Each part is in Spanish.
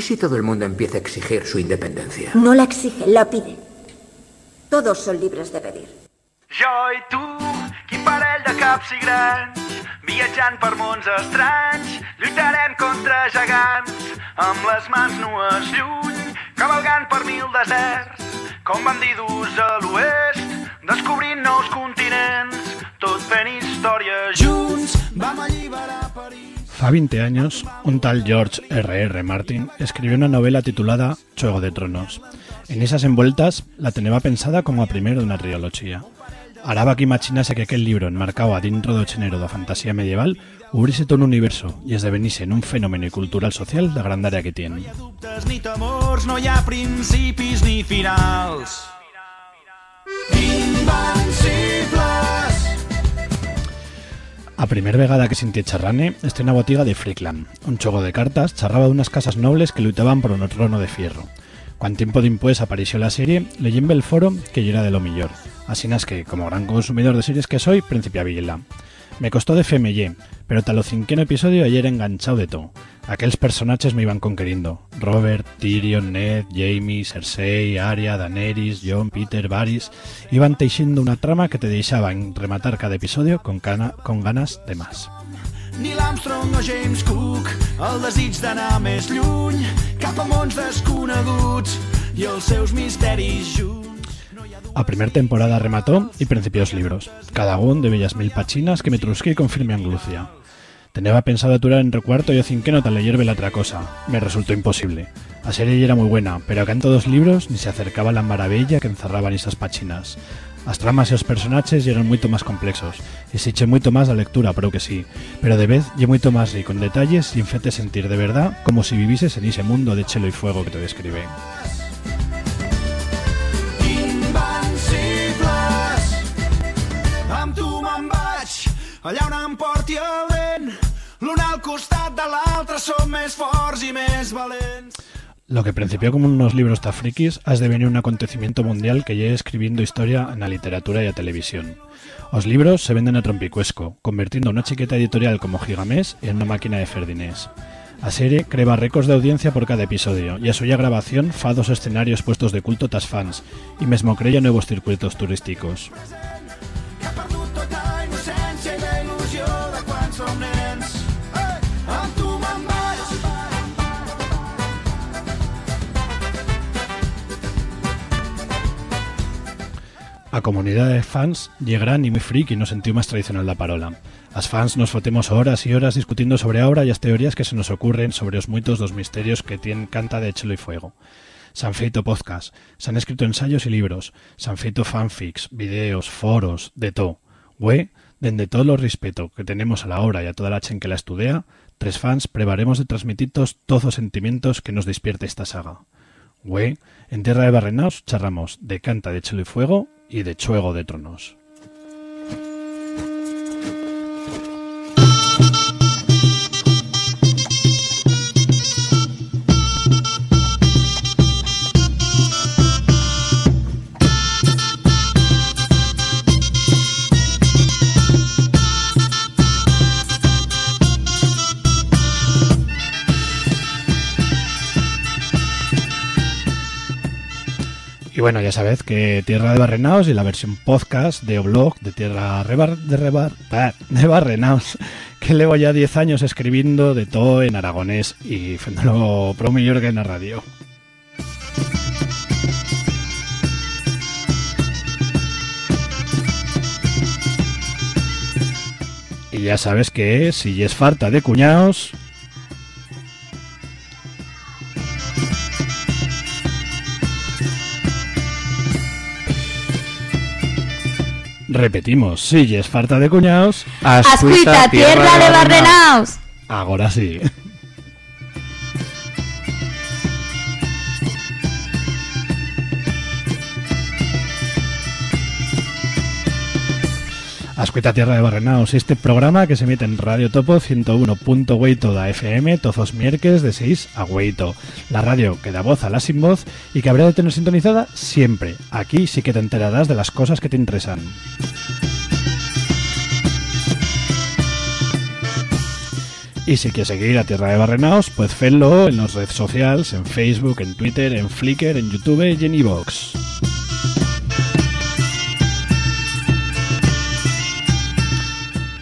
¿Y si todo el mundo empieza a exigir su independencia? No la exigen, la piden. Todos son libres de pedir. Jo i tu, quin parell de caps i grans, viatjant per mons estranys, lluitarem contra gegants, amb les mans nues lluny, cavalgant per mil deserts, com bandidus a l'oest, descobrint nous continents, tot fent història junts, vam alliberar Fa 20 años, un tal George R.R. R. Martin escribió una novela titulada Juego de Tronos. En esas envueltas la teneva pensada como a primero d'una trilogia. Araba que imaginase que aquel libro enmarcado dentro do chenero da fantasía medieval obrisse tot un universo esdevenisse en un fenómeno cultural social de gran área que tiene. A primer vegada que sintié charrane, esté na botiga de Freakland. Un xogo de cartas charraba d'unas casas nobles que lutaban por un trono de fierro. Cuan tiempo dimpués apareció la serie, leí en el foro que yo era de lo millor. Así es que, como gran consumidor de series que soy, principia a. Me costó de femellé, pero tal lo cinqueno episodio ayer enganchado de todo. Aquellos personajes me iban conqueriendo. Robert, Tyrion, Ned, Jamie, Cersei, Arya, Daenerys, Jon, Peter, Varys... Iban teixiendo una trama que te deixaba en rematar cada episodio con, cana, con ganas de más. Neil Armstrong o James Cook, el desig d'anar més lluny, cap a mons desconeguts i els seus misteris junts. A primer temporada remató y principió los libros, cada uno de bellas mil pachinas que me trusqué con firme anglucia. Tenía pensado aturar en recuarto y o cinqueno tal leyer la otra cosa. Me resultó imposible. La serie era muy buena, pero acá en todos libros ni se acercaba la maravilla que encerraban esas pachinas. As tramas e os personajes eran moito máis complexos, e se eche moito máis a lectura, pero que sí, pero de vez lle moito máis rico en detalles e en fete sentir de verdad como si vivises en ese mundo de chelo y fuego que te describe. Invencibles! Amb tu me'n vaig, allà on porti el vent, l'un al costat de l'altre som més forts i més valents. Lo que principió como unos libros tafrikis ha devenido un acontecimiento mundial que lleva escribiendo historia en la literatura y la televisión. Los libros se venden a trompicuesco, convirtiendo una chiqueta editorial como Gigamés en una máquina de ferdinés. La serie crea récords de audiencia por cada episodio y a suya grabación fa dos escenarios puestos de culto tas fans y mesmo crea nuevos circuitos turísticos. A comunidad de fans llegarán y muy freak y no sentió más tradicional la parola. As fans nos fotemos horas y horas discutiendo sobre ahora y las teorías que se nos ocurren sobre los muitos dos misterios que tienen canta de chelo y fuego. Se han feito podcast, se han escrito ensayos y libros, se han feito fanfics, videos, foros, de todo. Güey, dende todo lo respeto que tenemos a la obra y a toda la chen que la estudia, tres fans prevaremos de transmititos todos los sentimientos que nos despierte esta saga. Güey, en Tierra de Barrenaos charramos de canta de chelo y fuego y de chuego de tronos. Y bueno, ya sabéis que Tierra de Barrenaos y la versión podcast de blog de Tierra Rebar, de, Rebar, de Barrenaos, que llevo ya 10 años escribiendo de todo en aragonés y fendolo pro millor que en la radio. Y ya sabes que si es falta de cuñados, repetimos, si es falta de cuñados, Ascuita, tierra de Barrenaos. Ahora sí. Ascuita Tierra de Barrenaos, este programa que se emite en Radio Topo 101.8 da FM todos miércoles de 6 a 8. La radio que da voz a la sin voz y que habría de tener sintonizada siempre. Aquí sí que te enterarás de las cosas que te interesan. Y si quieres seguir a Tierra de Barrenaos, pues fenlo en las redes sociales, en Facebook, en Twitter, en Flickr, en YouTube y en iVoox.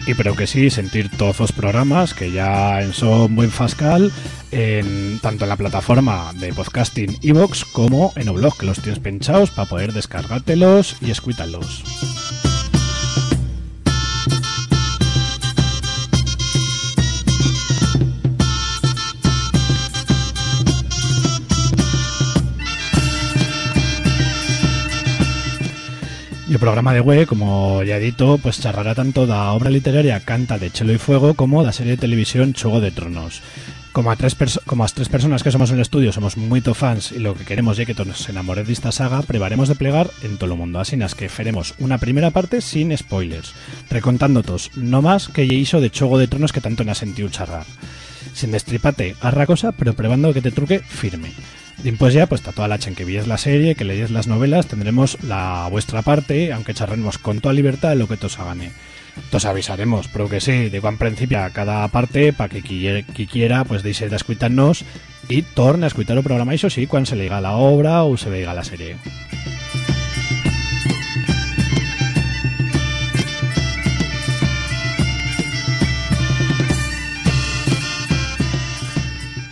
Y pero que sí, sentir todos los programas que ya en son buen fascal, en, tanto en la plataforma de podcasting iVoox como en el blog, que los tienes pinchados para poder descargártelos y escucharlos. Y el programa de web, como ya he dicho, pues charlará tanto da obra literaria Canta de Chelo y Fuego como da serie de televisión Chogo de Tronos. Como a tres, como as tres personas que somos en el estudio somos muy fans y lo que queremos es que todos nos enamores de esta saga, prevaremos de plegar en todo el mundo. Así nas que faremos una primera parte sin spoilers, recontando todos, no más que ye hizo de Chogo de Tronos que tanto na sentiu charrar. Sin destripate, arra cosa, pero probando que te truque firme. Después ya, pues toda la chen que vies la serie, que lees las novelas, tendremos la vuestra parte, aunque charremos con toda libertad lo que tos gane. Tos avisaremos, pero que sí, digo en principio a cada parte, para que qui, qui quiera, pues deixe de escucharnos y torne a escuchar el programa, eso sí, cuando se le diga la obra o se veiga la serie.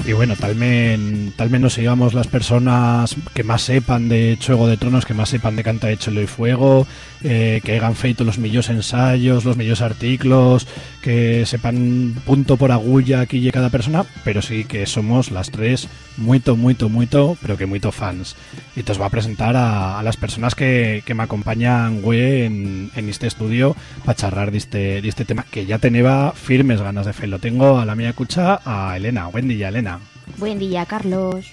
Y bueno, tal vez, tal vez nos sigamos las personas que más sepan de Juego de Tronos, que más sepan de Canta de Chelo y Fuego, eh, que hayan feito los millos ensayos, los millos artículos, que sepan punto por agulla aquí y cada persona, pero sí que somos las tres muito, muito, muito, pero que muito fans. Y te os va a presentar a, a las personas que, que me acompañan güey, en, en este estudio para charlar de este, de este tema, que ya tenía firmes ganas de hacerlo. Tengo a la mía cucha a Elena. Buen día, Elena. Buen día, Carlos.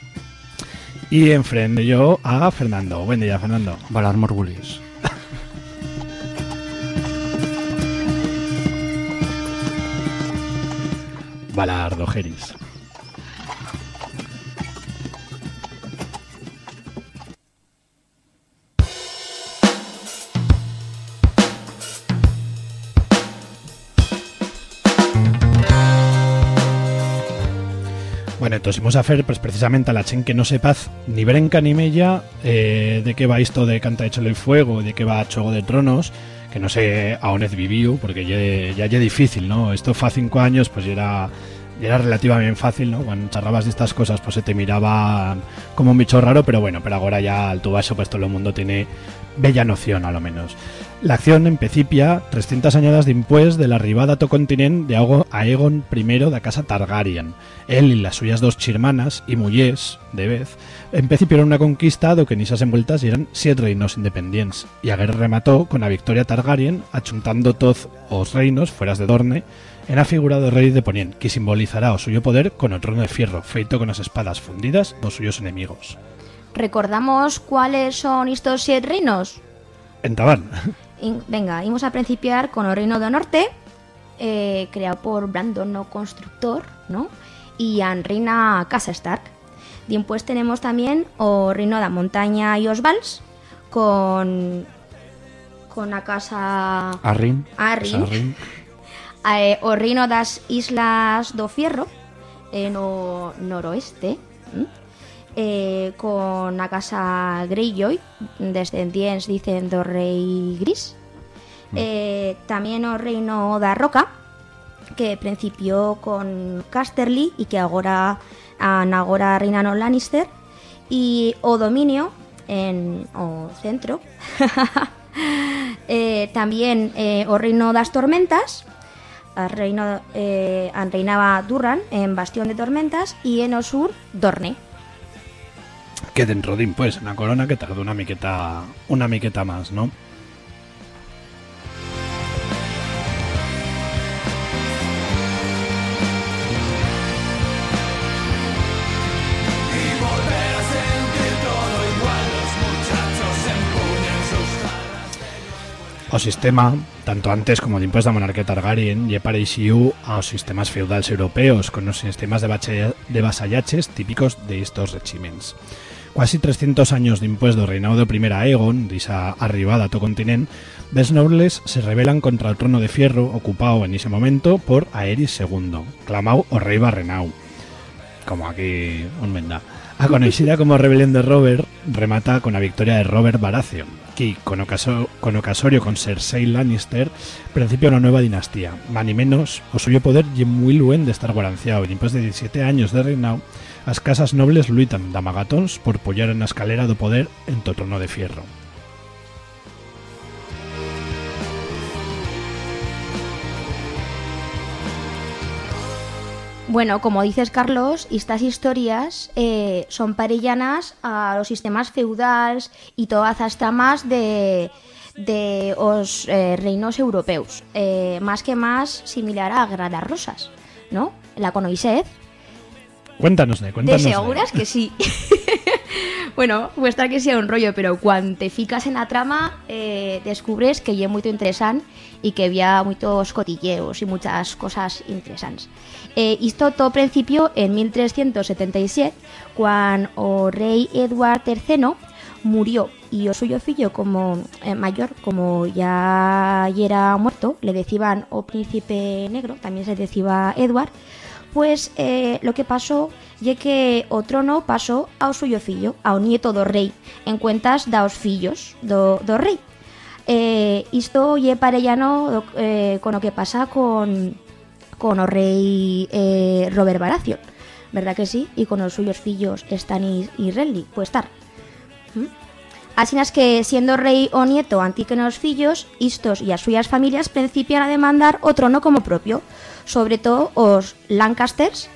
Y enfrente yo a Fernando. Buen día, Fernando. Valar Morgulis. Balardo Geris. Bueno, entonces vamos a hacer pues, precisamente a la chen que no sepaz ni brenca ni mella eh, de qué va esto de Canta de Chelo y Fuego, de qué va Chogo de Tronos, que no sé a onez viviu, porque ya ya difícil, ¿no? Esto fue cinco años, pues ya era, era relativamente fácil, ¿no? Cuando charrabas de estas cosas, pues se te miraban como un bicho raro, pero bueno, pero ahora ya al tu vaso, pues todo el mundo tiene bella noción, a lo menos. La acción en Pecipia, 300 añadas de impues de la arribada a to continent de Aegon- Aegon I da casa Targaryen. Él y las suyas dos chirmanas y mullers, de vez, empecipieron una conquista do que nisas envueltas eran siete reinos independientes. Y a remató con la victoria Targaryen, achuntando todos os reinos fueras de Dorne, en la figura do rey de Ponien, que simbolizará o suyo poder con el trono de fierro, feito con las espadas fundidas dos suyos enemigos. ¿Recordamos cuáles son estos siete reinos? Entaban. In- venga, íbamos a principiar con el Reino do Norte, eh, creado por Brandon, no constructor, ¿no? Y an Reina Casa Stark. Después tenemos también o Reino da Montaña y Osvals, con con a casa Arrin. Arryn. Arrin. eh, o Reino das Islas do Fierro, en o noroeste. Eh, con a casa Greyjoy, descendientes, dicen, do rei Gris. Eh, también o Reino da Roca, que principió con Casterly y que ahora agora reinano Lannister. Y o dominio en o centro. Eh, también eh, o reino das tormentas reino eh, reinaba Durran en Bastión de Tormentas y en o sur Dorne que dentro de pues una corona que tardó una miqueta una miqueta más, ¿no? O sistema, tanto antes como después da monarquía Targaryen, lle pareixiu aos sistemas feudales europeos con los sistemas de, de vasallaches típicos de estos regímenes. Quasi 300 años después del reinado de primera Egon, esa arribada a todo continente, los nobles se rebelan contra el trono de fierro ocupado en ese momento por Aerys II, clamado o rey Barrenau. Como aquí un menda. A conocida como rebelión de Robert, remata con la victoria de Robert Baratheon, que con, ocaso, con ocasorio con Cersei Lannister principia una nueva dinastía. Más menos, o suyo poder y muy luen de estar guaranciado, y después de 17 años de reinado, las casas nobles luitan de amagatons por pollar en la escalera de poder en to trono de fierro. Bueno, como dices Carlos, estas historias eh, son parellanas a los sistemas feudales y todas las tramas de, de los eh, reinos europeos. Eh, más que más similar a Grada Rosas, ¿no? La conocéis. Cuéntanos, de, cuéntanos. ¿De seguras que sí? bueno, puede estar que sea un rollo, pero cuando te ficas en la trama eh, descubres que es muy interesante y que había muchos cotilleos y muchas cosas interesantes. Eh, esto todo principio en 1377, cuando el rey Edward III murió y o suyo fillo como eh, mayor, como ya era muerto, le decían o príncipe negro, también se decía Edward, pues eh, lo que pasó y que o trono pasó ao suyo fillo, ao nieto do rei, en cuentas daos fillos do, do rei. Eh, isto lle parellano eh, con o que pasa con, con o rei eh, Robert Baratheon, verdad que sí? E con os suyos fillos Stannis y Renly, pues estar. ¿Mm? Así es que, siendo rey o nieto antíquenos fillos, istos y as suyas familias principian a demandar o trono como propio, sobre todo os Lancasters.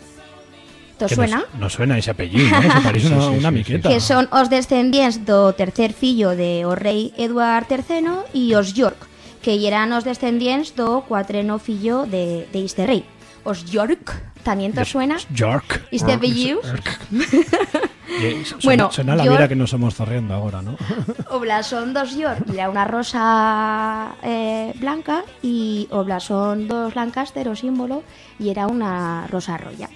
¿Te suena? Nos, nos, suena ese apellido, ¿no? Se parece una, una miqueta. Que son os descendientes do tercer fillo de o rei Eduard III e os York, que eran os descendientes do cuatreno fillo de, de este rei. Os York suena? York. Este apellido? Y suena- Bueno, suena la York- vida que nos estamos zorreando ahora, ¿no? O blasón dos York era una rosa eh, blanca y o blasón dos Lancaster o símbolo y era una rosa roya.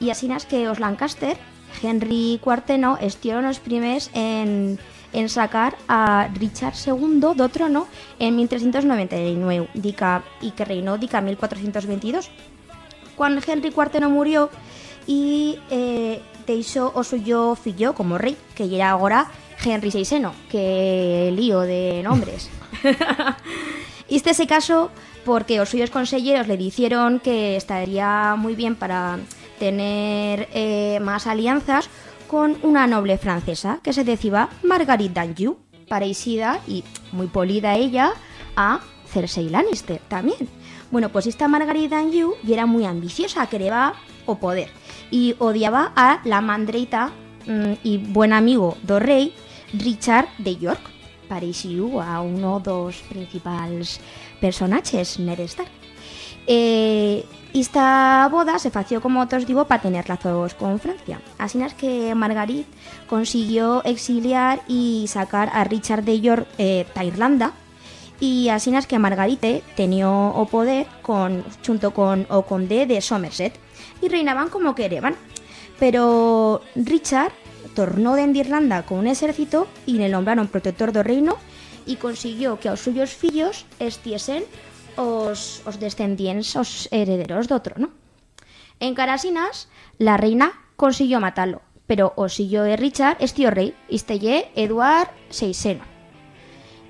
Y así es que os Lancaster, Henry IV, estuvieron los primeros en, en sacar a Richard II do trono en 1399 dica, y que reinó dica 1422. Cuando Henry IV murió y eh, deixó o suyo fillo como rey, que era ahora Henry VI, que lío de nombres. y este se casó porque os suyos consejeros le dijeron que estaría muy bien para tener eh, más alianzas con una noble francesa que se decía Marguerite d'Anjou, parecida y muy polida ella a Cersei Lannister también. Bueno, pues esta Margarita Anjou y era muy ambiciosa, quería o poder y odiaba a la mandreita mm, y buen amigo do rey Richard de York, parecido a uno dos principales personajes Ned Stark. Eh, esta boda se fació, como otros digo, para tener lazos con Francia. Así es que Margarit consiguió exiliar y sacar a Richard de York eh, ta Irlanda y así es que Margarite tenía o poder con, junto con o conde de Somerset y reinaban como querían. Pero Richard tornó de Irlanda con un ejército y le nombraron protector del reino y consiguió que a los suyos fillos estiesen os, os descendientes, os herederos do trono. En Carasinas, la reina consiguió matarlo, pero o sillo de Richard es tío rey, este ye Edward VI.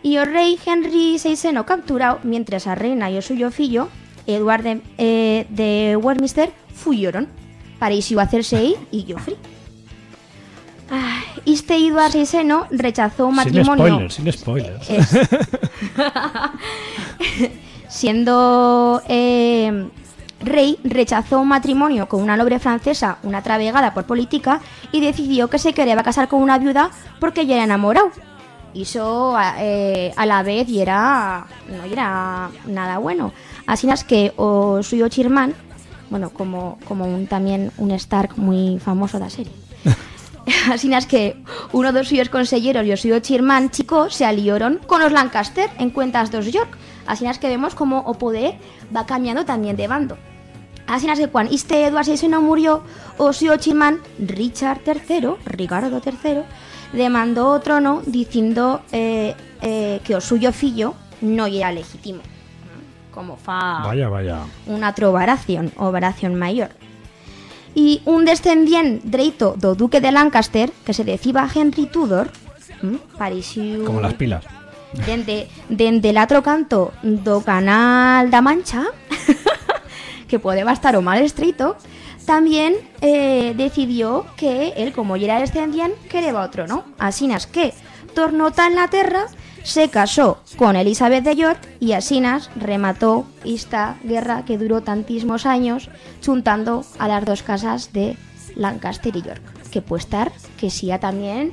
Y o rey Henry VI capturado, mientras a reina y o suyo fillo, Edward de, eh, de Westminster, fuyeron para irse a hacerse ahí y Joffrey. Ah, Este Edward VI rechazó un Sin matrimonio. spoilers, sin spoilers. Es- Siendo eh, rey, rechazó un matrimonio con una noble francesa, una travegada por política, y decidió que se quería casar con una viuda porque ya era enamorado. Hizo eh, a la vez y era no era nada bueno. Así es que o suyo Chirman, bueno, como, como un, también un Stark muy famoso de la serie. Así es que uno de suyos consejeros y suyo Chirman, chico, se aliaron con los Lancaster en cuentas dos York. Así es que vemos como o poder va cambiando también de bando. Así no sé cuán, este Edward VI no murió, o si Ochiman, Richard III, Ricardo III, demandó o trono diciendo eh, eh, que o suyo fillo no era legítimo. Como fa Vaya, vaya. una trovaración o varación mayor. Y un descendiente dreito do duque de Lancaster, que se decía Henry Tudor, ¿m? pareció Como las pilas. dende, dende el otro canto do canal da Mancha, que puede bastar o mal estreito, también eh, decidió que él, como ya era descendiente, quería otro, ¿no? Así es que tornó en la tierra, se casó con Elizabeth de York y Asinas remató esta guerra que duró tantísimos años, juntando a las dos casas de Lancaster y York. Que puede estar, que sea también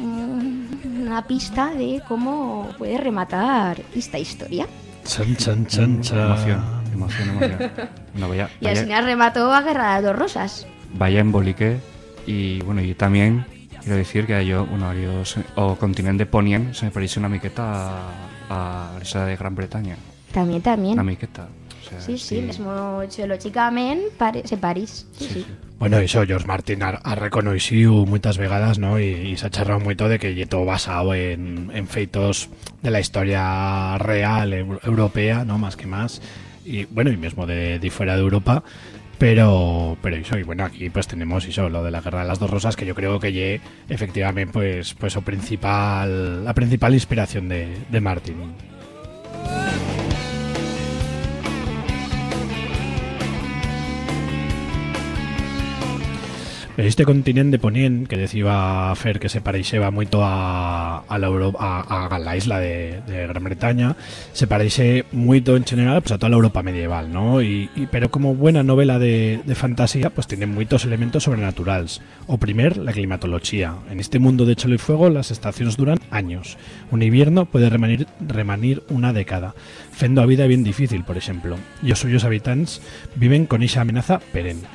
mm, una pista de cómo puede rematar esta historia. Chan, chan, chan, chan. Emoción, emoción. No, vaya, Y vaya, Asinas remató a Guerra de las Dos Rosas. vaya embolique. Y bueno, y también quiero decir que yo, bueno, yo, se- o continente ponien se me parece una miqueta a, a esa de Gran Bretaña. También, también. Una miqueta. O sea, Sí, sí, mesmo geológicamente pare se París. Sí, sí. Bueno, iso George Martin ha, ha reconocido muchas vegadas, ¿no? Y, y se ha charrado mucho de que lle todo basado en, en feitos de la historia real eu- europea, ¿no? Más que más. Y bueno, y mismo de, de fuera de Europa. Pero, pero eso, y bueno, aquí pues tenemos eso, lo de la guerra de las dos rosas, que yo creo que lle efectivamente pues, pues principal, la principal inspiración de, de Martin. Este continente ponien que decía Fer que se pareixeba moito a, a, la, Euro, a, la isla de, Gran Bretaña se pareixe moito en general pues, a toda la Europa medieval ¿no? y, pero como buena novela de, fantasía pues tiene moitos elementos sobrenaturales o primer la climatología en este mundo de chelo y fuego las estaciones duran años. Un invierno puede remanir, remanir una década. Fendo a vida bien difícil por ejemplo. Y os suyos habitantes viven con esa amenaza perenne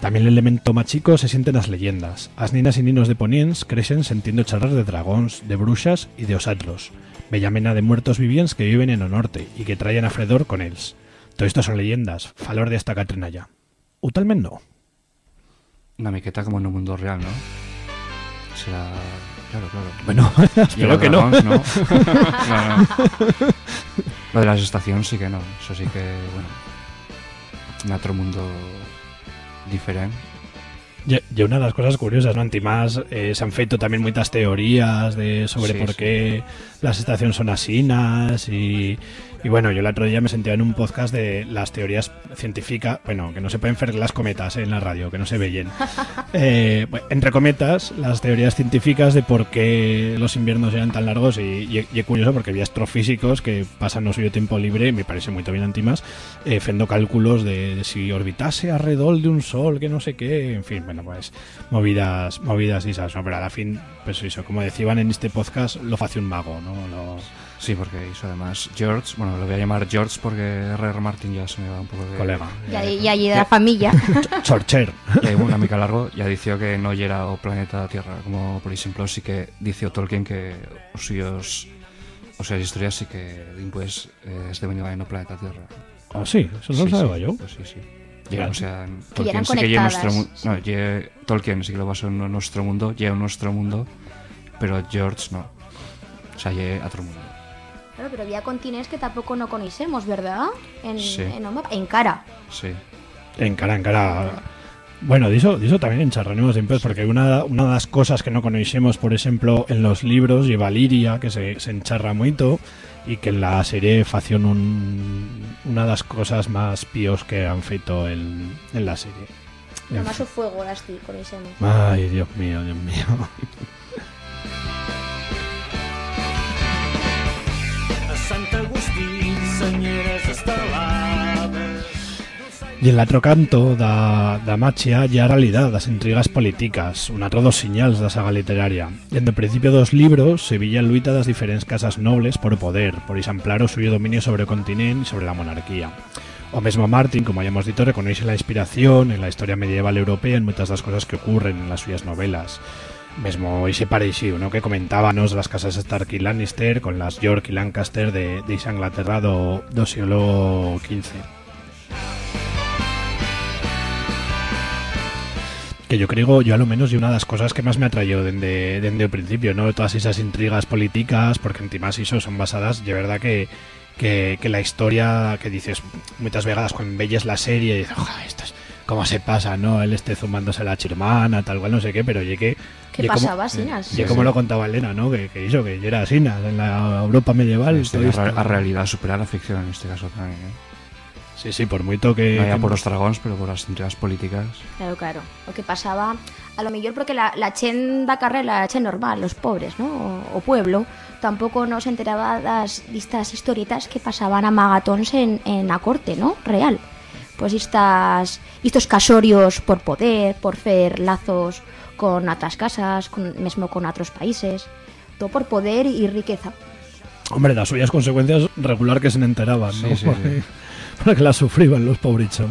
también el elemento machico se siente en las leyendas. As ninas y ninos de Poniens crecen sintiendo charlas de dragóns, de bruxas y de osatros. Bellamena de muertos vivientes que viven en o norte y que traen a Fredor con ells. Todo esto son leyendas, falor de esta Catrina ya. Utalmen no. Una miqueta como en un mundo real, ¿no? Será... Claro, claro. Bueno, espero que no. dragons, ¿no? no, no. Lo de las estaciones sí que no. Eso sí que, bueno. En otro mundo diferente. Y, una de las cosas curiosas, ¿no? Antimás, eh, se han feito también muchas teorías de sobre Sí, por sí. qué las estaciones son asinas y, y bueno, yo el otro día me sentía en un podcast de las teorías científicas, bueno, que no se pueden ver las cometas eh, en la radio, que no se veyen. Eh, entre cometas, las teorías científicas de por qué los inviernos eran tan largos y, y- y es curioso porque había astrofísicos que pasan no suyo tiempo libre, me parece muy bien antimás, eh, fendo cálculos de, de si orbitase alrededor de un sol, que no sé qué, en fin, bueno, pues movidas, movidas y esas, ¿no? Pero a la fin, pues eso, como decían en este podcast, lo hace un mago, ¿no? Lo- Sí, porque hizo además George, bueno, lo voy a llamar George porque R.R. Martin ya se me va un poco de... colega. Y allí, y allí de la familia. Chorcher. Y hay una mica largo ya dició que no llega o planeta Tierra, como por ejemplo sí que dice Tolkien que os suyos o sea, historias sí que pues eh, es de venir en o planeta Tierra. Ah, sí, eso no Sí, lo sabía sí, yo. Pues sí, sí. O sea, Tolkien sí que llega nuestro mundo, no, Tolkien sí que lo basó en nuestro mundo, llega en nuestro mundo, pero George no. O sea, llega a otro mundo. Claro, pero había continentes que tampoco no conocemos, ¿verdad? En, Sí. en, o mapa- en cara. Sí. En cara, en cara. Bueno, diso, diso también en charranemos siempre, porque una, una de las cosas que no conocemos, por ejemplo, en los libros, lleva Liria, que se, se encharra mucho, y que en la serie facción un, una de las cosas más píos que han feito en, en la serie. Fin. o fuego, Dasti, conocemos. Ay, Dios mío, Dios mío. Sant Agustí, senyeres estelades. Canto da, da Machia ya realidad das intrigas políticas, un atro dos señales da saga literaria. Y en el principio dos libros se villa luita das diferentes casas nobles por poder, por exemplar o suyo dominio sobre o continente y sobre la monarquía. O mesmo Martin, como hayamos dicho, reconoce la inspiración en la historia medieval europea en muchas das cosas que ocurren en las suyas novelas. Mesmo ese parecido ¿no? que comentábamos las casas Stark y Lannister con las York y Lancaster de, de Isa Inglaterra do, siglo XV. que yo creo, yo a lo menos, y una de las cosas que más me atrayó desde, desde el principio, ¿no? Todas esas intrigas políticas, porque encima eso son basadas, de verdad que, que, que la historia que dices muchas vegadas cuando veías la serie, y dices, esto es cómo se pasa, ¿no? Él esté zumbándose la chirmana, tal cual, no sé qué, pero llegué ¿Qué ye como- pasaba, Sinas? ye como lo contaba Elena, ¿no? Que, que hizo, que yo era Sinas en la Europa medieval. Este, todo a, esto. re- a realidad supera la ficción en este caso también. ¿eh? Sí, sí, por mucho que... No ya por los dragons, pero por las intrigas políticas. Claro, claro. O que pasaba, a lo mejor porque la, la chen da carrera, la chen normal, los pobres, ¿no? O, o pueblo, tampoco nos enteraba las estas historietas que pasaban a magatons en, en la corte, ¿no? Real. Pues estas, estos casorios por poder, por hacer lazos con otras casas, con, mismo con otros países. Todo por poder y riqueza. Hombre, las suyas consecuencias regular que se enteraban, ¿no? Sí, sí, porque, sí. porque las sufrían los pobrichos.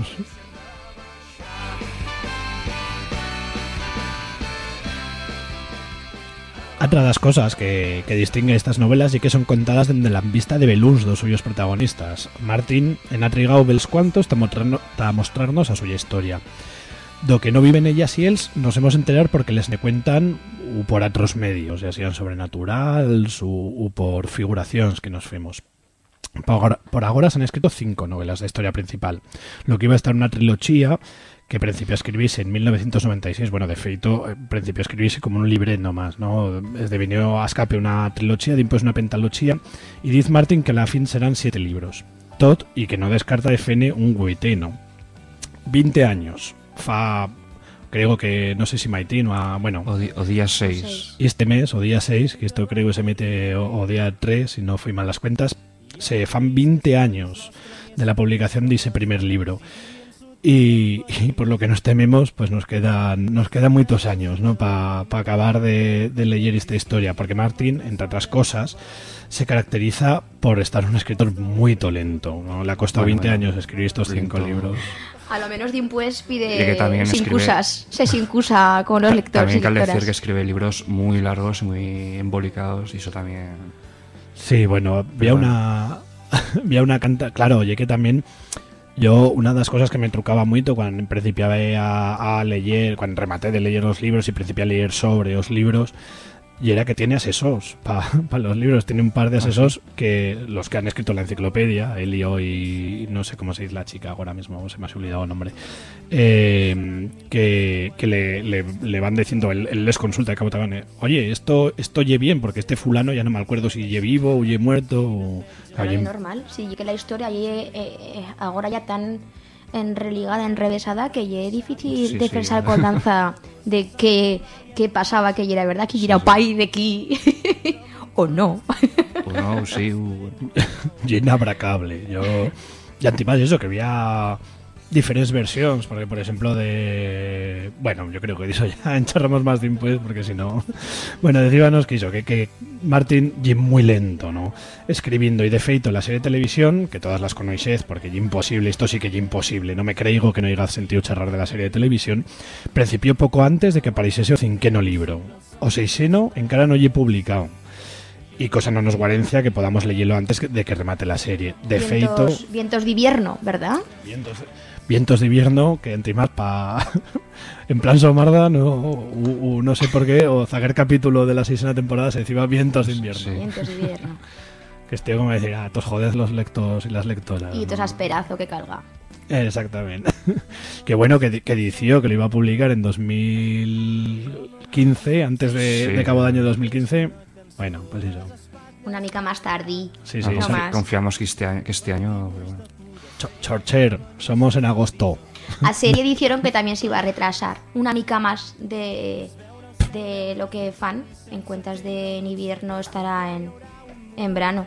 Otra de las cosas que, que distingue estas novelas y que son contadas desde la vista de Belús, dos suyos protagonistas. Martín en trigado bels cuantos ta mostrarnos a suya historia. Do que no viven ellas y ellos nos hemos enterar porque les ne cuentan u por otros medios, ya sean sobrenaturales u, por figuraciones que nos fuimos. Por agora se han escrito cinco novelas de historia principal. Lo que iba a estar una trilogía que principio a escribirse en 1996. Bueno, de feito, eh, principio a escribirse como un libre nomás, ¿no? Esdevenió a escape una trilogía, después una pentalochía, y dice Martin que a la fin serán siete libros. Tot, y que no descarta de Fene un huiteno. 20 años. Fa, creo que, no sé si Maitín o a, bueno, O, di- o día 6. Seis. y este mes, o día 6, que esto creo que se mete o, o día 3, si no fui mal las cuentas, se fan 20 años de la publicación de ese primer libro. Y, y por lo que nos tememos, pues nos quedan, nos quedan muchos años, ¿no? Para acabar de, de leer esta historia. Porque Martin, entre otras cosas, se caracteriza por estar un escritor muy lento, ¿no? Le ha costado Bueno, 20 bueno. años escribir estos cinco Lento. libros. A lo menos Dimpues pide también sin escribe- cusas, se sin cusa con los lectores También cal decir que escribe libros muy largos y muy embolicados y eso también... Sí, bueno, había una había una canta, claro, oye que también yo una de las cosas que me trucaba mucho cuando principiaba a, a leer, cuando rematé de leer los libros y principié a leer sobre los libros, y era que tiene asesores para los libros, tiene un par de asesores que los que han escrito la enciclopedia, Elio y no sé cómo se dice la chica ahora mismo, se me ha olvidado el nombre, eh, que, que le, le- le van diciendo, él, él les consulta de cabo oye, esto, esto ye bien, porque este fulano ya no me acuerdo si ye vivo o ye muerto. O, Oye, es normal. Sí, que la historia ye, eh, eh, ahora ya tan enreligada, enrevesada, que ye difícil Sí, de sí. pensar con danza de qué, qué pasaba, que era verdad, que era o pai de aquí o no. O no, sí, ye inabracable. Yo, y antimás eso, que había diferentes versiones, porque por ejemplo de... Bueno, yo creo que de eso ya encharramos más de impuestos, porque si no... Bueno, decíbanos que hizo, que, que Martin ye muy lento, ¿no? Escribiendo, y de feito la serie de televisión, que todas las conocéis, porque imposible, esto sí que ye imposible, no me creo que no haya sentido charrar de la serie de televisión, principió poco antes de que apareciese o cinqueno libro. O seiseno, encara no ye publicado. Y cosa no nos guarencia que podamos leerlo antes de que remate la serie. De feito... vientos, vientos de invierno, ¿verdad? Vientos, vientos de invierno que encima pa en plan somarda no u- u no sé por qué o zaguer capítulo de la sexta temporada se decía vientos de invierno Sí. Vientos de invierno. que estoy como decir ah tos joded los lectores y las lectoras y ¿no? tos esperazo que calga. exactamente que bueno que, di- que dició que lo iba a publicar en 2015 antes de, Sí. de cabo de año 2015 bueno pues eso Una mica más tardí. sí sí, no, más. confiamos que este año, que este año pero bueno. Cho- Chorcher somos en agosto A serie dijeron que también se iba a retrasar. Una mica más de, de lo que fan en cuentas de en invierno estará en, en verano.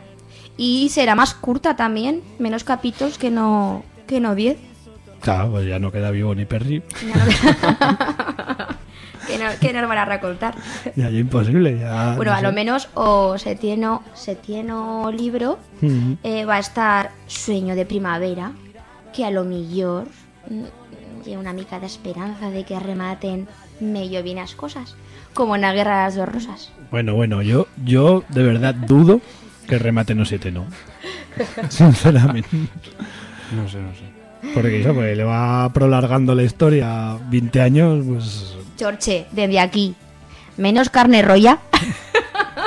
Y será más curta también, menos capítulos que no que no 10. claro pues ya no queda vivo ni Perry Ya no- que, no, que nos van a recortar. ya, ya imposible ya Bueno, no a lo menos o Setieno, Setieno libro Mm. eh, va a estar Sueño de Primavera, que a lo mejor mm, tiene una mica de esperanza de que rematen medio bien las cosas, como en la Guerra de las Dos Rosas. Bueno, bueno, yo, yo de verdad dudo que remate no 7 no. Sinceramente. no sé, no sé. Porque eso, pues le va prolargando la historia 20 años, pues Chorche, desde aquí. Menos carne roya.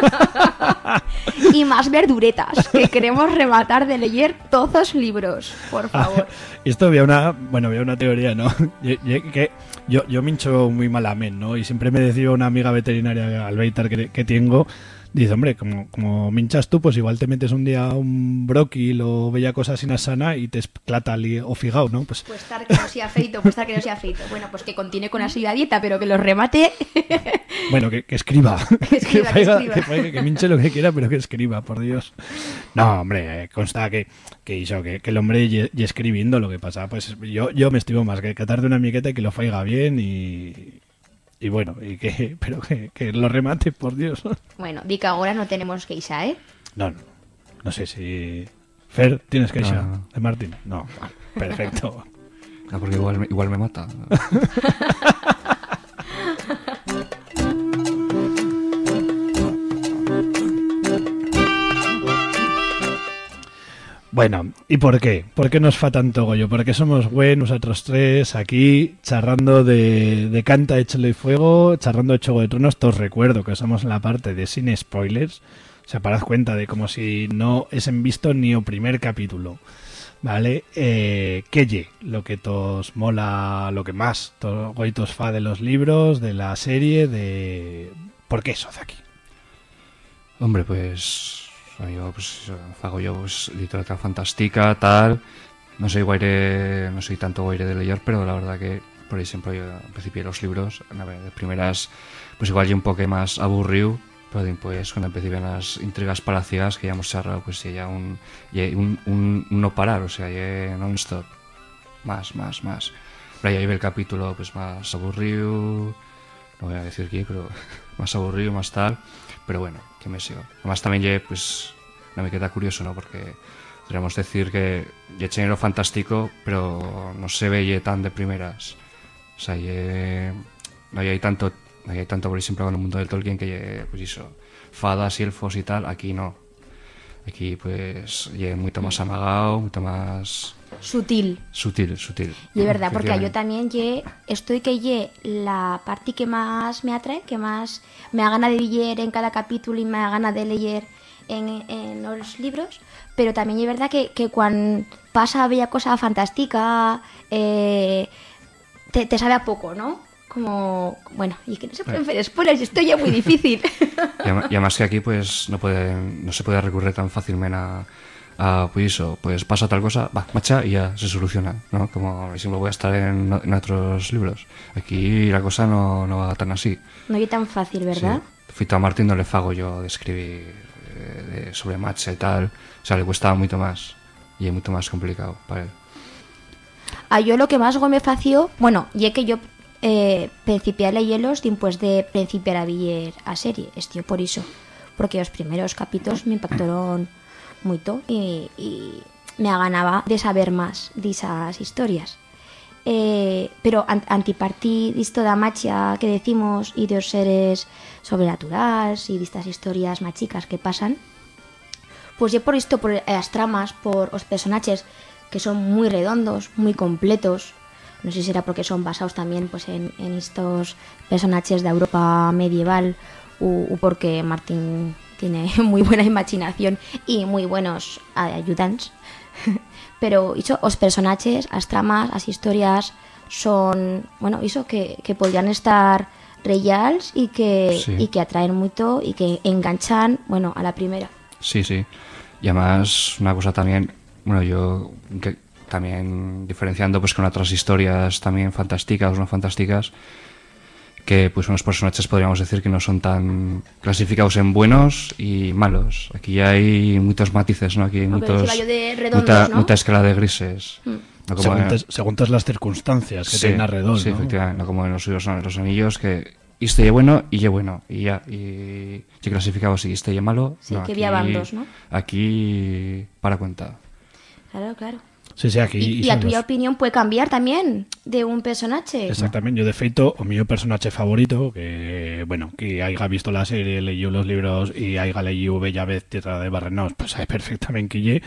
y más verduretas, que queremos rematar de leer todos los libros, por favor. Esto había una, bueno, había una teoría, ¿no? Yo, que yo, yo me hincho muy malamente, ¿no? Y siempre me decía una amiga veterinaria albeitar que, que tengo, dice, hombre, como, como me hinchas tú, pues igual te metes un día un bróquil o bella cosa sin sana y te esclata o figao, ¿no? Pues Pues estar que no sea feito, pues estar que no sea feito. Bueno, pues que continúe con así la dieta, pero que los remate. Bueno, que, que escriba. Que escriba, que faiga- escriba. que faiga, que minche lo que quiera, pero que escriba, por Dios. No, hombre, eh, consta que, que hizo, que, el hombre y, y escribiendo lo que pasa. Pues yo, yo me estimo más que, que tarde una miqueta y que lo faiga bien y. Y bueno, y que, pero que, que lo remate, por Dios. Bueno, di que ahora no tenemos queixa, ¿eh? No, no. No sé si. Fer, ¿tienes queixa No, no. de Martín? No. Perfecto. Ah, porque igual, me- igual me mata. Bueno, ¿y por qué? ¿Por qué nos fa tanto gollo? Porque somos buenos nosotros tres aquí charrando de, de Canta, y Fuego, charrando de Chogo de Tronos. Os recuerdo que somos en la parte de sin spoilers. O sea, parad cuenta de como si no esen visto ni o primer capítulo. ¿Vale? Eh, ¿Qué ye? Lo que tos mola, lo que más to, goitos fa de los libros, de la serie, de... ¿Por qué sos aquí? Hombre, pues yo pues hago yo pues literatura fantástica, tal. No soy guaire, no soy tanto guaire de leer, pero la verdad que por ejemplo yo al principio los libros, a de primeras pues igual yo un poco más aburrido, pero después cuando empecé las intrigas palaciegas que ya hemos charrado, pues ya un, ya un, un, un no parar, o sea, ya non stop. Más, más, más. Pero ya iba el capítulo pues más aburrido, no voy a decir qué, pero más aburrido, más tal. Pero bueno, que me sigo. Además también ye, pues, no me queda curioso, ¿no? Porque podríamos decir que ye género fantástico, pero no se ve ye tan de primeras. O sea, ye, no hay tanto, no hay tanto, por ejemplo, en el mundo del Tolkien que ye, pues eso, fadas y elfos y tal, aquí no. Aquí, pues, ye mucho más amagado, mucho más Sutil. sutil, sutil. Y es verdad, porque yo también ye, estoy que ye la parte que más me atrae, que más me da gana de leer en cada capítulo y me da gana de leer en, en los libros, pero también es verdad que, que cuando pasa bella cosa fantástica, eh, te, te sabe a poco, ¿no? Como, bueno, y que no se pueden hacer spoilers, esto ya es muy difícil. Y además que aquí pues no puede, no se puede recurrir tan fácilmente a, a, pues eso, pues pasa tal cosa, va, marcha y ya se soluciona, ¿no? Como ejemplo voy a estar en, en otros libros. Aquí la cosa no, no va tan así. no es tan fácil, ¿verdad? Sí. Fito a Martín no le fago yo de escribir eh, de- sobre marcha y tal. O sea, le cuesta mucho más y es mucho más complicado para él. A yo lo que más me fació, bueno, y que yo eh, principié a leyelos después de principiar a ver a serie, estío por eso, porque los primeros capítulos me impactaron mucho y, y me aganaba de saber más de esas historias. Eh, pero an antipartí de esto da magia que decimos y de los seres sobrenaturales y de estas historias machicas que pasan, pues yo por esto, por las tramas, por los personajes que son muy redondos, muy completos. No sé si será porque son basados también pues, en, en estos personajes de Europa medieval o porque Martín tiene muy buena imaginación y muy buenos eh, ayudantes. Pero hizo los personajes, las tramas, las historias son, bueno, hizo que, que podrían estar reales y que, Sí. y que atraen mucho y que enganchan, bueno, a la primera. Sí, sí. Y además, una cosa también, bueno, yo que también diferenciando pues con otras historias también fantásticas o no fantásticas, que pues unos personajes podríamos decir que no son tan clasificados en buenos y malos. Aquí hay muchos matices, ¿no? Aquí hay que muchos, redondos, mucha, ¿no? mucha escala de grises. No como Según, según tes las circunstancias que sí, tienen alrededor, Sí, ¿no? efectivamente, no como en los, los, los anillos que este es bueno y es bueno y ya y si clasificado si este es malo Sí, no, que aquí, había bandos, ¿no? aquí para cuenta Claro, claro. Sí, sí, aquí... Y, y son a tuya los- opinión puede cambiar también de un personaje. Exactamente, yo de feito, o mío personaje favorito, que, bueno, que haya visto la serie, leyó los libros y haya leído Bella Vez Tierra de Barrenos, pues sabe perfectamente que ye,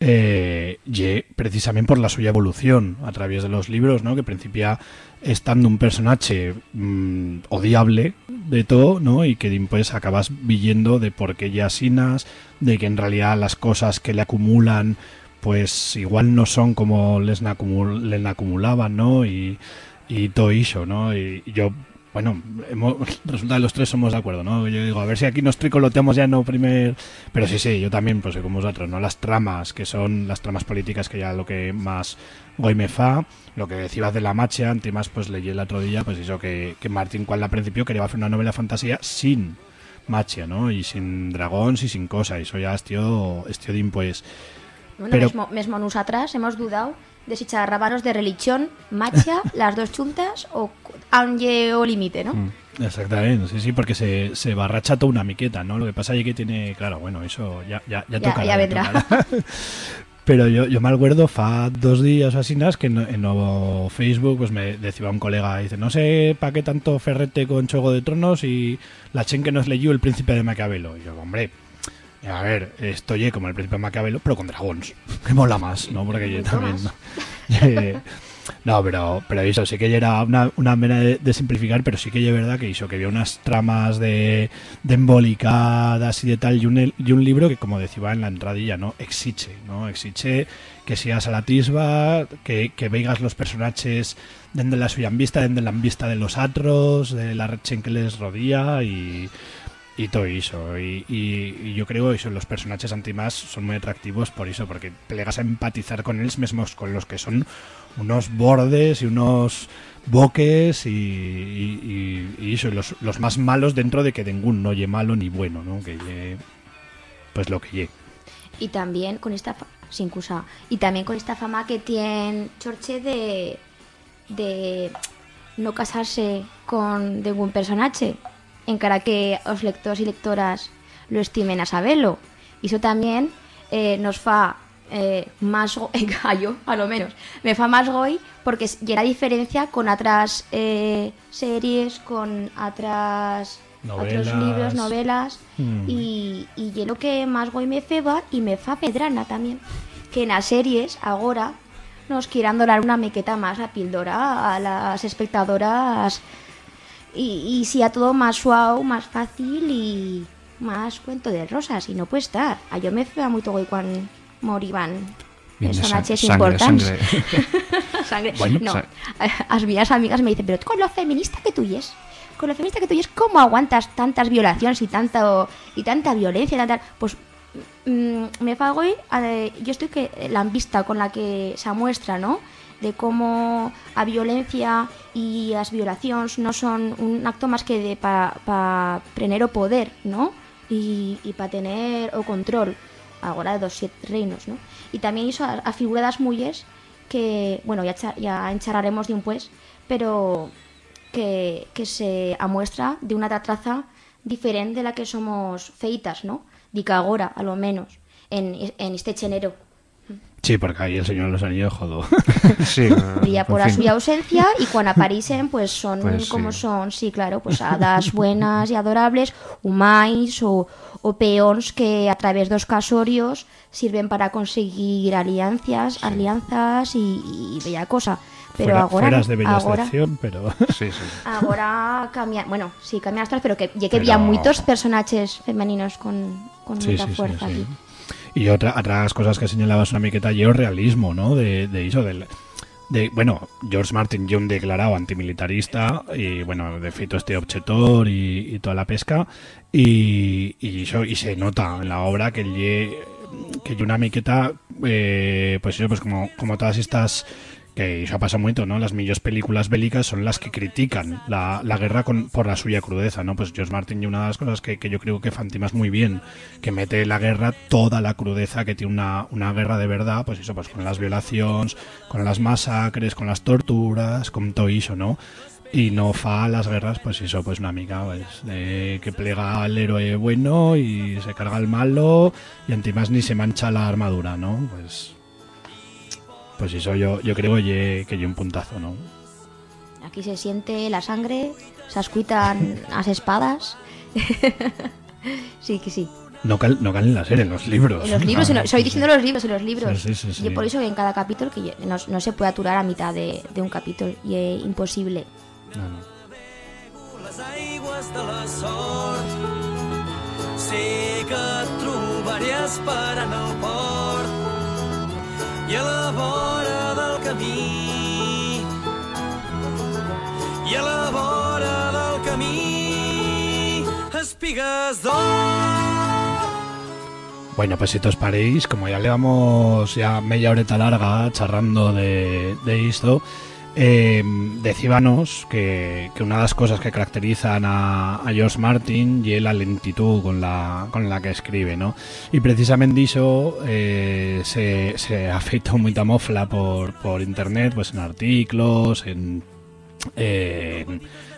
eh, ye precisamente por la suya evolución a través de los libros, ¿no? Que principia estando un personaje mm, odiable de todo, ¿no? Y que después acabas viendo de por qué ya asinas, de que en realidad las cosas que le acumulan pues igual no son como les acumul- acumulaban, ¿no? Y, y eso, ¿no? Y, yo, bueno, hemos, resulta que los tres somos de acuerdo, ¿no? Yo digo, a ver si aquí nos tricoloteamos ya no primer... Pero sí, sí, yo también, pues como vosotros, ¿no? Las tramas, que son las tramas políticas que ya lo que más hoy me fa, lo que decías de la macha, antes más pues leí el otro día, pues eso, que, que Martín cual al principio quería hacer una novela fantasía sin macha, ¿no? Y sin dragons y sin cosas, y eso ya estío, estío din, pues... Bueno, Pero- mesmo, mesmo nosotras hemos dudado de si charrábamos de religión, macha, las dos chuntas o anje o límite, ¿no? Exactamente, sí, sí, porque se, se barracha toda una miqueta, ¿no? Lo que pasa es que tiene, claro, bueno, eso ya, ya, ya, Ya- tocará, ya vendrá. tocará. Pero yo, yo me acuerdo, fa dos días o así, que en, en nuevo Facebook pues me decía un colega, dice, no sé para qué tanto ferrete con Juego de Tronos y la chen que nos leyó El Príncipe de Maquiavelo. Y yo, hombre, a ver, estoy como El Príncipe Maquiavelo, pero con dragons, que mola más, ¿no? Porque yo también... ¿no? Eh, no, pero, pero eso sí que ya era una, una manera de, de simplificar, pero sí que es verdad que hizo que había unas tramas de, de embolicadas y de tal, y un, y un libro que, como decía en la entradilla, ¿no? Exige, ¿no? Exige que seas a la tisba, que, que veas los personajes desde la suya vista, desde la vista de los atros, de la rechen que les rodea y, y todo eso. Y, yo creo que los personajes antimás son muy atractivos por eso, porque plegas a empatizar con ellos mismos, con los que son unos bordes y unos boques y, eso, los, los más malos dentro de que ningún no ye malo ni bueno, ¿no? Que ye, pues lo que ye. Y también con esta sin cusa, y también con esta fama que tiene Chorche de de no casarse con ningún personaje, encara que os lectores y lectoras lo estimen a sabelo. Y eso también eh, nos fa eh, más gallo, a lo menos, me fa más goy porque la diferencia con otras eh, series, con otras Novelas. otros libros, novelas Mm. y, y lo que más goy me feba y me fa pedrana también que en las series ahora nos quieran dorar una mequeta más la píldora a las espectadoras y, y sea todo más suave, más fácil y más cuento de rosas y no puede estar. A yo me feba muy todo cuando moriban personajes importantes. sangre. Sangre. Bueno, no, las mías amigas me dicen, pero con lo feminista que tú es, con lo feminista que tú es, ¿cómo aguantas tantas violaciones y tanto y tanta violencia? tanta-?" Pues mm, me fago yo estoy que la vista con la que se muestra, ¿no? De cómo a violencia y las violaciones no son un acto más que de para pa tener o poder, ¿no? Y, y para tener o control ahora de dos siete reinos, ¿no? Y también hizo a, a figura de las mujeres que, bueno, ya, ya encharraremos de un pues, pero que, que se amuestra de una traza diferente de la que somos feitas, ¿no? Dica ahora, a lo menos, en, en este chenero. Sí, porque ahí el Señor de los Anillos jodo. Sí, Brilla por en la fin. suya ausencia y cuando aparecen, pues son Pues como sí. son, sí, claro, pues hadas buenas y adorables, humáis o, o peones que a través de los casorios sirven para conseguir alianzas, alianzas y, y bella cosa. Pero Fuera- ahora, fueras de bella ahora, excepción, pero... Sí, sí. ahora cambia, bueno, sí, cambian pero que ya que Pero- había muchos personajes femeninos con, con Sí, mucha sí, sí, fuerza sí. aquí. Y otra, otras cosas que señalabas una miqueta, yo realismo, ¿no? De, de eso, del, de, bueno, George Martin un declarado antimilitarista y, bueno, de feito este objetor y, y toda la pesca y, y, eso, y se nota en la obra que lle, que una miqueta, eh, pues eso, pues como, como todas estas que eso pasa mucho, ¿no? Las millos películas bélicas son las que critican la, la guerra con, por la suya crudeza, ¿no? Pues George Martin y una de las cosas que, que yo creo que fantimas muy bien, que mete la guerra toda la crudeza que tiene una, una guerra de verdad, pues eso, pues con las violaciones, con las masacres, con las torturas, con todo eso, ¿no? Y no fa las guerras, pues eso, pues una amiga, pues, que plega al héroe bueno y se carga al malo y más ni se mancha la armadura, ¿no? Pues pues eso yo, yo creo ye- que yo un puntazo, ¿no? Aquí se siente la sangre, se ascuitan las espadas. sí, que sí. No cal, no cal en la serie, en los libros. En los libros, en Ah, lo- estoy sí, diciendo sí. los libros, en los libros. Sí, sí, sí, sí. Yo por eso que en cada capítulo que yo- no, no se puede aturar a mitad de, de un capítulo y es imposible. No, no. les aigües de la sort. Sé que et trobaré esperant al port i a la vora del camí. I a la vora del camí espigues d'or. Bueno, pues si os paréis, como ya llevamos ya media horeta larga charrando de, de esto, eh, decíbanos que, una de las cosas que caracterizan a, George Martin y la lentitud con la, con la que escribe, ¿no? Y precisamente eso eh, se, se ha feito mucha mofla por, por internet, pues en artículos, en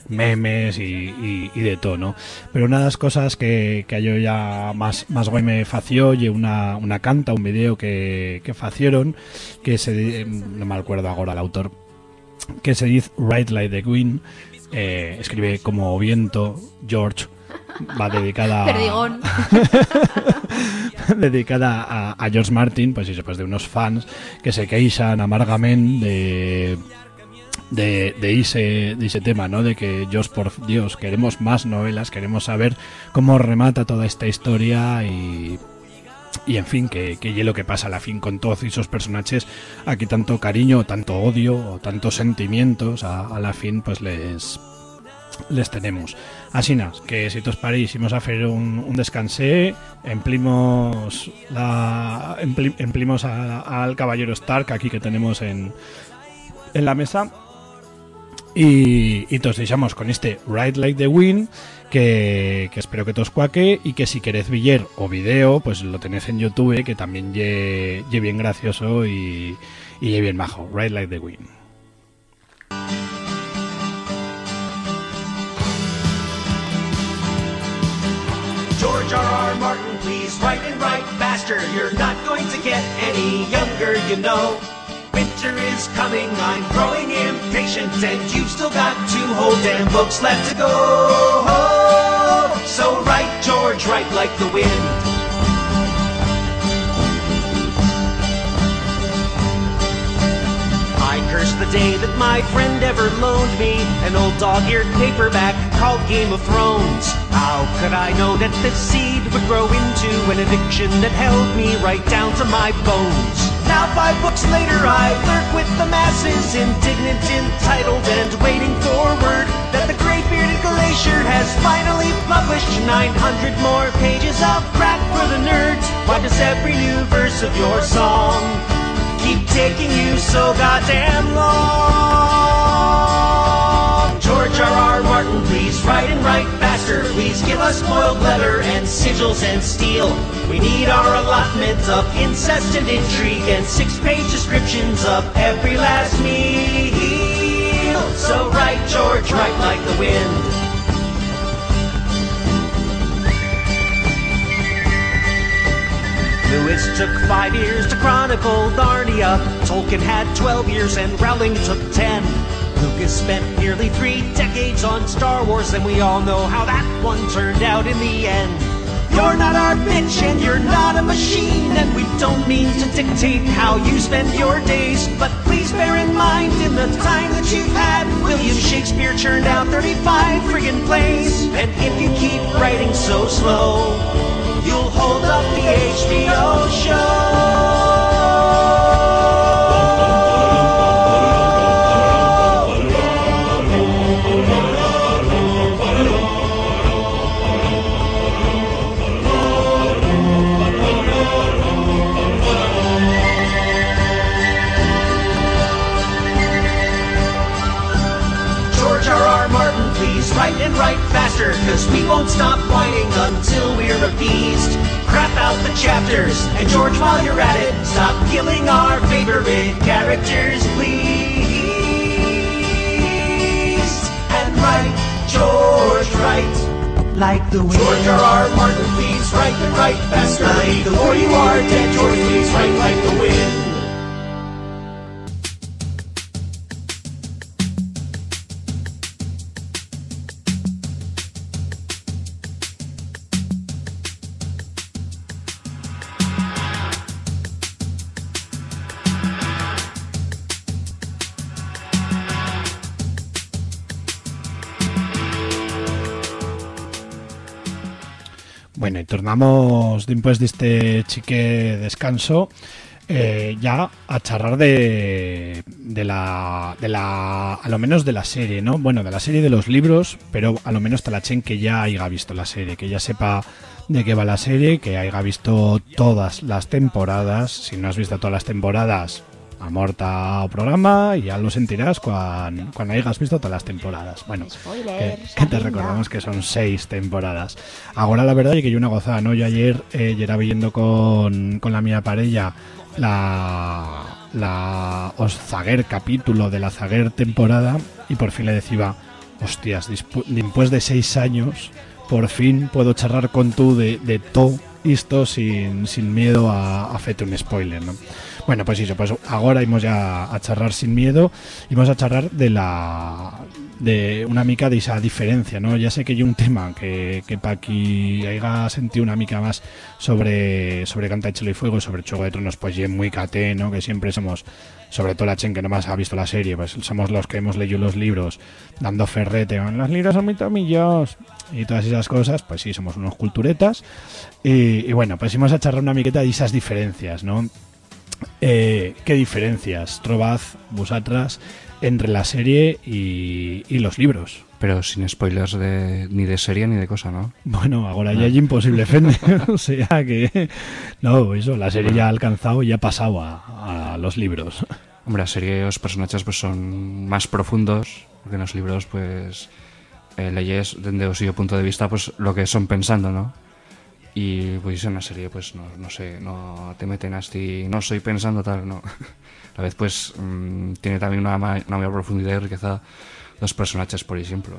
memes y, de todo, ¿no? Pero una de las cosas que, que yo ya más, más guay me fació y una, una canta, un video que, que facieron, que se, eh, no me acuerdo ahora el autor, que se dice Right Like the Queen, eh, escribe como viento, George, va dedicada a, dedicada a, a George Martin, pues pues de unos fans que se queixan amargamente de de, de ese, de ese tema, ¿no? De que Dios, por Dios, queremos más novelas, queremos saber cómo remata toda esta historia y, y en fin, que, que y lo que pasa a la fin con todos esos personajes, aquí tanto cariño, tanto odio, o tantos sentimientos, a, a la fin, pues les, les tenemos. Así nas, que si os paréis, íbamos a hacer un, un descansé, emplimos la empli- emplimos a- al caballero Stark aquí que tenemos en, en la mesa y, y os dejamos con este Ride Like the Wind que, que espero que te os cuaque y que si queréis ver o video pues lo tenéis en YouTube que también ye, ye bien gracioso y, y ye bien majo Ride Like the Wind George R. R. Martin, please write and write faster. You're not going to get any younger, you know. Winter is coming, I'm growing impatient, and you've still got two whole damn books left to go. So write, George, write like the wind. The day that my friend ever loaned me an old dog-eared paperback called Game of Thrones. How could I know that this seed would grow into an addiction that held me right down to my bones? Now five books later I lurk with the masses, indignant, entitled, and waiting for word that the great bearded glacier has finally published 900 more pages of crap for the nerds. Why does every new verse of your song keep taking you so goddamn long. George R. R. Write and write faster. Please give us boiled leather and sigils and steel. We need our allotment of incest and intrigue and six-page descriptions of every last meal. So write, George, write like the wind. Lewis took five years to chronicle Narnia. Tolkien had 12 years and Rowling took 10. Lucas spent nearly three decades on Star Wars, and we all know how that one turned out in the end. You're not our bitch and you're not a machine, and we don't mean to dictate how you spend your days. But please bear in mind, in the time that you've had, William Shakespeare churned out 35 friggin' plays. And if you keep writing so slow, you'll hold up the HBO show. Faster, cause we won't stop whining until we're appeased. Crap out the chapters, and George, while you're at it, stop killing our favorite characters, please. And write, George, write. Like the wind. George R. R. Martin, please write and write faster. Like the more you are dead, George, please write like the wind. Tornamos después de este chique descanso eh, ya a charlar de, de la de la a lo menos de la serie, ¿no? Bueno, de la serie de los libros, pero a lo menos Talachen que ya haya visto la serie, que ya sepa de qué va la serie, que haya visto todas las temporadas. Si no has visto todas las temporadas, amorta o programa y ya lo sentirás cuando, cuando hayas visto todas las temporadas. Bueno, que, te recordamos que son seis temporadas. Ahora la verdad es que yo una gozada, ¿no? Yo ayer eh, era viendo con, con la mía parella la, la os zaguer capítulo de la zaguer temporada y por fin le decía, hostias, después de seis años, por fin puedo charlar con tú de, de todo esto sin, sin miedo a, a un spoiler, ¿no? Bueno, pues eso, pues ahora íbamos ya a charlar sin miedo, íbamos a charlar de la de una mica de esa diferencia, ¿no? Ya sé que hay un tema que, que para aquí haya sentido una mica más sobre sobre Canta Chelo y Fuego, sobre Chogo de Tronos, pues ya muy caté, ¿no? Que siempre somos, sobre todo la Chen que no más ha visto la serie, pues somos los que hemos leído los libros, dando ferrete, "Oh, los libros son muy tomillos y todas esas cosas, pues sí, somos unos culturetas. Y, y bueno, pues íbamos a charlar una miqueta de esas diferencias, ¿no? Eh, ¿Qué diferencias trobaz vosotras entre la serie y, y los libros? Pero sin spoilers de, ni de serie ni de cosa, ¿no? Bueno, ahora ya es imposible Fende, o sea que no, eso, la serie ya ha alcanzado y ya ha pasado a, a los libros. Hombre, la serie los personajes pues son más profundos, porque en los libros pues eh, leyes desde suyo punto de vista pues lo que son pensando, ¿no? Y pues en la serie pues no, no sé, no te meten así, no estoy pensando tal, no. A la vez pues mm, tiene también una, ma- una mayor profundidad y riqueza los personajes, por ejemplo.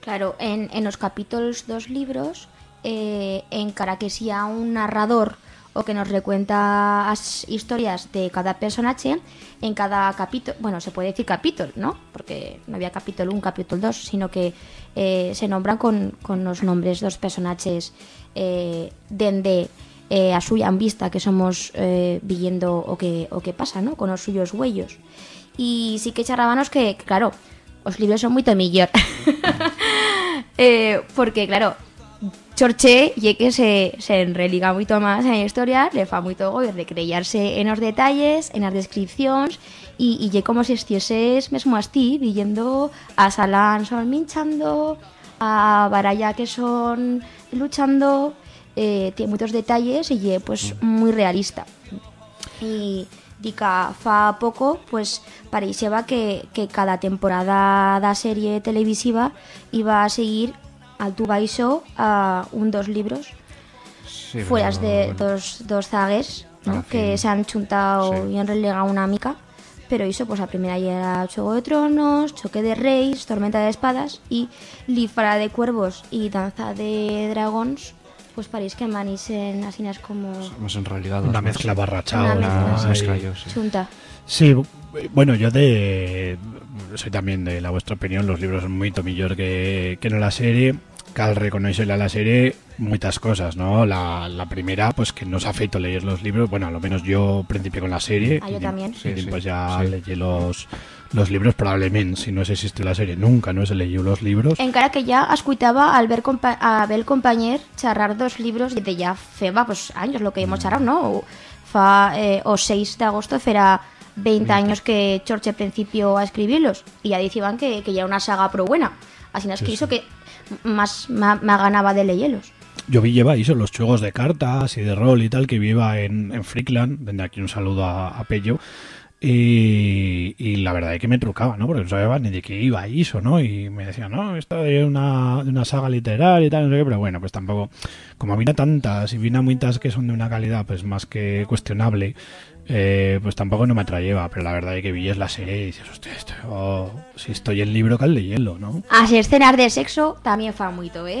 Claro, en, en los capítulos dos libros, eh, encara que sea un narrador o que nos recuenta historias de cada personaje, en cada capítulo, bueno, se puede decir capítulo, ¿no? Porque no había capítulo 1, capítulo 2, sino que eh, se nombran con, con los nombres dos personajes eh, dende eh, a suya vista que somos eh, o que, o que pasa, ¿no? Con los suyos huellos. Y sí que charrábanos que, claro, los libros son muy tomillos. Eh, porque, claro, Chorche, ye que se, se enreliga mucho más en la historia, le fa mucho goyo recrearse en los detalles, en las descripciones, y, y ye como si estieses mesmo así, viendo a Salan son minchando, a Baraya que son luchando, eh, tiene muchos detalles y ye pues muy realista. Y dica fa poco, pues parecía que, que cada temporada da serie televisiva iba a seguir al tu baixo a un dos libros Sí, fueras de bueno, dos, dos zagues ¿no? Que fin. se han chuntado Sí. y han relegado una mica pero hizo pues a primera ya era Choque de Tronos, Choque de Reyes, Tormenta de Espadas y Lífara de Cuervos y Danza de Dragons pues parece que manisen así como Más enreligados. Una más. mezcla barrachada. Una mezcla, Una chunta. Sí, bu- bueno, yo de soy también de la vuestra opinión, los libros son muy mejor que, que no la serie. Cal reconocerle a la serie muchas cosas, ¿no? La, la primera, pues que nos ha feito leer los libros. Bueno, a lo menos yo principié con la serie. Ah, yo y también. Sí, Sí, pues sí, ya sí. leí los, los libros probablemente. Si no se existe la serie, nunca no se leyó los libros. Encara que ya escuitaba al ver compa a Abel compañer charrar dos libros de ya feba pues años lo que hemos charrado, ¿no? O Fa eh, o 6 de agosto será 20 años que Chorche principio a escribirlos y ya decían que, que ya era una saga pro buena. Así es que hizo que más me ganaba de leyelos. Yo vi lleva eso, los juegos de cartas y de rol y tal que viva en, en Freakland, desde aquí un saludo a, a Pello. Y, y la verdad es que me trucaba, ¿no? Porque no sabía ni de qué iba eso, ¿no? Y me decían, no, esto de una, de una saga literaria y tal, no sé qué, pero bueno, pues tampoco, como vino tantas y vino muchas que son de una calidad pues más que cuestionable, eh, pues tampoco no me atraía, pero la verdad es que vi es la serie y dices, hostia, esto, oh, si estoy en libro, cal hielo, ¿no? Las escenas de sexo también fa mucho, ¿eh?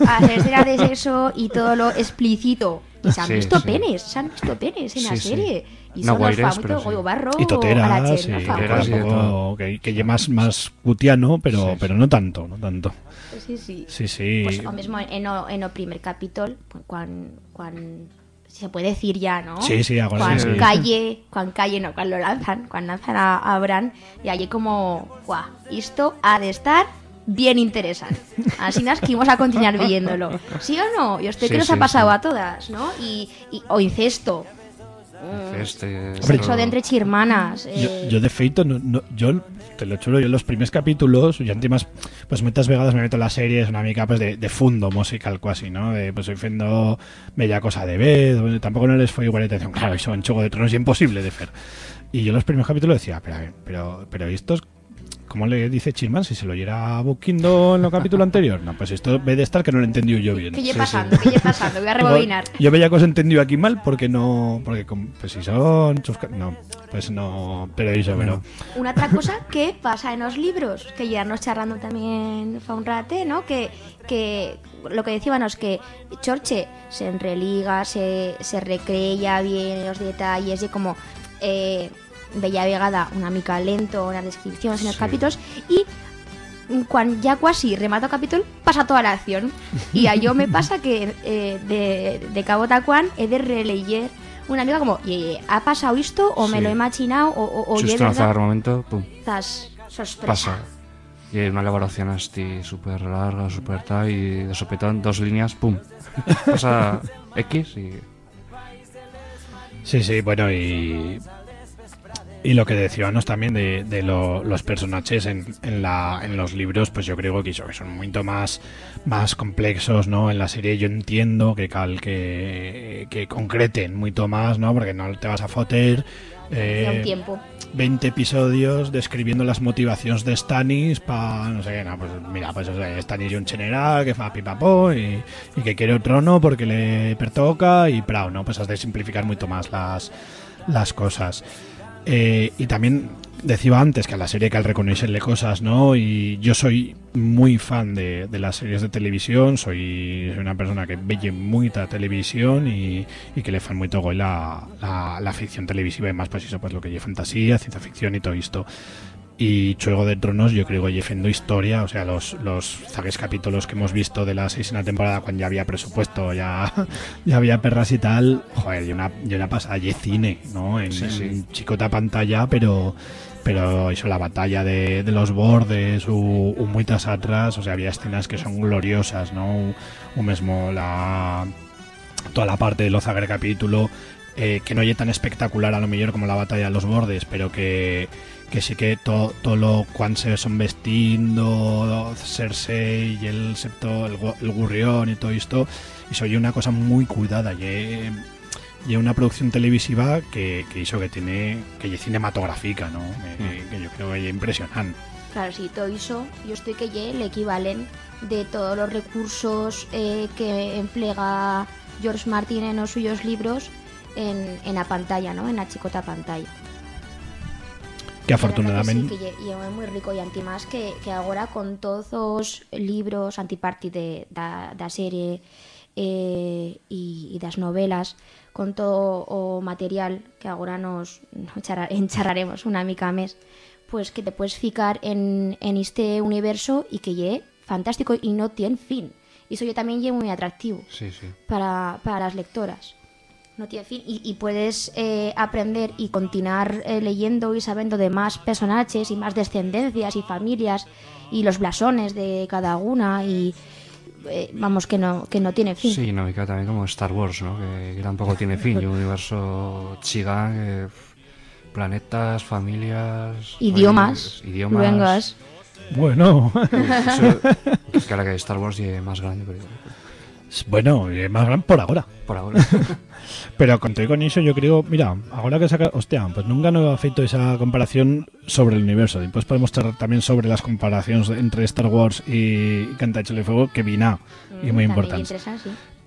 Las escenas de sexo y todo lo explícito. Y se han Sí, visto sí. penes, se han visto penes en la Sí, serie. Y No son los guaires, fa pero mucho sí. goyo barro y toteras chen, y toteras tampoco- que, que lle más más putiano pero Sí, sí. pero no tanto no tanto Sí, sí. sí sí Pues o mismo en o primer capítulo, cuando, cuando se puede decir ya, ¿no? Sí, sí, ahora Cuando sí, sí. calle, cuando calle, no, cuando lo lanzan, cuando lanzan a, a Bran, y allí como, guau, esto ha de estar bien interesante. Así nos que vamos a continuar viéndolo. ¿Sí o no? Yo estoy Sí, que nos ha pasado a todas, ¿no? Y, y- o incesto. Este, Sexo otro- de entre chirmanas. Yo, eh, yo de feito, no, no- yo te lo chulo, yo en los primeros capítulos, yo antes pues metas vegadas me meto en la serie, es una mica pues de, de fundo musical quasi, ¿no? De, pues soy fendo bella cosa de vez, bueno, tampoco no les fue igual la atención, claro, eso en Choco de Tronos es imposible de hacer. Y yo en los primeros capítulos decía, pero, a ver, pero, pero estos, ¿cómo le dice Chisman si se lo oyera Bukindo en el capítulo anterior? No, pues esto ve de estar que no lo he entendido yo bien. ¿Qué lle pasando? ¿Qué lle pasando? Voy a rebobinar. Yo veía que os he entendido aquí mal porque no, porque pues si son chusca- no, pues no, pero eso, pero Una otra cosa que pasa en los libros, que ya nos charrando también fa un rate, ¿no? Que, que lo que decíamos que Chorche se enreliga, se, se recrea bien en los detalles y como eh, Bella Vegada una mica lento en las descripciones en los Sí. capítulos y cuando ya casi remata el capítulo pasa toda la acción y a yo me pasa que eh, de, de Cabo Tacuán he de releyer una amiga como "Ye, ¿ha pasado esto? o me Sí. lo he machinado o, o, o Justo en verdad?". el momento, pum, Estás sorpresa. pasa. Y hay una elaboración así súper larga, súper tal, y de sopetón, dos líneas, pum. Pasa X y... Sí, sí, bueno, y. Y lo que decíamos también de, de lo- los personajes en, en, la, en los libros, pues yo creo que son, son mucho más, más complejos, ¿no? En la serie yo entiendo que cal que, que concreten mucho más, ¿no? Porque no te vas a foter un eh, tiempo. 20 episodios describiendo las motivaciones de Stannis para, no sé qué, no, pues mira, pues o sea, Stannis es un general que fa pipapó y, y que quiere el trono porque le pertoca y prao, ¿no? Pues has de simplificar mucho más las, las cosas. Eh, y también decía antes que a la serie que al reconocerle cosas, ¿no? Y yo soy muy fan de, de las series de televisión, soy, una persona que ve mucha televisión y, y que le fan muy todo la, la, ficción televisiva y más pues pues lo que es fantasía, ciencia ficción y todo esto. Y Juego de Tronos yo creo que llefendo historia, o sea, los, los zagues capítulos que hemos visto de la sexta temporada cuando ya había presupuesto, ya, ya había perras y tal, joder, y una, y una pasada, y cine, ¿no? En, Sí, sí. en chicota pantalla, pero pero eso, la batalla de, de los bordes, u, u muitas atrás, o sea, había escenas que son gloriosas, ¿no? U, u mismo la toda la parte del Ozager capítulo, eh, que no es tan espectacular a lo mejor como la batalla de los bordes, pero que, que sí que todo todo lo cuando se son vestiendo Cersei y el septo, el, gu- el gurrión y todo esto, y soy una cosa muy cuidada y y una producción televisiva que, que hizo que tiene que es cinematográfica, ¿no? Que, que yo creo que es impresionante. Claro, sí, todo eso, yo estoy que ye el equivalente de todos los recursos eh, que emplea George Martin en los suyos libros en, en la pantalla, ¿no? En la chicota pantalla. Que afortunadamente Que sí, que lle- lle é moi rico e antimás que, que agora con todos os libros antiparty de, da, da serie eh, e, e das novelas con todo o material que agora nos, nos charra- encharraremos unha mica mes pues que te puedes ficar en, en este universo e que lle fantástico e no tiene fin iso yo tamén lle moi atractivo Sí, sí. para, para las lectoras. No tiene fin. Y, y puedes eh, aprender y continuar eh, leyendo y sabiendo de más personajes y más descendencias y familias y los blasones de cada una y eh, vamos que no que no tiene fin. Sí, no, y claro, también como Star Wars, ¿no? Que, que tampoco tiene fin. Y un universo chiga, que, planetas, familias... Idiomas, países, idiomas... bueno, Eso- es que ahora que Star Wars es más grande, pero bueno, es más gran por ahora. por ahora. Pero con todo con eso yo creo, mira, ahora que saca, hostia, pues nunca no he feito esa comparación sobre el universo. Después podemos charlar también sobre las comparaciones entre Star Wars y Canta de Fuego, que vina y muy importante. sí.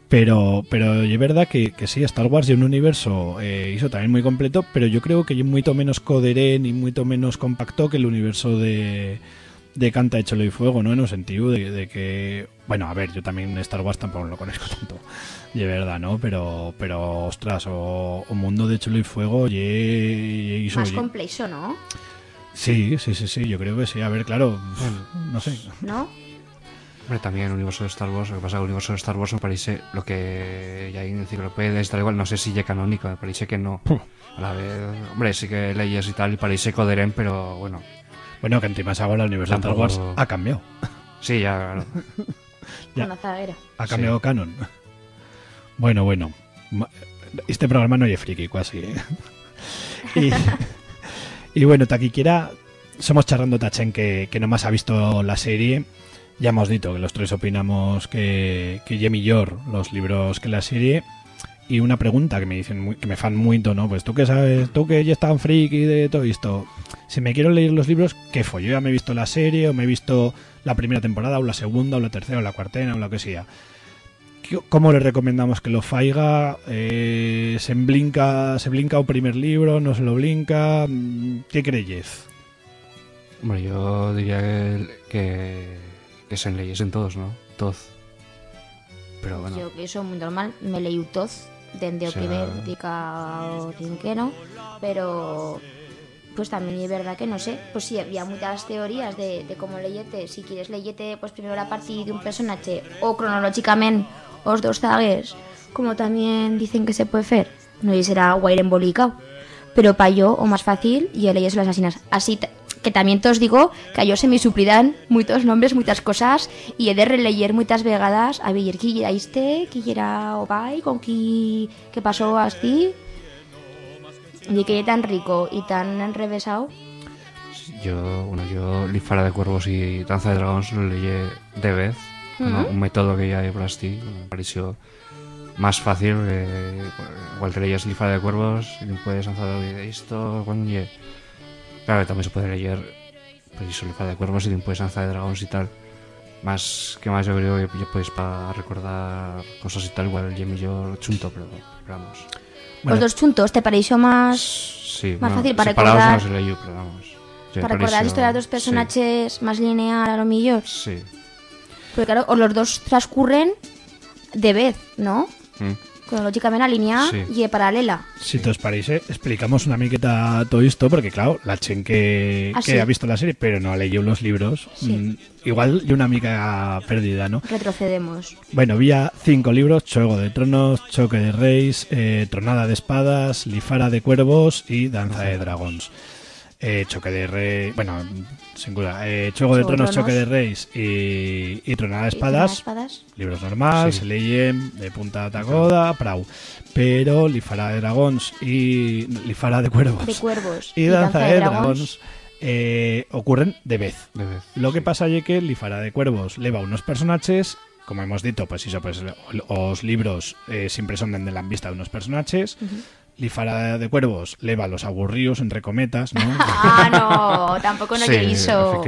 Pero, pero es verdad que, que sí, Star Wars es un universo eh, hizo también muy completo, pero yo creo que es mucho menos coderén y mucho menos compacto que el universo de, de Canta de Chelo y Fuego, ¿no? En el sentido de, de que, bueno, a ver, yo también Star Wars tampoco lo conozco tanto, de verdad, ¿no? Pero, pero ostras, o, o mundo de Chelo y Fuego, ye, ye Más ye- complejo, ¿no? Sí, sí, sí, sí, yo creo que sí. A ver, claro, no sé. ¿No? Hombre, también el universo de Star Wars, lo que pasa es que el universo de Star Wars me parece lo que ya hay en enciclopedias tal igual, no sé si ya canónico, me parece que no. A la vez, hombre, sí que leyes y tal, y parece coherente, pero bueno. Bueno, que encima ahora el universo de Star Wars ha cambiado. Sí, ya, claro. Ya. Una zaguera. Ha cambiado canon. Bueno, bueno. Este programa no es friki, casi. ¿eh? Y, y bueno, taquiquiera, somos charrando tachen que, que nomás ha visto la serie. Ya hemos dicho que los tres opinamos que, que ye millor los libros que la serie. Y una pregunta que me dicen, muy- que me fan muy ¿no? Pues tú que sabes, tú que ya estás tan friki de todo esto. Si me quiero leer los libros, ¿qué fue? Yo ya me he visto la serie, o me he visto la primera temporada, o la segunda, o la tercera, o la cuartena, o lo que sea. ¿Qué- ¿Cómo le recomendamos que lo faiga? Eh, ¿Se blinca, se blinca o primer libro? ¿No se lo blinca? Mm, ¿Qué creyes? Hombre, yo diría que, que, que se leyesen todos, ¿no? Todos. Pero bueno, Yo que eso muy normal, me leí todos dende o sea- o cinqueno, pero pues también es verdad que no sé, pues sí, había muchas teorías de, de cómo leyete, si quieres leyete pues primero la parte de un personaje o cronológicamente os dos zagues, como también dicen que se puede hacer, no y será guaire embolicado, pero para yo o más fácil y leyes las asinas, así que también te os digo que a yo se me suplidan muchos nombres, muchas cosas y he de releyer muchas vegadas a ver era este, qui era Obai, con qui que pasó así y que tan rico y tan enrevesado yo, bueno, yo Lifara de Cuervos y Danza de Dragones lo leí de vez. ¿no? Ujú. Un método que ya por así me pareció más fácil. que igual que leías Lifara de Cuervos y puedes lanzar de esto. Cuando llegue. Claro, también se puede leer pues eso, Lifara de Cuervos y después Danza de Dragones y tal. Más que más yo creo que ya puedes para recordar cosas y tal, igual el yo chunto, pero, pero vamos. Bueno. los dos juntos te pareció más Sí, bueno, fácil para recordar- se pero vamos. Para recordar eso- historia de dos sí, personajes más lineal a lo mejor Sí. porque claro los dos transcurren de vez ¿no? Mm. Cronológicamente alineada Sí. y paralela Si te os parece, explicamos una miqueta todo esto, porque claro, la chen que, Ah, que sí. ha visto la serie, pero no ha leído los libros, Sí. mm, igual y una mica perdida, ¿no? retrocedemos Bueno, había cinco libros, Juego de Tronos, Choque de Reyes, eh, Tronada de Espadas, Lifara de Cuervos y Danza de Dragons. Eh, choque de Reyes, bueno, singular, eh, Juego de Juego de Tronos, Tronos. Choque de Reyes y, y Tronada de Y de Espadas, espadas libros normales, Sí. se leyen de punta a tacoda, prau. Pero Lifara de Dragons y Lifara de Cuervos de cuervos y Danza de Dragons eh, ocurren de vez. De vez. Lo que sí. pasa es que Lifara de Cuervos leva unos personajes, como hemos dicho, pues eso, pues los libros eh, siempre son donde la vista de unos personajes. Lifara de Cuervos leva los aburridos, entre cometas, ¿no? ah no tampoco no Sí, yo hizo.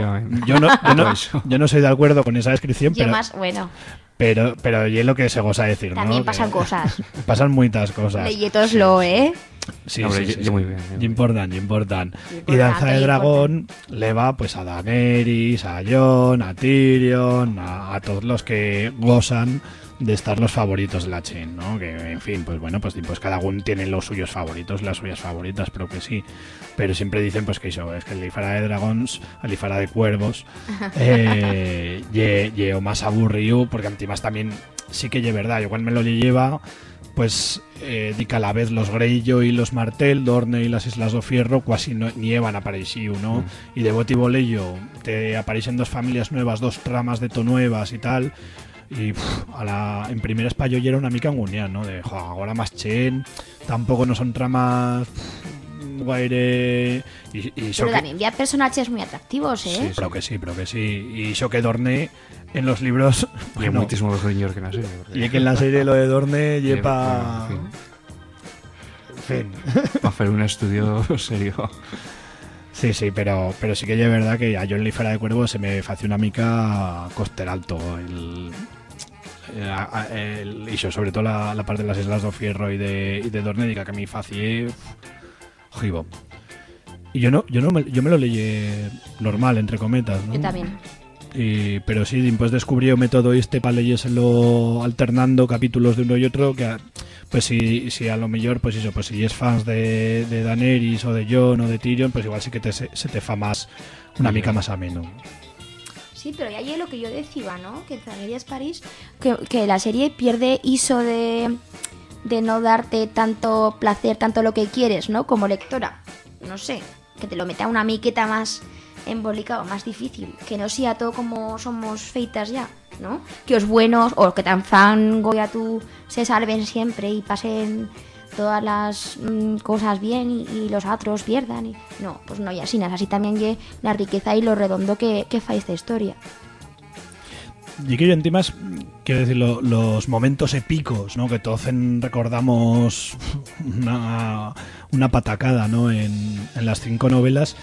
Yo no, yo, no, yo no soy de acuerdo con esa descripción, yo pero, más bueno pero, pero y es lo que se goza decir, también ¿no? pasan Que cosas Pasan muchas cosas. leyetoslo eh Sí, Hombre, sí, yo- sí, yo muy sí. bien, muy Y bien. importan, y importan. Y Danza de. Dragón le va pues a Daenerys, a Jon, a Tyrion, a, a todos los que gozan de estar los favoritos de la chain, ¿no? Que, en fin, pues bueno, pues, pues cada uno tiene los suyos favoritos, las suyas favoritas, pero que sí. Pero siempre dicen pues que eso, es que el Lifara de Dragons, el Lifara de Cuervos, eh, lle o más aburrido, porque antimas también sí que es verdad, igual me lo lleva pues eh, di que a la vez los Greyjoy y los Martel, Dorne y las Islas do Fierro casi no, ni han aparecido, ¿no? Y de Boti Bolello te aparecen dos familias nuevas, dos tramas de to nuevas y tal. Y pf, a la, en primera español era una mica angunia, ¿no? De, jo, ahora más chen, tampoco no son tramas pf, guaire... Y, y pero también había personajes muy atractivos eh Pero que sí, pero que sí. Y Xoque Dorne en los libros... Y es bueno, muchísimo mejor señor que en la serie. porque- y es que en la serie lo de Dorne Sí, lleva... fin. Para hacer un estudio serio. Sí, sí, pero, pero sí que es verdad que a John Lifera de Cuervo se me hace una mica coster alto. El, eh, a- a- el- y sobre todo la, la parte de las Islas do Fierro y de, y de Dornédica que me facie jibo. Y yo no, yo no me, yo me lo leí normal, entre cometas, ¿no? yo también Y, pero sí, después descubrí método este para leyérselo alternando capítulos de uno y otro, que a- pues si, si a lo mejor, pues eso, pues si es fans de, de Daenerys o de Jon o de Tyrion, pues igual sí que te, se, se te fa más, una mica más ameno. Sí, pero ya hay lo que yo decía, ¿no? Que Zaguerías París, que, la serie pierde eso de, de no darte tanto placer, tanto lo que quieres, ¿no? Como lectora. No sé, que te lo meta una miqueta más embolicado, más difícil, que no sea todo como somos feitas ya, ¿no? Que os buenos o que tan fan Goya tú se salven siempre y pasen todas las mm, cosas bien y, los otros pierdan. Y... No, pues no, y así, así también lle la riqueza y lo redondo que, que fa esta historia. Y que yo en más, quiero decir, lo- los momentos épicos, ¿no? Que todos recordamos una, una patacada, ¿no? En, en las cinco novelas.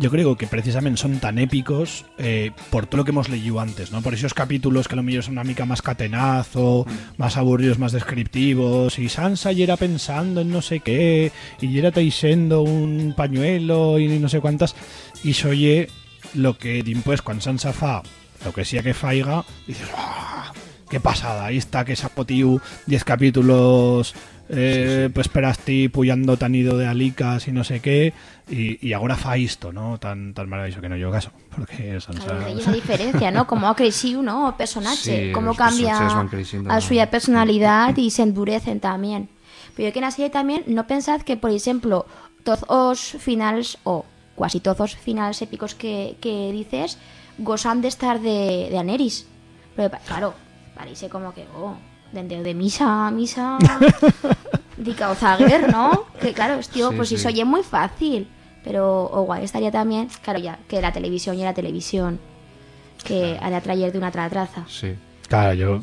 Yo creo que precisamente son tan épicos eh, por todo lo que hemos leído antes, ¿no? Por esos capítulos que a lo mejor son una mica más catenazo, más aburridos, más descriptivos, y Sansa ya era pensando en no sé qué, y era teixendo un pañuelo y no sé cuántas, y soye lo que pues cuando Sansa fa lo que sea que faiga, dices, "Ah, qué pasada, ahí está que se ha potiu 10 capítulos eh, pues esperasti puyando tan ido de alicas y no sé qué, y, y ahora fa esto, ¿no? Tan, tan maravilloso que no yo caso, porque Sansa... Claro, diferencia, ¿no? Cómo ha crecido, ¿no? El personaje, Sí, personajes cambia a ¿no? suya personalidad y se endurecen también. Pero yo que en la serie también no pensad que, por ejemplo, todos los finales, o casi todos los finales épicos que, que dices, gozan de estar de, de Aneris. Pero claro, parece como que, oh, de, de misa a misa, de Cauzaguer, ¿no? Que claro, tío, Sí, pues sí. eso oye muy fácil. Pero o guay estaría también, claro, ya, que la televisión y la televisión, que hará traer de una otra traza. Sí. Claro, yo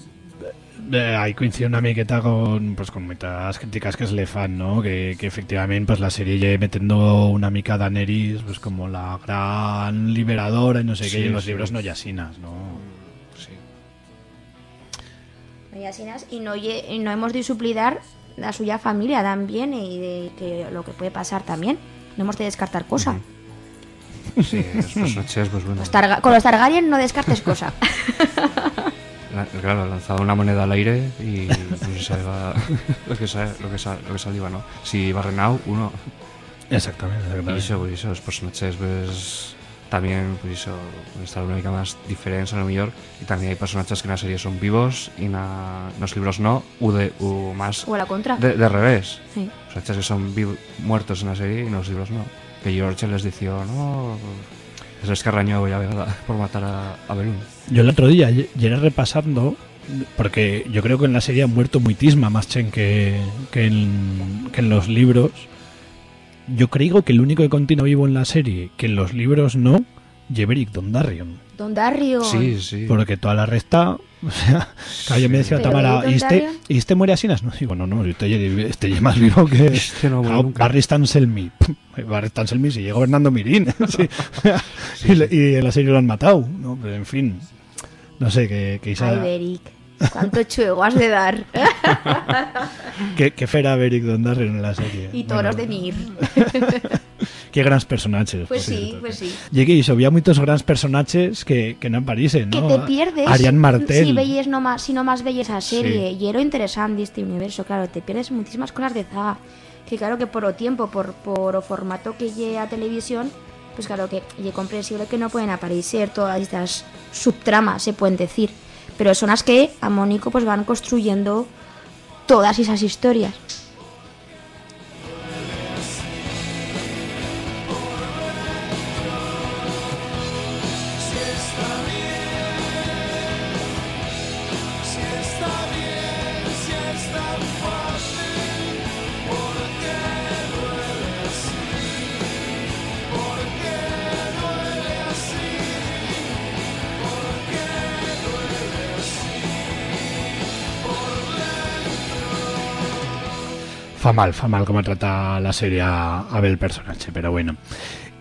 eh, ahí coincido una miqueta con pues con muchas críticas que es le fan, ¿no? Que, que efectivamente pues la serie lle metiendo una mica Daenerys pues como la gran liberadora y no sé qué, y en los sí. libros no yasinas, ¿no? Sí. No hay asinas, y no, y no hemos de suplidar la suya familia también y de que lo que puede pasar también. No hemos de descartar cosa. Sí, los personajes, pues bueno. Los Targa- con los Targaryen no descartes cosa. la- claro, lanzaba una moneda al aire y pues, salga lo que sa- lo que sa- lo que saliva, ¿no? Si va Renau, uno. Exactamente, Y exactamente. eso, pues eso, los personajes, pues también, pues eso, estar una mica más diferentes a lo mejor. Y también hay personajes que en la serie son vivos y na, en los libros no, u, de, u más o a la contra. de, de revés. Sí. Personajes que son viv- muertos en la serie y en los libros no. Que George les decía, no, es escarrañó ya por matar a, a Belún. Yo el otro día lle- llegué repasando porque yo creo que en la serie ha muerto muy tisma más chen que, que, en, que en los libros. Yo creo que el único que continúa vivo en la serie, que en los libros no, Jeverick Dondarrion. Don Dario. Sí, sí. Porque toda la resta, o sea, claro, yo me decía Pero Tamara, ¿y ¿y este, Dondarrion? ¿y este muere así? No, digo, no, no, este este lle más vivo que Este no Claro, nunca. Barry Stanselmy. Barry Stanselmy sigue gobernando Mirin. sí. y, en la serie lo han matado, ¿no? Pero en fin, no sé, que, que, esa- Ay, Beric. ¿Cuánto chuego has de dar? que, que fera Beric Dondarrion en la serie. y toros Bueno, de Mir. Qué grandes personajes. Pues sí, cierto. pues sí. Llegué y había muchos grandes personajes que, que no aparecen, Que ¿no? te pierdes Ariane Martel. si veyes no más, si no más veyes esa serie. Y era interesante este universo, claro, te pierdes muchísimas cosas de zaga. Que claro que por o tiempo, por, por o formato que llegue a televisión, pues claro que es comprensible que no pueden aparecer todas estas subtramas, se pueden decir. Pero son las que a Mónico pues van construyendo todas esas historias. Mal, fa mal como trata la serie a, a ver el personaje, pero bueno.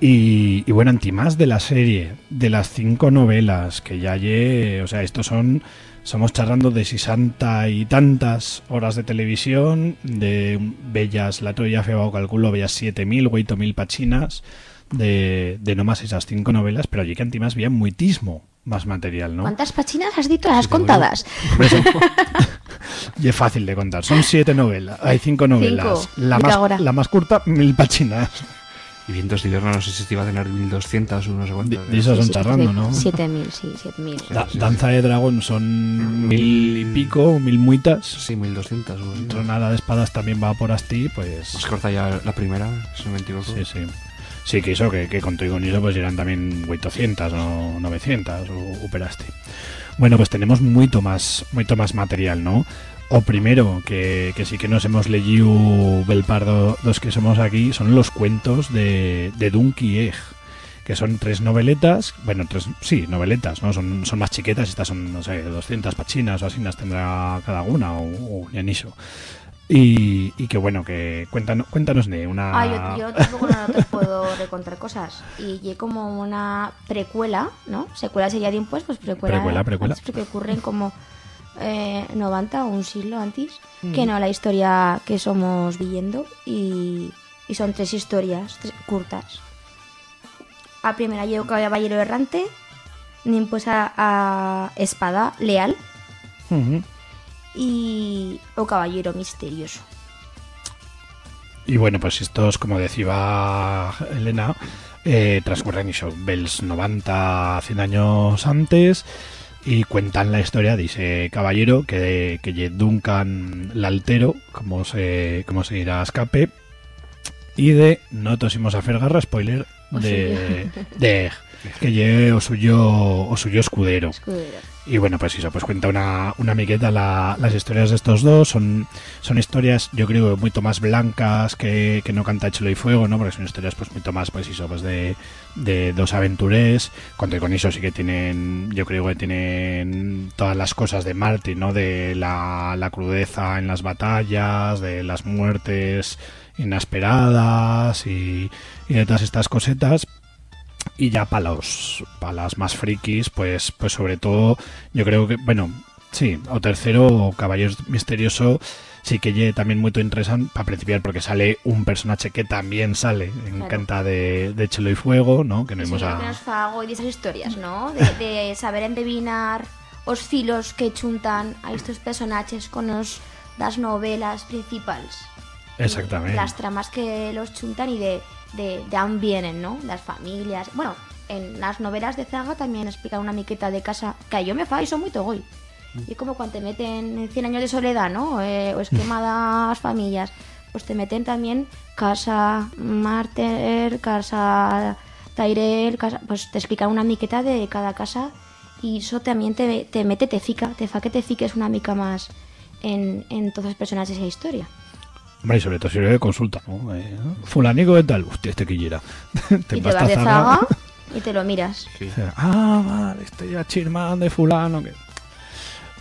Y, y bueno, más de la serie, de las cinco novelas que ya lle, o sea, estos son, somos charlando de 60 y tantas horas de televisión, de bellas, la otro ya feo calculo, bellas 7.000 o 8.000 pachinas, de, de nomás esas cinco novelas, pero allí que antimás había muitismo más material, ¿no? ¿Cuántas pachinas has dicho? ¿Las contadas? Son- y es fácil de contar. Son siete novelas. Hay cinco novelas. Cinco. La, más, la más corta, mil pachinas. Y vientos de invierno no sé si te iba a tener 1200 o no sé De, cuántas. de eso son Sí, charrando, ¿no? 7.000, sí, 7.000. Da- Danza de Dragón son mil y pico, mil muitas. Sí, 1200 o así. Tronada de espadas también va por Asti, pues. Más corta ya la primera, si no me equivoco. Sí, sí. Sí, que eso, que, que con todo y con eso pues eran también 800 o 900 o uperaste. Bueno, pues tenemos mucho más, mucho más material, ¿no? O primero, que, sí que nos hemos leído Belpardo, los que somos aquí, son los cuentos de, de Dunky Egg, que son tres noveletas, bueno, tres, sí, noveletas, ¿no? Son, son más chiquetas, estas son, no sé, 200 pachinas o así las tendrá cada una, o, o en eso. Y, y que bueno, que cuéntanos, cuéntanos de una... Ah, yo, yo tampoco no te puedo recontar cosas. Y es como una precuela, ¿no? Secuela sería de pues, pues precuela. Precuela, precuela. antes, Porque ocurren como eh, 90 o un siglo antes que no la historia que somos viviendo. Y, y son tres historias tres, curtas. A primera llevo Caballero Errante, pues a, a Espada Leal Ujú. Y O Caballero Misterioso. Y bueno, pues estos, como decía Elena, eh, transcurren eso, Bells 90, 100 años antes y cuentan la historia de ese caballero que, que Duncan Laltero, como se, como se irá a escape, y de no tosimos a fer garra, spoiler, O de, de que lle o suyo, o suyo escudero. Escudero. Y bueno, pues eso, pues cuenta una, una miqueta la- las historias de estos dos. Son, son historias, yo creo, mucho más blancas que, que no canta Chelo y Fuego, ¿no? Porque son historias, pues, mucho más, pues eso, pues de, de dos aventurés. Con, con eso sí que tienen, yo creo que tienen todas las cosas de Martin, ¿no? De la, la crudeza en las batallas, de las muertes inesperadas y, y de todas estas cosetas y ya para los para las más frikis pues pues sobre todo yo creo que bueno sí o tercero o caballero misterioso sí que lle también muy interesante para principiar porque sale un personaje que también sale en Claro. canta de, de Chelo y Fuego no que no a que nos fago e desas historias, ¿no? De, de saber endevinar os filos que chuntan a estos personajes con os das novelas principales. exactamente Las tramas que los chuntan y de, de, de dónde vienen, ¿no? Las familias. Bueno, en las novelas de Zaga también explican una miqueta de casa que yo me fa y son muy togoy. Y como cuando te meten en 100 años de soledad, ¿no? Eh, o esquema das familias, pues te meten también casa Marter, casa Tyrell, casa, pues te explican una miqueta de cada casa y eso también te, te mete, te fica, te fa que te fiques una mica más en, en todos los personajes de esa historia. Hombre, y sobre todo sirve de consulta ¿no? Eh, fulanico de tal hostia este quillera y te vas de zaga y te lo miras. Ah, vale, este ya Chirman de fulano. Que...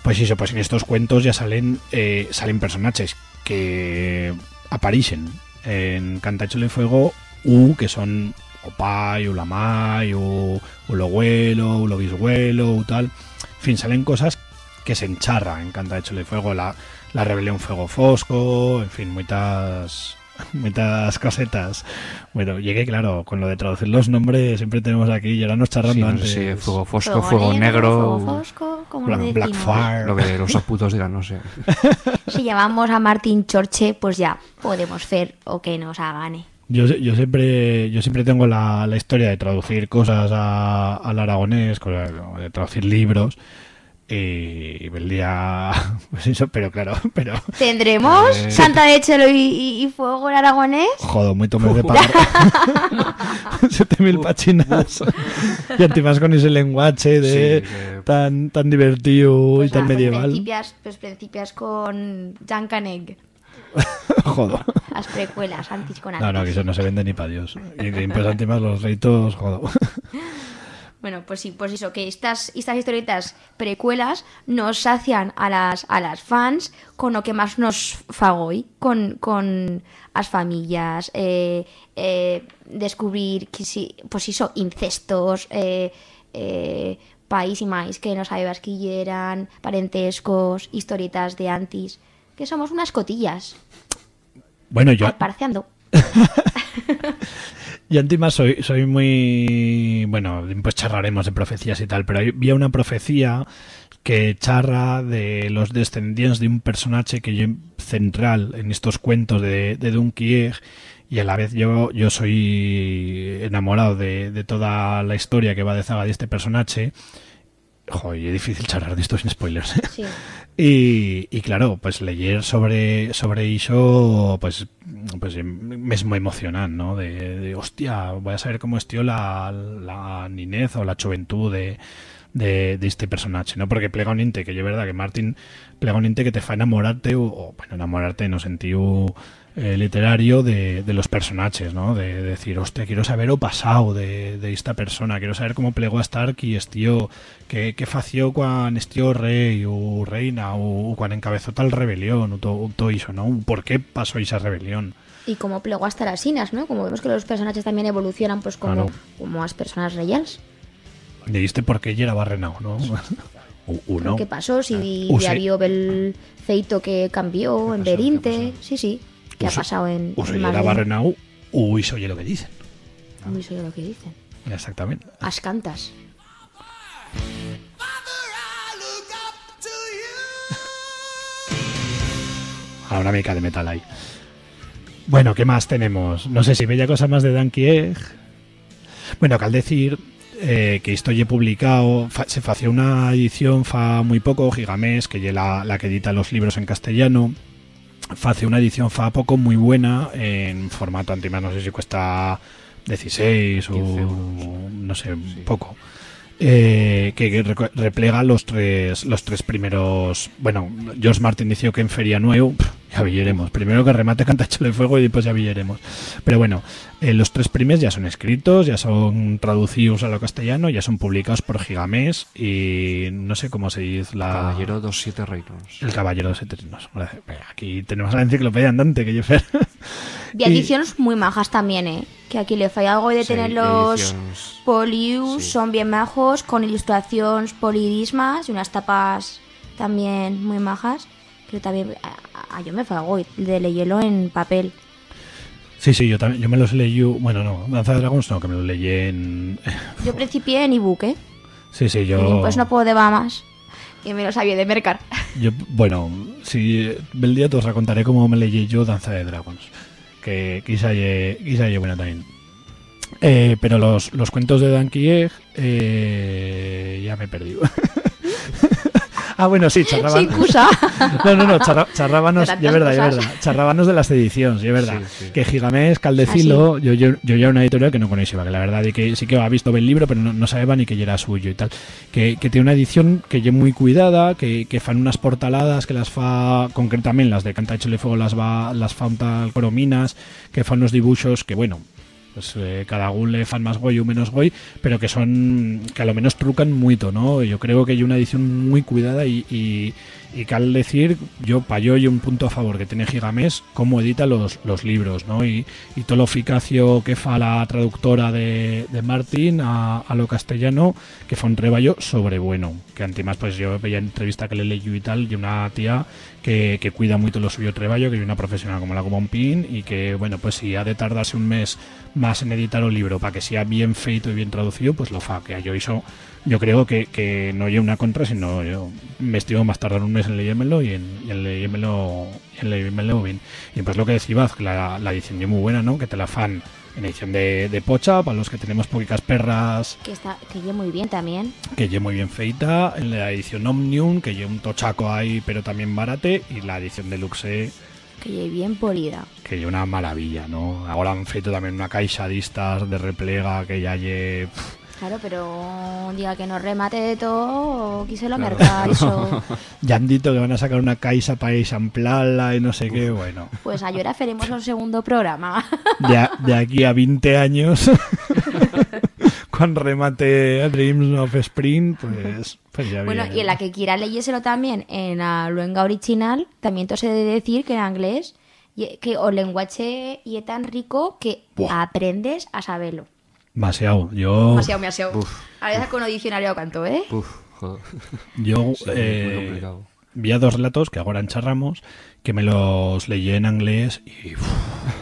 Pues eso, pues en estos cuentos ya salen eh, salen personajes que aparecen en Cantachelo y Fuego u que son o pai, o la mai, o, o lo abuelo, o lo bishuelo, o tal. En fin, salen cosas que se encharra en Cantachelo y Fuego, la, la rebelión Fuego Fosco, en fin, muchas muchas cosetas. Bueno, llegué, claro, con lo de traducir los nombres, siempre tenemos aquí, y ahora nos charrando Sí, no antes. fuego fosco, fuego negro, fuego fosco, como Black, Black. Fire. lo que los putos digan, no sé. Si llamamos a Martín Chorche, pues ya podemos hacer o que nos hagane. Yo, yo siempre yo siempre tengo la, la historia de traducir cosas a- al aragonés, de traducir libros y el día pues eso, pero claro, pero ¿Tendremos Eh. Santa de Chelo y, y- y Fuego en aragonés? jodo, muy tomé de pagar 7000 páginas y encima con ese lenguaje de Sí, que- tan tan divertido y Pues tan nada, pues medieval. Principias, pues principias con Jan Canek. jodo. Las precuelas, antes con No, antes. no, que eso no se vende ni para Dios. Y pues encima los reitos, jodo. Bueno, pues sí, pues eso, que estas, estas historietas precuelas nos sacian a las, a las fans con lo que más nos fagoi, con, con las familias, eh, eh, descubrir que sí, pues eso, incestos, eh, eh, país y más que no sabías que eran, parentescos, historietas de antis, que somos unas cotillas, Bueno, yo, parceando. Yo encima soy, soy muy... Bueno, pues charlaremos de profecías y tal, pero había una profecía que charra de los descendientes de un personaje que yo central en estos cuentos de, de Dunkieg y a la vez yo, yo soy enamorado de, de toda la historia que va de Zaga de este personaje Joder, es difícil charlar de esto sin spoilers. ¿eh? Sí. Y, y claro, pues leer sobre sobre iso pues pues me es muy emocionante, ¿no? De, de, hostia, voy a saber cómo estió la, la niñez o la juventud de, de, de este personaje, ¿no? Porque plega un inte, que yo verdad que Martin plega un inte que te fa enamorarte o, o, bueno, enamorarte en el sentido eh, literario de, de los personajes, ¿no? De, de decir, hostia, quiero saber o pasado de, de esta persona, quiero saber cómo plegó a Stark y estió, qué, qué fació cuando estió rey o reina o, o cuando encabezó tal rebelión o todo, todo eso, ¿no? ¿Por qué pasó esa rebelión? Y como plegó hasta las sinas, ¿no? Como vemos que los personajes también evolucionan pues como, Claro. como las personas reales. Leíste por qué era barrenao, ¿no? O, o no. ¿Qué pasó? Si ya sí. vio el feito que cambió en Berinte. pasó? Sí, sí. ¿Qué ha pasado en, o se en era Madrid? barrenao o hizo oye lo que dicen. Uy, soy lo que dicen. Exactamente. As cantas. A una mica de metal ahí. Bueno, ¿qué más tenemos? No sé si bella cosa más de Danky Egg. Bueno, que al decir eh, que esto ya publicado, fa- se hacía una edición fa muy poco, Gigamés, que ya la, la que edita los libros en castellano. Hace una edición fa poco muy buena en formato antimás, no sé si cuesta 16 o 15 euros. no sé, Sí. poco. Eh, que replega los tres los tres primeros bueno George Martin dijo que en Feria Nuevo ya veremos primero que remate Cantacho de Fuego y después ya veremos pero bueno eh, los tres primeros ya son escritos ya son traducidos a lo castellano ya son publicados por Gigamés y no sé cómo se dice la Caballero dos siete reinos. el Caballero los Eternos Gracias. aquí tenemos a la enciclopedia andante que yo Y ediciones muy majas también, ¿eh? Que aquí le falla algo de Sí, tener los ediciones- polius, sí. son bien majos, con ilustraciones polidismas y unas tapas también muy majas. Pero también, a, a- yo me fago de leerlo en papel. sí sí yo también yo me los leí bueno no Danza de Dragons no que me los leí en Yo principié en ebook, ¿eh? sí sí Y yo pues no puedo de más. Y me lo sabía de mercar. Yo, bueno, si el día te os contaré cómo me leí yo Danza de Dragons, que quizá ye buena también. Eh, pero los, los cuentos de Danky Egg, eh, ya me he perdido. ah, bueno, sí, charraban. Sin cusa. No, no, no, charra, charrábanos, De ya es verdad, ya es verdad. Charrábanos de las ediciones, ya es verdad. Sí, sí. Que Gigamés, Caldecilo, yo, yo, yo ya una editorial que no conocía, que la verdad es que sí que ha visto el libro, pero no, no sabía ni que ya era suyo y tal. Que, que tiene una edición que ya muy cuidada, que, que fan unas portaladas, que las fa, concretamente las de Cantacho de Fuego las va, las fa un tal Corominas, que fan unos dibujos que bueno, pues eh, cada uno le fan más goy o menos goy, pero que son que a lo menos trucan mucho, ¿no? Yo creo que hay una edición muy cuidada y, y cal decir, yo para yo hay un punto a favor que tiene Gigamés cómo edita los, los libros, ¿no? Y, y todo lo eficacio que fa la traductora de, de Martín a, lo castellano, que fue un treballo sobre bueno, que antimás pues yo veía entrevista que le leí y tal, y una tía que, que cuida mucho lo suyo treballo, que es una profesional como la como un pin, y que, bueno, pues si ha de tardarse un mes más en editar el libro para que sea bien feito y bien traducido, pues lo fa, que yo hizo, yo creo que, que no hay una contra, sino yo me estimo más tardar un mes en leérmelo y en, y en y en leérmelo bien. Y pues lo que decías, que la, la edición es muy buena, ¿no? Que te la fan en edición de, de pocha, para los que tenemos poquitas perras, Que está, que lleva muy bien también. que lle muy bien feita, en la edición Omnium, que lle un tochaco ahí, pero también barate, y la edición deluxe, Que lleva bien polida. que lle una maravilla, ¿no? Ahora han feito también una caixa de de replega que ya lle... Claro, pero un día que nos remate de todo, quise mercar eso. Ya han dicho que van a sacar una caixa para ensamblarla y no sé qué, bueno. Pues a llorar haremos un segundo programa. De, a- de aquí a 20 años, cuando remate Dreams of Spring, pues, pues ya Bueno, viene. y en la que quiera leyéselo también en la luenga original, también te se de decir que en inglés que o lenguaje y es tan rico que Buah. aprendes a saberlo. Demasiado. Yo, Demasiado, demasiado. Uf. Ahora ya con un diccionario canto, ¿eh? Uf, joder. yo Sí, muy eh, complicado. vi a dos relatos que ahora encharramos, que me los leí en inglés y... uf,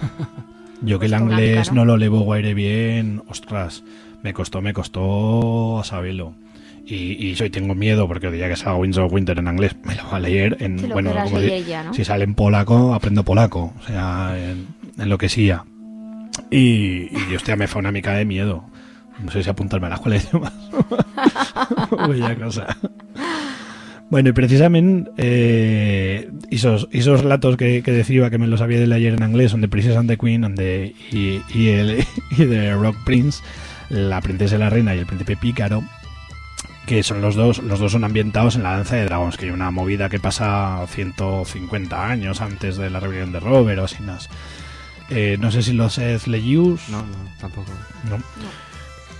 yo que el inglés ¿no? ¿no? lo levo guaire bien, ostras, me costó, me costó a saberlo. Y, y soy tengo miedo porque el día que salga Winds of Winter en inglés me lo va a leer en bueno como leer ya, ¿no? si sale en polaco aprendo polaco o sea en, en lo que sea y, y hostia me fue una mica de miedo No sé si apuntarme a la escuela de idiomas. Bella cosa. Bueno, y precisamente eh, esos, esos relatos que, decía que me los había de leer en inglés son de Princess and the Queen and the- y, y, y de Rock Prince, la princesa y la reina y el príncipe pícaro, que son los dos, los dos son ambientados en la danza de dragones, que hay una movida que pasa 150 años antes de la rebelión de Robert o así más. Eh, no sé si los has leído. No, no, tampoco. No.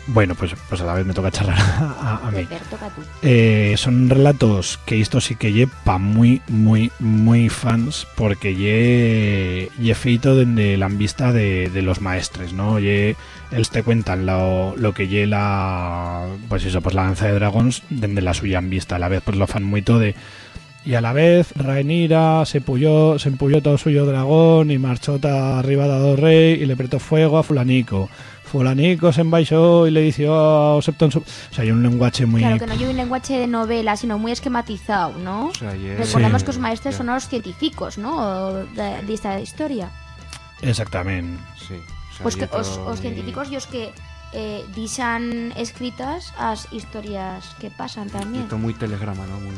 Bueno, pues, pues a la vez me toca charlar a, a mí. Peter, toca tú. Eh, son relatos que esto sí que lle pa muy, muy, muy fans porque lle, lle feito desde la vista de, de los maestres, ¿no? Lle, ellos te cuentan lo, lo que lle la, pues eso, pues la danza de dragons desde la suya vista. A la vez pues lo fan muy de y a la vez Rhaenyra se puyó, se empulló todo suyo dragón y marchó ta arriba de do rey y le apretó fuego a fulanico. Fulanico se embaixó y le dijo a Septon... O sea, hay un lenguaje muy... Claro, que no hay un lenguaje de novela, sino muy esquematizado, ¿no? O sea, ye- Recordemos Sí. que los maestros Ya. son los científicos, ¿no? De, de esta historia. Exactamente. Sí. o sea, Pues que os, os muy- científicos y os que eh, disan escritas las historias que pasan también. todo muy telegrama, ¿no? Muy,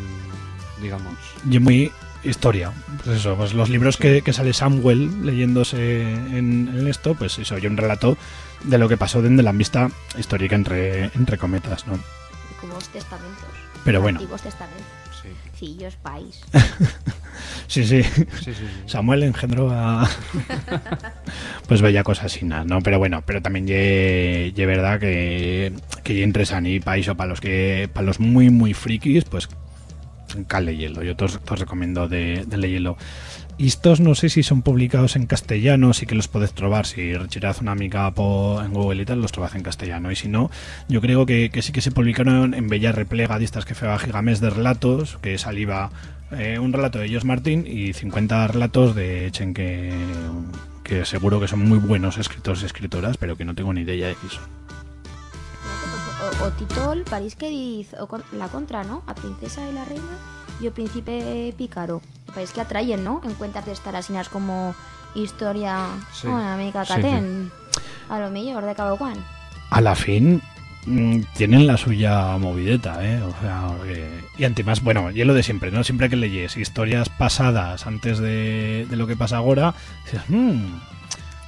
digamos. Y muy historia. Pues eso, pues los libros que, que sale Samuel leyéndose en, en esto, pues eso, hay un relato de lo que pasó desde la vista histórica entre, entre cometas, ¿no? Como los testamentos. Pero bueno. Antiguos testamentos. Sí. Fillos, país. Sí, sí. Sí, sí, sí. Samuel engendró a... pues bella cosa así, nada, ¿no? Pero bueno, pero también ye, ye verdad que, que ye interesante y para eso, para los que para los muy, muy frikis, pues cal leyelo. Yo te os, recomiendo de, de leyelo. Y estos no sé si son publicados en castellano, sí que los podés trobar. Si rechirás una po- en Google y tal, los trobas en castellano. Y si no, yo creo que, que sí que se publicaron en Bella Replega, de estas que feba gigamés de relatos, que saliva eh, un relato de ellos Martín y 50 relatos de Chen que, seguro que son muy buenos escritores y escritoras, pero que no tengo ni idea de eso. Pues, o, o Titol, París que dice o con- la contra, ¿no? A princesa y la reina y el príncipe pícaro. París que atrayen, ¿no? En cuentas de estar así como historia Sí. mica Sí, catén. A lo mejor de Cabo Juan. a la fin mm, tienen la suya movideta, ¿eh? O sea, porque- y además, bueno, y es lo de siempre, ¿no? Siempre que leyes historias pasadas antes de, de lo que pasa ahora, dices, "Mm,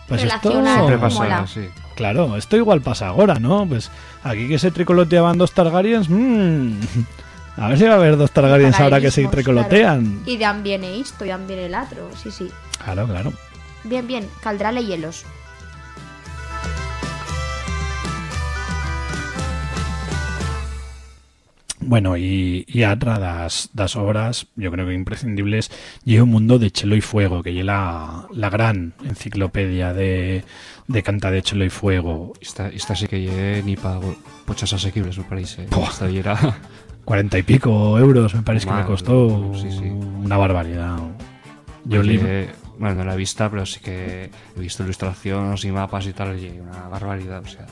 pues esto... Relacionar. Siempre pasa, mola. sí. Claro, esto igual pasa ahora, ¿no? Pues aquí que se tricoloteaban dos Targaryens, mm, a ver si va a haber dos Targaryens ahora que se tricolotean. Y de viene esto, y viene el otro. Sí, sí. Claro, claro. Bien, bien. Caldrá leyelos. Bueno, y, y das, das obras, yo creo que imprescindibles, y un mundo de Chelo y Fuego, que es la, la gran enciclopedia de, de canta de Chelo y Fuego. Esta, esta sí que ye ni para pochas asequibles, me parece. Esta ya era... Cuarenta y pico euros, me parece que me costó sí, sí. una barbaridad. Yo Oye, libro. Bueno, no la he visto, pero sí que he visto ilustraciones y mapas y tal, y una barbaridad, o sea...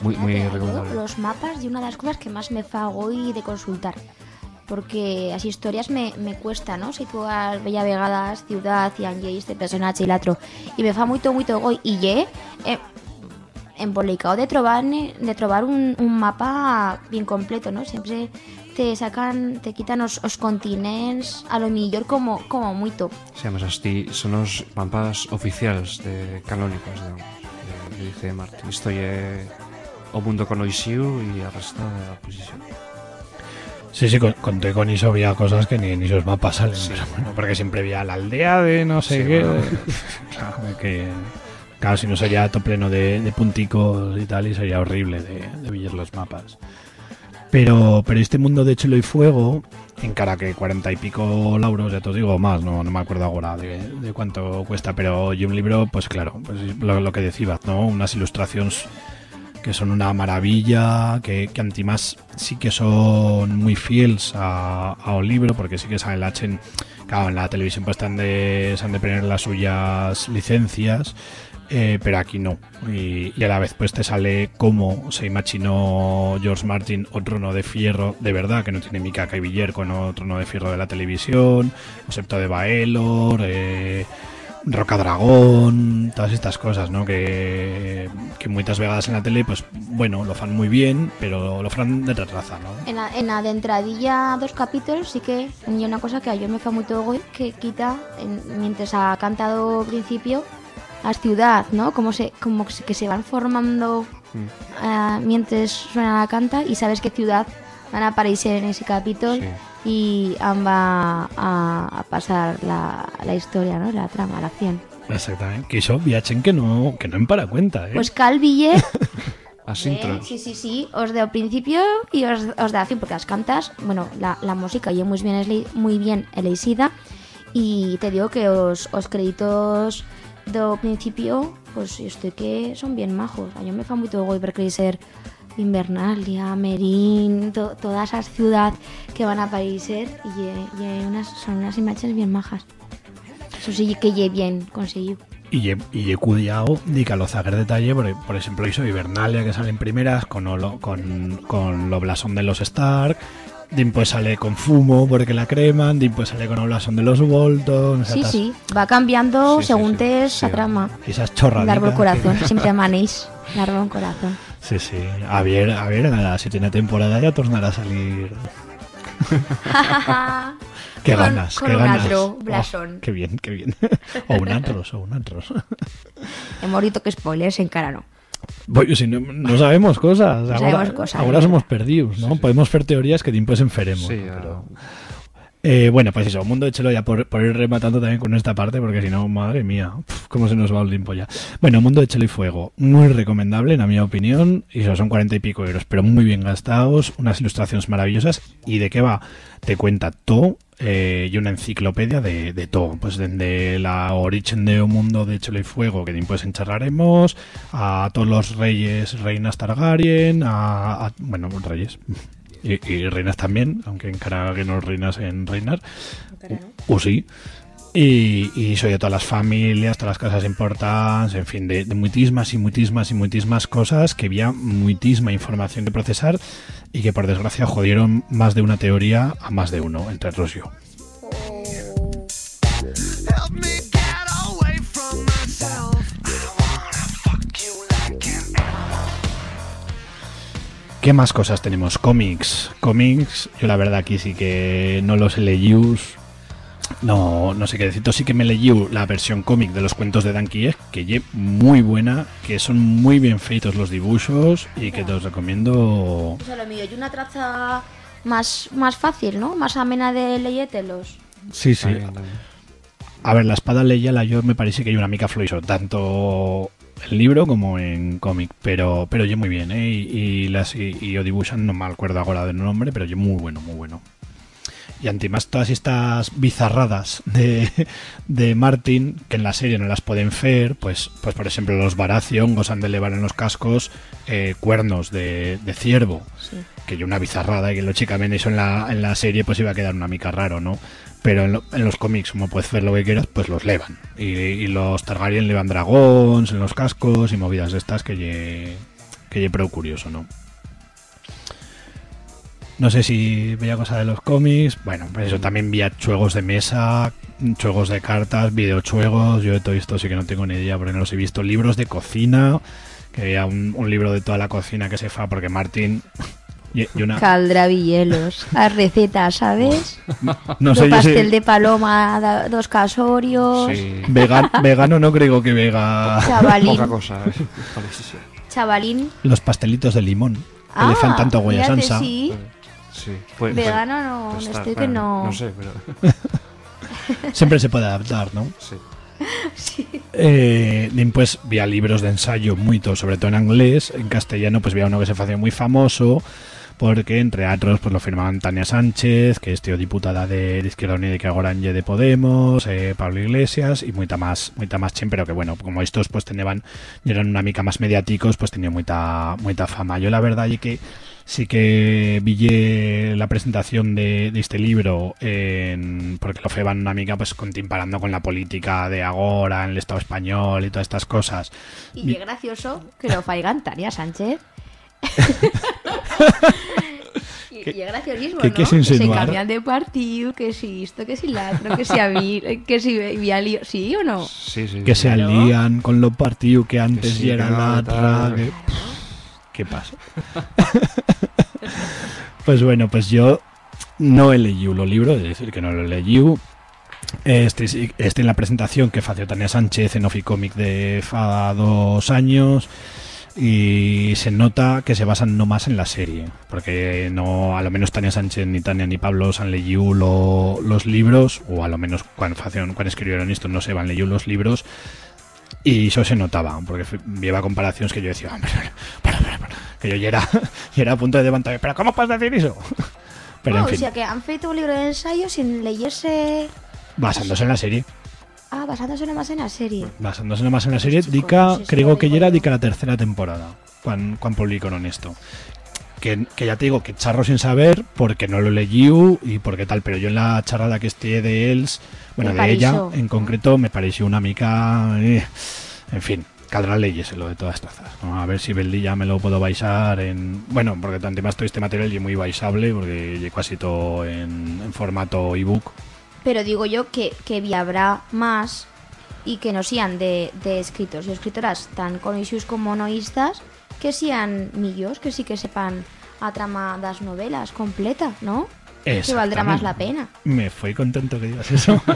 Muy, muy yo recomendable. Los mapas y una de las cosas que más me fago hoy de consultar. Porque las historias me, me cuesta, ¿no? Situar Bella Vegadas, ciudad y Angie, este personaje el otro. Y me fa mucho, mucho hoy. Y ye, eh, embolicado de trobar, de trobar un, un mapa bien completo, ¿no? Siempre te sacan, te quitan los, los continentes a lo mejor como, como muito. Se llama así, son los mapas oficiales de canónicos. Que, que dice Martín. Esto ye o mundo conoisiu y el resto de la posición. Sí, sí, con- conté con eso había cosas que ni en esos mapas salen. Sí. pero bueno, porque siempre había la aldea de no sé Sí, qué. bueno. claro, que, claro, si no sería todo pleno de, de punticos y tal, y sería horrible de, de ver los mapas. Pero, pero este mundo de Chelo y Fuego, en cara que cuarenta y pico lauros, ya te os digo más, no, no me acuerdo ahora de, de cuánto cuesta, pero y un libro, pues claro, pues lo, lo que decías, ¿no? Unas ilustraciones que son una maravilla, que, que antimás sí que son muy fieles a, a un libro, porque sí que saben la claro, en la televisión pues de, se han de poner las suyas licencias, eh, pero aquí no. Y, a la vez pues te sale como se imaginó George Martin o Trono de Fierro, de verdad, que no tiene Mika y Villar con Trono de Fierro de la televisión, excepto de Baelor, eh, Roca Dragón, todas estas cosas, ¿no? Que, que muchas vegadas en la tele, pues bueno, lo fan muy bien, pero lo fan de retraza, ¿no? En la, en la de entradilla dos capítulos sí que hay una cosa que a yo me fa muy todo que quita en- mientras ha cantado al principio la ciudad, ¿no? Como se como que se- que se van formando ah, mientras suena la canta y sabes qué ciudad van a aparecer en ese capítulo Sí. Y han va a, pasar la, la historia, ¿no? La trama, la acción. Exactamente. Que eso, viachen que no, que no en para cuenta, ¿eh? Pues Eh, intros. Sí, sí, sí. Os de al principio y os, os de acción, porque las cantas, bueno, la, la música ya muy bien, muy bien elegida. Y te digo que os, os créditos do principio, pues estoy que son bien majos. A yo me fa muy todo gol ver crecer Invernalia, Merín, to- todas esas ciudades que van a aparecer y, lle- lle unas, son unas imágenes bien majas. Eso sí que lle bien conseguido. Y y ye cudiao di que a lo zaguer detalle, por, por ejemplo, hizo Hibernalia que salen primeras con, olo- con, con lo blasón de los Stark, después sale con fumo porque la creman, después sale con el blasón de los Bolton, Sí, sí, va cambiando Sí, según sí. te Sí, esa trama. esas chorradas. El árbol corazón, siempre amanéis. El árbol corazón. Sí, sí. A ver, a ver, a la séptima temporada ya tornará a salir. Qué Con- ganas, con qué un ganas. atro, Oh, blasón. qué bien, qué bien. o un atros, o un atros. Hemos dicho que spoilers en cara no. Voy, si no, no sabemos cosas. No ahora, sabemos cosas, ahora somos perdidos, ¿no? Podemos hacer teorías que después enferemos. Sí, ¿no? Pero- Eh, bueno, pues eso, Mundo de Chelo ya por, por ir rematando también con esta parte, porque si no, madre mía, cómo se nos va el tiempo ya. Bueno, Mundo de Chelo y Fuego, muy recomendable, en mi opinión, y eso son cuarenta y pico euros, pero muy bien gastados, unas ilustraciones maravillosas, y de qué va, te cuenta todo, eh, y una enciclopedia de, de todo, pues desde la origen de un mundo de Chelo y Fuego, que después encharraremos, a todos los reyes, reinas Targaryen, a, a- bueno, reyes, y, y reinas también, aunque encara que no reinas en reinar. O sí. Y, y soy de todas las familias, todas las casas importantes, en fin, de, de muitísimas y muitísimas y muitísimas cosas que había muitísima información que procesar y que por desgracia jodieron más de una teoría a más de uno, entre otros yo. Help me ¿Qué más cosas tenemos? Cómics. Cómics, yo la verdad aquí sí que no los he leído. No, no sé qué decir. Sí que me leí la versión cómic de los cuentos de Dan Kieg, que es muy buena, que son muy bien feitos los dibujos y que te os recomiendo. Eso lo mío, y una traza más, más fácil, ¿no? Más amena de leyételos. Sí, sí. A ver, la espada leyala yo me parece que hay una mica floiso, tanto en libro como en cómic, pero pero yo muy bien, ¿eh? Y, y las y, y o dibujan, no me acuerdo ahora del nombre, pero yo muy bueno, muy bueno. Y antimás todas estas bizarradas de, de Martin, que en la serie no las pueden ver, pues, pues por ejemplo los Baratheon gozan de elevar en los cascos eh, cuernos de, de ciervo, que yo una bizarrada y que lógicamente eso en la, en la serie pues iba a quedar una mica raro, ¿no? Pero en, lo- en los cómics, como puedes ver lo que quieras, pues los levan. Y, los Targaryen levan dragons en los cascos y movidas de estas que lle, que lle curioso, ¿no? No sé si veía cosa de los cómics. Bueno, pues eso también vi juegos de mesa, juegos de cartas, videojuegos. Yo de todo esto sí que no tengo ni idea porque no los he visto. Libros de cocina, que había un, un libro de toda la cocina que se fa porque Martín. Y, y una. Caldra Villelos. A recetas, ¿sabes? No sé, pastel de paloma, da- dos casorios. Sí, Vegan- vegano no creo que vega Chavalín. poca cosa. ¿eh? Chavalín. los pastelitos de limón. Sansa. sí. Sí. Pues, Vegano no, pues está, estoy que no. No sé, pero. Siempre se puede adaptar, ¿no? Sí. Eh, después había libros de ensayo mucho, sobre todo en inglés. En castellano, pues había uno que se hacía muy famoso, porque entre otros pues lo firmaban Tania Sánchez, que es tío diputada de, de Izquierda Unida y que ahora de Podemos, eh, Pablo Iglesias y muita más, muita más chen, pero que bueno, como estos pues tenían, eran una mica más mediáticos, pues tenía muita, muita fama. Yo la verdad y que sí que vi la presentación de, de este libro en- porque lo feban una mica pues comparando con la política de agora en el Estado español y todas estas cosas Y qué gracioso que lo faigan Tania Sánchez. Y, y es graciosísimo, ¿Qué ¿no? que se cambian de partido, que si esto, que si la otro, que si a mí, que si había lío. ¿Sí o no? Sí, sí. Que sí. se alían con los partidos que antes era que no, la tal. que... ¿Qué pasa? pues bueno, pues yo no he leído los libros, es decir, que no lo he leído. Este, este en la presentación que fació Tania Sánchez en Oficómic de fa dos años y se nota que se basan no más en la serie, porque no, a lo menos Tania Sánchez ni Tania ni Pablo se han leído lo- los libros, o a lo menos cuando, escribieron esto no se van leído los libros, y eso se notaba, porque lleva comparaciones que yo decía, "Hombre, para, para, para", que yo ya era, ya era a punto de levantarme, pero ¿cómo puedes decir eso? Pero en O sea que han feito un libro de ensayo sin leyerse... basándose en la serie. Ah, basándose nomás en la serie. basándose nomás en la serie, dica, sí, sí, creo que ya era dica la tercera temporada, cuando, cuando publicaron esto. Que, que ya te digo, que charro sin saber, porque no lo leí y porque tal, pero yo en la charrada que esté de Els, bueno, Me de ella pareció. en concreto, me pareció una mica... eh, en fin, caldrá leyeselo de todas trazas. ¿no? A ver si Beldi ya me lo puedo baixar en... Bueno, porque tanto más todo este material y muy baixable, porque casi todo en, en formato ebook. Pero digo yo que, que habrá más y que no sean de, de escritores y escritoras tan conocidos como noístas que sean millos, que sí que sepan a trama das novelas completa, ¿no? Que valdrá más la pena. Me fue contento que digas eso.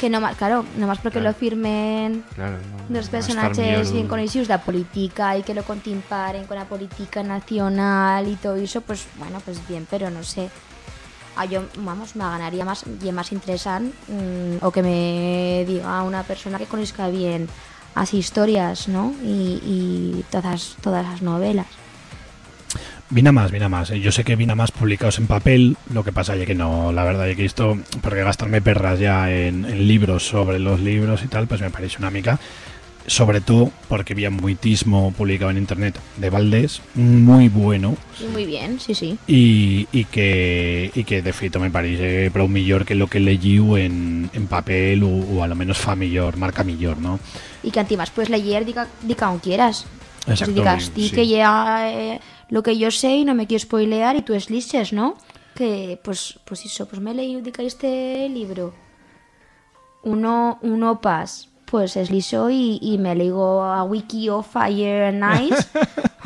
Que no más, claro, no más porque Claro. lo firmen Claro, no, dos no personajes bien millor- conocidos de la política y que lo contimparen con la política nacional y todo eso, pues bueno, pues bien, pero no sé. Yo, vamos, me ganaría más y más interesante mm, o que me diga una persona que conozca bien las historias, ¿no? Y, todas, todas las novelas. Vina más, vina más. Eh, Yo sé que vina más publicados en papel, lo que pasa es que no, la verdad es que esto, porque gastarme perras ya en, en libros sobre los libros y tal, pues me parece una mica. Sobre todo porque había muitismo publicado en internet de Valdés, muy bueno, muy bien, sí, sí. y, y que y que de feito me parece prou millor que lo que leí en, en papel o, o a lo menos fa millor, marca millor, ¿no? Y que antimas puedes leer, diga, diga aún quieras. Pues Exacto, digas, di sí. que ya eh, lo que yo sé y no me quiero spoilear y tú esliches, ¿no? Que, pues, pues eso, pues me he leído diga, este libro. Uno, uno pas, pues esliso y, y me leigo a Wiki of Fire and Ice.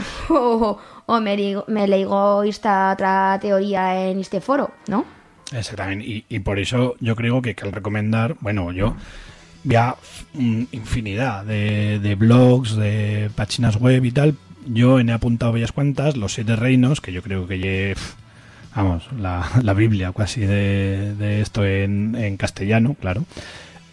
o, o me, leigo, me leigo esta otra teoría en este foro, ¿no? Exactamente, y, y por eso yo creo que al recomendar, bueno, yo mm, infinidad de, de blogs, de páginas web y tal. Yo he apuntado bellas cuantas, los siete reinos, que yo creo que lle- pf, vamos, la, la Biblia casi de, de esto en, en castellano, claro.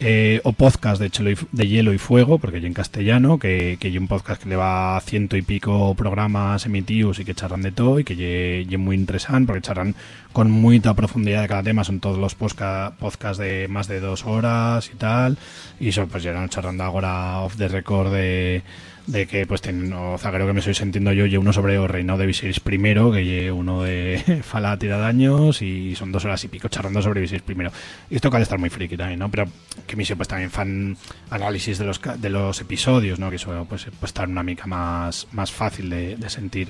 Eh, o podcast de, Hielo y Fuego, porque yo en castellano, que, que hay un podcast que le va a ciento y pico programas emitidos y que charran de todo y que lle muy interesante, porque charran con mucha profundidad de cada tema, son todos los podcasts de más de dos horas y tal, y son pues ya no charrando ahora off the record de, de que pues ten, o zaguero que me estoy sintiendo yo, y uno sobre o reinado de Viserys primero, que lle uno de Fala tira daños y son dos horas y pico charrando sobre Viserys primero. Y esto cabe estar muy friki también, ¿no? Pero que me pues también fan análisis de los de los episodios, ¿no? Que eso pues puede estar una mica más, más fácil de, de sentir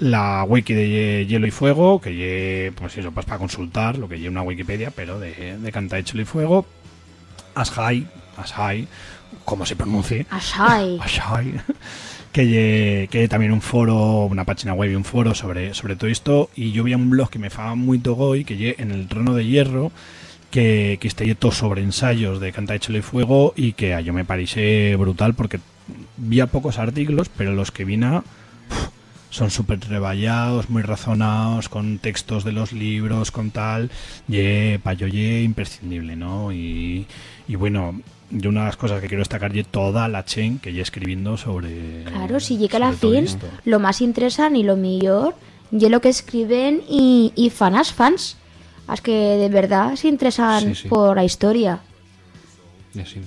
la wiki de Hielo y Fuego, que lle, pues eso, pues para consultar, lo que lleva una Wikipedia, pero de, de Canta de Hielo y Fuego. Ashai, Ashai, como se pronuncie. Ashai. Ashai, que que también un foro, una página web y un foro sobre, sobre todo esto. Y yo vi un blog que me fa muy togoy, que lle en el trono de hierro, que, que esté todo sobre ensayos de Canta y Fuego y que a yo me parece brutal porque vi a pocos artículos, pero los que vina son súper reballados, muy razonados, con textos de los libros, con tal, ye, pa yo ye imprescindible, ¿no? Y, y bueno, yo una de las cosas que quiero destacar ye toda la chen que ye escribiendo sobre Claro, si llega a la fin, esto. lo más interesante y lo mejor, y lo que escriben y, y fanas fans. Es que de verdad se interesan Sí, sí. por la historia. Y así es.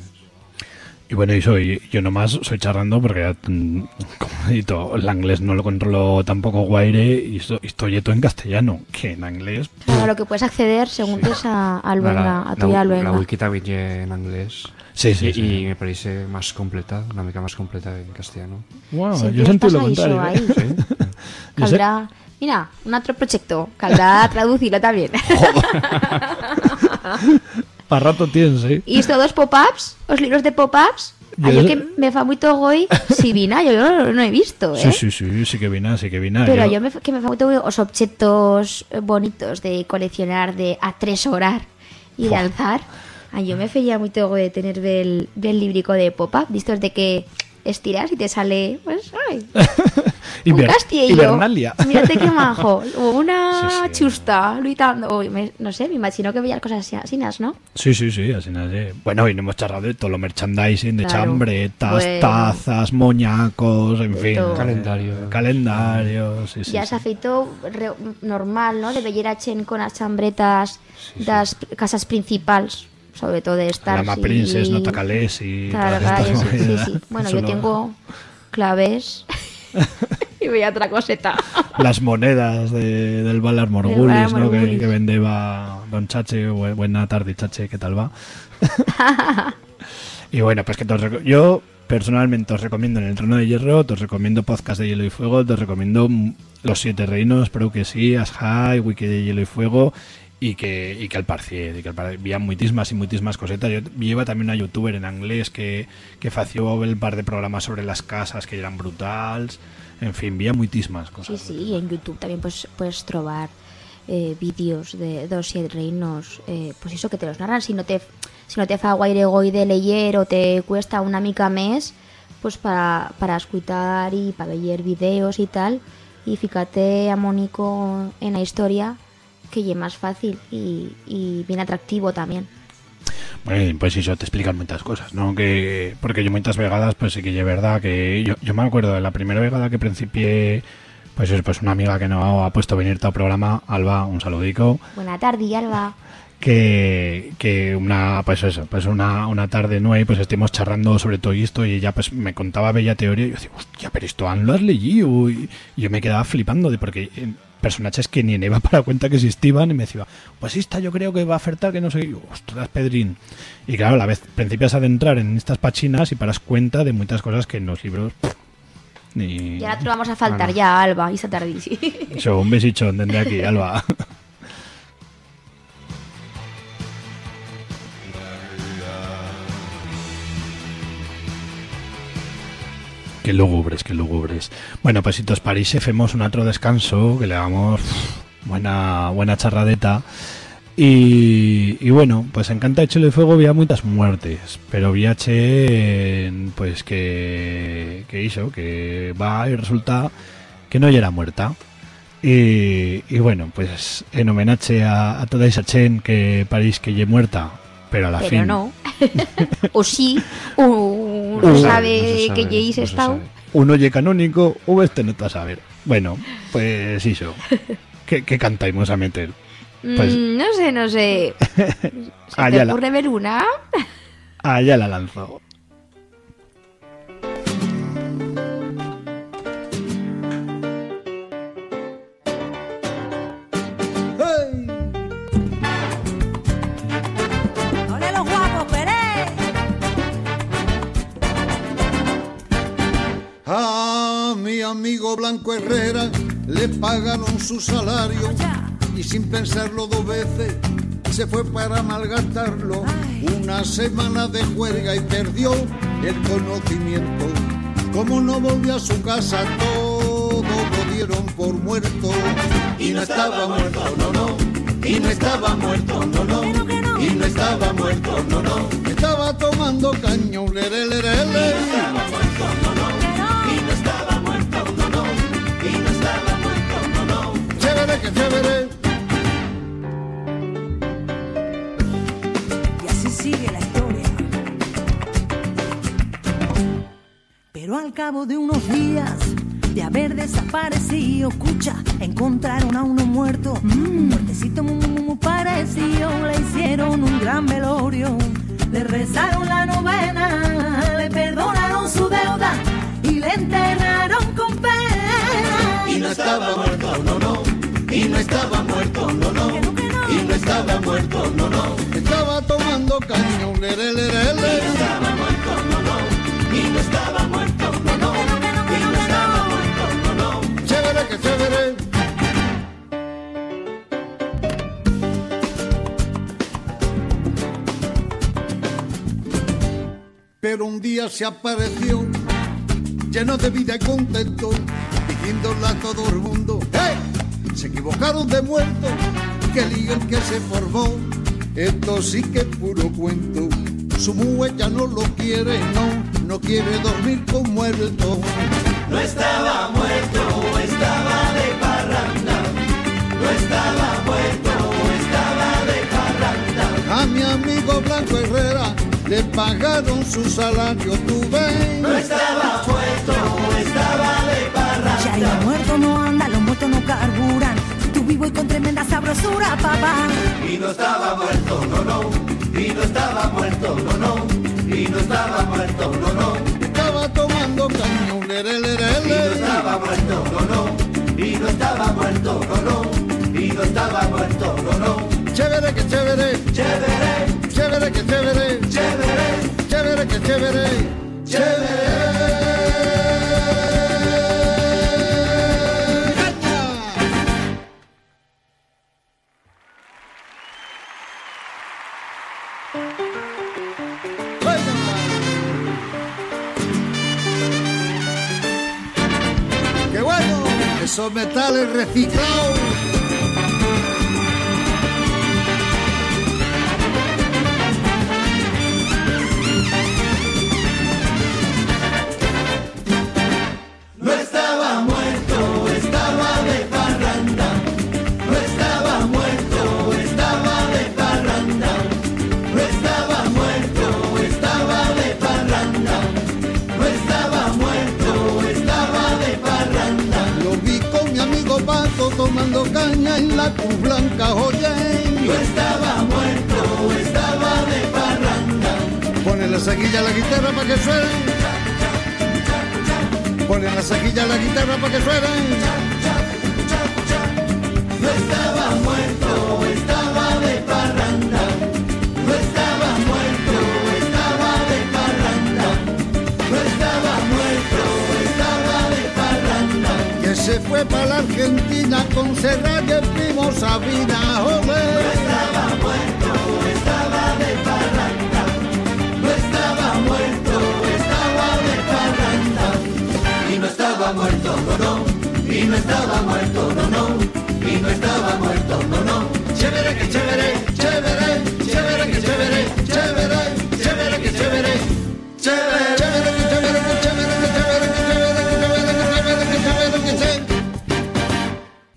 Y bueno, y soy, yo nomás soy charrando porque ya, mm, como he dicho, el inglés no lo controlo tampoco guaire y esto- y estoy todo en castellano, que en inglés Claro, lo que puedes acceder según te a, al La- venga, la, a tu ya la, la venga. wiki también en inglés. Sí, sí, y, sí. y me parece más completa, una mica más completa en castellano. Wow, Siempre yo os sentí lo contrario. ¿eh? Sí. Yo sé- Caldrá Mira, un otro proyecto. Caldrá traducirlo también. Para rato tienes, ¿eh? y estos dos pop-ups, los libros de pop-ups, Yo a yo que me fa muy goy, si vina, yo no, no he visto, Sí, ¿eh? sí, sí, sí que vine, sí que vine. Pero yo me, fa- que me fa muy goy los objetos bonitos de coleccionar, de atresorar y de Fua. alzar. A yo me feía muy goy de tener el, el librico de pop-up, vistos de que estiras y te sale, pues, ay, un castillo. Hibernalia. Mírate qué majo. O una Sí, sí. chusta, luitando. Uy, me- no sé, me imagino que veía cosas así, así, ¿no? Sí, sí, sí, así no sé. Bueno, y no hemos charlado de todo lo merchandising, de Claro. chambretas, Bueno. tazas, moñacos, en fin. todo. Calendario. Calendario, sí, sí. ya sí. se afeitó normal, ¿no? De veller a Chen con las chambretas das casas principales, sobre todo de Star Lama Princess, Nota Calés y sí, sí. Bueno, Eso yo lo- tengo claves y veía otra coseta. Las monedas de, del Valar Morgulis, ¿no? Que, que vendeba Don Chache. Bu- Buena tarde, Chache, ¿qué tal va? y bueno, pues que yo personalmente os recomiendo En el Trono de Hierro, os recomiendo Podcast de Hielo y Fuego, os recomiendo Los Siete Reinos, espero que sí, Ashai, Wiki de Hielo y Fuego y que, y que al Parcier, y que había muchísimas y muchísimas cosetas. Yo lleva también una youtuber en inglés que, que fació el par de programas sobre las casas que eran brutales. En fin, había muchísimas Sí, cosas. sí, y en YouTube también pues, puedes trobar eh, vídeos de dos siete reinos, eh, pues eso que te los narran, si no te si no te fa guaire goi de leer o te cuesta una mica mes, pues para, para escuchar y para ver videos y tal, y fíjate a Mónico en la historia que es más fácil y, y bien atractivo también. Bueno, pues eso te explican muchas cosas, ¿no? Que, porque yo muchas vegadas, pues sí que es verdad que yo, yo me acuerdo de la primera vegada que principié, pues es pues una amiga que no ha puesto a venir a programa, Alba, un saludico, Buena tarde, Alba. que, que una, pues eso, pues una, una tarde nueve, pues estuvimos charrando sobre todo esto y ella pues me contaba bella teoría y yo decía, hostia, pero esto han lo has leído y, y yo me quedaba flipando de porque eh, personajes que ni en iba para cuenta que existían y me decía, pues esta yo creo que va a ofertar que no sé, qué". Y yo, ostras, Pedrín. Y claro, a la vez principias a adentrar en estas pachinas y paras cuenta de muchas cosas que en los libros pff, ni... Y ahora te lo vamos a faltar ya, Alba, y esta tarde. sí. Eso, un besicho desde aquí, Alba. Qué lúgubres, qué lúgubres. Bueno, pues si os parís, hacemos un otro descanso, que le damos buena, buena charradeta. Y, y bueno, pues en Canta de Chelo y Fuego había muchas muertes, pero viache pues que, que hizo, que va y resulta que no era muerta. Y, y bueno, pues en homenaje a, a toda esa chen que parís que ye muerta, pero a la Pero fin no. o sí, o no se sabe no se que lleis no estado. sabe. uno ye canónico o este no te a saber. Bueno, pues eso. ¿Qué, qué cantaimos a meter? Pues- Mm, no sé, no sé. ¿Se te la- ocurre ver una? Allá la lanzo. A mi amigo Blanco Herrera le pagaron su salario y sin pensarlo dos veces se fue para malgastarlo. Una semana de juerga y perdió el conocimiento. Como no volvió a su casa, todo lo dieron por muerto. Y no estaba muerto, no, no. Y no estaba muerto, no, no. Y no estaba muerto, no, no. Estaba tomando caño, lere, lere, lere. Chévere, que. Y así sigue la historia. Pero al cabo de unos días de haber desaparecido, escucha, encontraron a uno muerto. Un muertecito muy, muy, muy parecido. Le hicieron un gran velorio. Le rezaron la novena, le perdonaron su deuda y le enterraron con pena. Y no estaba muerto, no, no y no estaba muerto, no, no, y no estaba muerto, no, no, estaba tomando caña, un. Y no estaba muerto, no, no, y no estaba muerto, no, no, y no estaba muerto, no, no, chévere que chévere. Pero un día se apareció, lleno de vida y contento, pidiéndola a todo el mundo. ¡Hey! Se equivocaron de muerto, que lío el que se formó. Esto sí que es puro cuento. Su mujer ya no lo quiere, no, no quiere dormir con muerto. No estaba muerto, estaba de parranda. No estaba muerto, estaba de parranda. A mi amigo Blanco Herrera le pagaron su salario, tú ven. No estaba muerto, estaba de parranda. Muerto no carburan. Tú vivo y con tremenda sabrosura, papá. Y no estaba muerto, no, no. Y no estaba muerto, no, no. Y no estaba muerto, no, no. Estaba tomando cañón, lere, lere, Y no lere. estaba muerto, no, no. Y no estaba muerto, no, no. Y no estaba muerto, no, no. Chévere que chévere, Chévere, chévere que chévere, chévere, chévere que chévere, chévere. Esos metales reciclados. Tomando caña en la Cruz Blanca, oye. No estaba muerto, estaba de parranda. Pone la saquilla a la guitarra para que suene. Pone la saquilla a la guitarra para que suene. No estaba muerto, se fue para la Argentina con Serrat y el primo Sabina, No estaba muerto, estaba de parranda. No estaba muerto, estaba de parranda. Y no estaba muerto, no, no. Y no estaba muerto, no, no. Y no estaba muerto, no, no. Chévere que chévere, chévere, chévere que chévere, chévere, chévere que chévere, chévere. Chévere, que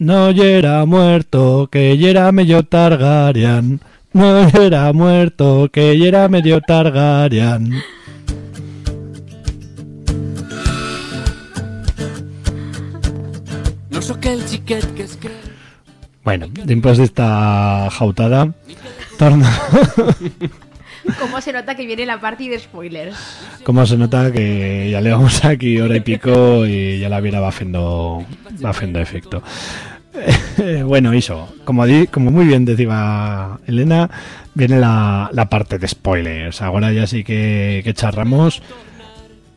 No yera muerto, que yera medio Targaryen. No yera muerto, que yera medio Targaryen. No sóc el xiquet que es creu Bueno, después de esta jautada, torna... ¿Cómo se nota que viene la parte de spoilers? Como se nota que ya le vamos aquí hora y pico y ya la vida va haciendo, va haciendo efecto. bueno, eso, como, di- como muy bien decía Elena, viene la, la parte de spoilers. Ahora ya sí que, que charramos.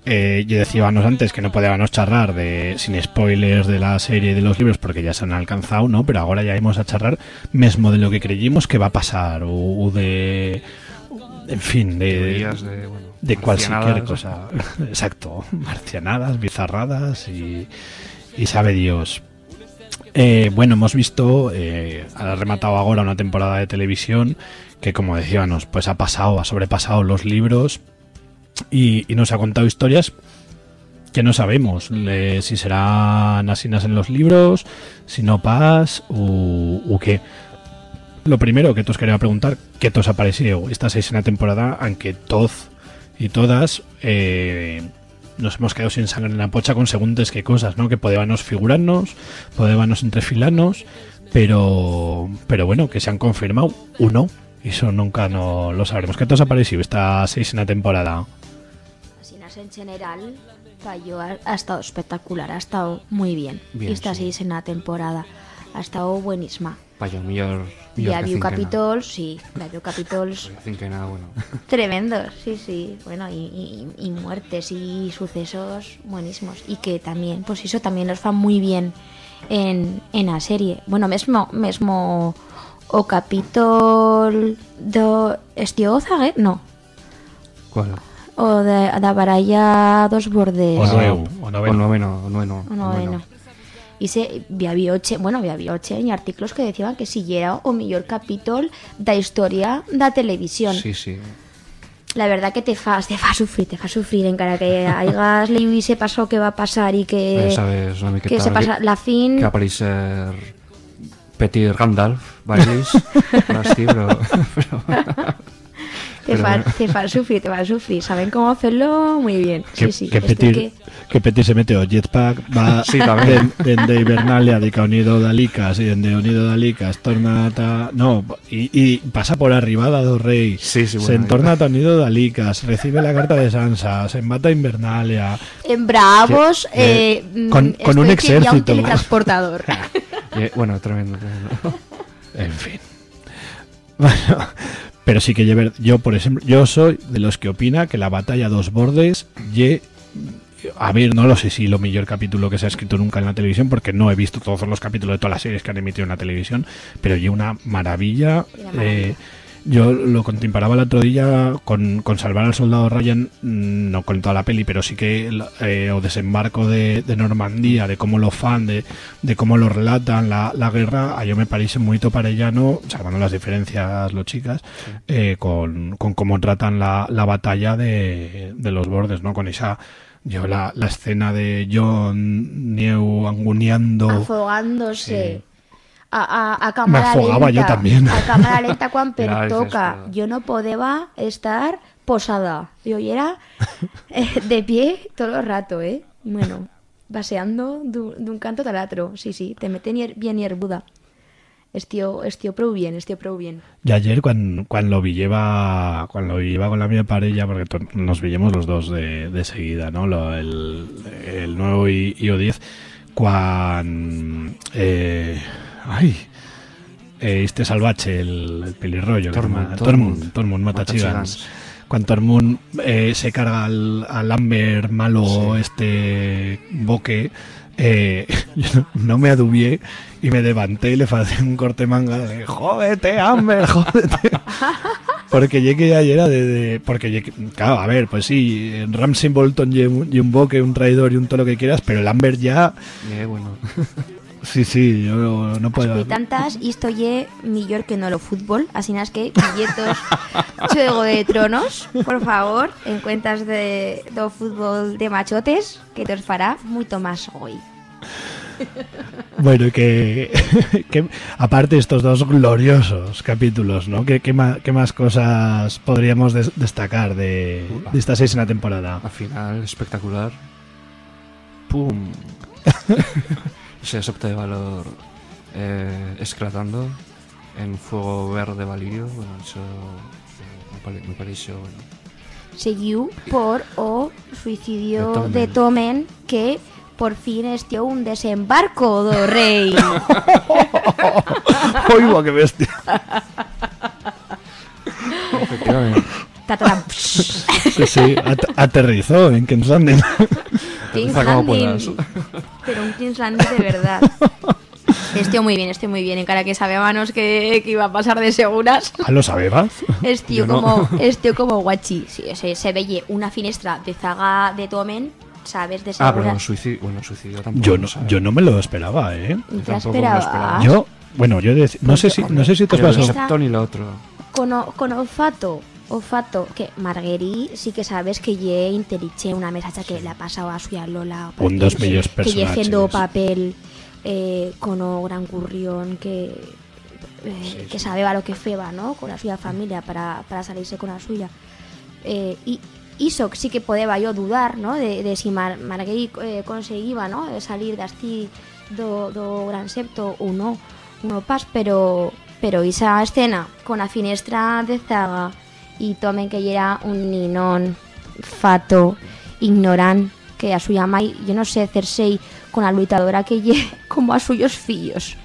Eh, yo decíamos antes que no podíamos charrar de, sin spoilers de la serie y de los libros porque ya se han alcanzado, ¿no? Pero ahora ya vamos a charrar mismo de lo que creímos que va a pasar o, o de... En fin, de, de, bueno, de cualquier cosa. Exacto. Marcianadas, bizarradas y, y sabe Dios. Eh, bueno, hemos visto, eh, ha rematado ahora una temporada de televisión que, como decíamos, pues ha pasado, ha sobrepasado los libros y, nos ha contado historias que no sabemos si serán asinas en los libros, si no pas o, qué. Lo primero que os quería preguntar, ¿qué os ha parecido esta sexta temporada? Aunque todos y todas eh, nos hemos quedado sin sangre en la pocha con segundes que cosas, ¿no? Que podíamos figurarnos, podíamos entrefilarnos, pero, pero bueno, que se han confirmado uno. Y eso nunca no lo sabremos. ¿Qué te os ha parecido esta sexta temporada? Así en general, ha, ha estado espectacular, ha estado muy bien. Bien, Esta sí. sí. en la temporada ha estado buenísima. Pa' yo, millor, Y millor ha que habido cinquena. capítulos, sí, ha habido capítulos Porque cinquena, bueno. tremendos, sí, sí, bueno, y, y- y muertes y sucesos buenísimos. Y que también, pues eso también los fa muy bien en, en la serie. Bueno, mesmo, mesmo o capítulo do... ¿Estio Zague? No, ¿Cuál? o de, da baralla dos bordes. O nuevo, o noveno. O noveno, o noveno. O noveno. Y se había oche, bueno, había oche en artículos que decían que si era o mejor capítulo da historia da televisión. Sí, sí. La verdad que te fas, te fa sufrir, te fa sufrir en cara que hayas leído y se pasó qué va a pasar y que Eh, sabes una miqueta que se pasa la fin Que va a aparèixer Petit Gandalf, però... però... te pero fa, bueno. te fa sufrir, te fa sufrir. Saben cómo hacerlo muy bien. Que, sí, sí. que, Petir, que- que Petir se mete o jetpack va Sí, tamén. de, de Hibernalia de Unido de Alicas y de Unido de Alicas torna ata, no y, y pasa por arribada do rey Sí, sí, se entorna a Unido de Alicas recibe la carta de Sansa se embata a Invernalia En Bravos, Que- eh, mm, con- con un ejército. teletransportador. Eh, bueno, tremendo, tremendo. En fin. Bueno, pero sí que yo, por ejemplo, yo soy de los que opina que la batalla dos bordes ye a ver, no lo sé si lo mejor capítulo que se ha escrito nunca en la televisión, porque no he visto todos los capítulos de todas las series que han emitido en la televisión, pero ye una maravilla. eh, yo lo contemplaba el otro día con, con Salvar al Soldado Ryan, mm, no con toda la peli, pero sí que eh, o desembarco de, de Normandía, de cómo lo fan, de, de cómo lo relatan la, la guerra, a yo me parece muy toparellano, salvando las diferencias los chicas, eh, con, con cómo tratan la, la batalla de, de los bordes, ¿no? Con esa, yo la, la escena de John New anguniando. afogándose. A, a, a cámara afogaba lenta. yo también. A cámara lenta cuando Era toca. desesperado. Yo no podía estar posada. Yo era eh, de pie todo el rato, ¿eh? Bueno, paseando de un canto al otro. Sí, sí, te mete nier- bien hierbuda. Estío, estío prou bien, estío prou bien. Y ayer cuando, cuando lo vi lleva cuando lo vi lleva con la mía parella porque nos villemos los dos de, de seguida no lo, el, el nuevo i- IO10 cuando eh, ay eh, este salvache el, el pelirroyo que Tormund, Tormund. Tormund mata Mata chigans chigans. cuando Tormund eh, se carga al, al Amber malo este boque eh, yo no, no me adubié y me levanté y le hice un corte manga de jódete Amber jódete porque llegué ayer era de, de- porque llegué- claro a ver pues sí Ramsey Bolton y un, y un boque un traidor y un todo lo que quieras pero el Amber ya Eh, bueno. sí sí yo no puedo Y tantas, y esto ye mejor que no lo fútbol, así es que billetos Juego de Tronos, por favor, en cuentas de do fútbol de machotes, que te os fará mucho más hoy. Bueno, y que, que aparte de estos dos gloriosos capítulos, ¿no? ¿Qué, qué, ma- qué más cosas podríamos des- destacar de, de esta sexta temporada? Al final, espectacular. ¡Pum! Ese acepta de valor eh, esclatando en fuego verde valirio. Bueno, eso eh, me, pare- me pareció bueno. Seguiu por o suicidio De Tommen. de Tomen, que por fin estió un desembarco do rey. ¡Oigo, qué bestia! Efectivamente. Sí, sí, at- aterrizó en King's Landing. King's Aterriza como Landing. Pero un King's Landing de verdad. Estoy muy bien, estoy muy bien. En cara que sabíamos que, que iba a pasar de seguras. ¿Ah, lo sabebas? Estío Yo no. como, estío como guachi. Sí, se, se veía una finestra de zaga de Tomen, sabes, de Ah, seguras. pero un suicidio, bueno, suicidio tampoco. Yo no, yo no me lo esperaba, ¿eh? Te tampoco me lo esperaba. esperaba. Yo, bueno, yo dec- no sé si no sé si te el pasó. receptor ni lo otro. Con, o- con olfato, olfato, que Marguerite sí que sabes que ye inteligente, una mesacha que le ha pasado a su Lola. Un dos que- millors Que ye personajes. haciendo papel eh, con o gran currión que eh, que sabeba lo que feba, ¿no? Con la suya familia para, para salirse con la suya. Eh, y iso sí que podía yo dudar, ¿no? De, de si Mar Marguerite eh, conseguiba, ¿no? Salir de así do, do gran septo o no, uno pas, pero pero esa escena con la finestra de zaga y tomen que era un ninón fato, ignorán, que a suya mai, yo no sé, Cersei con la luitadora que lle como a suyos fillos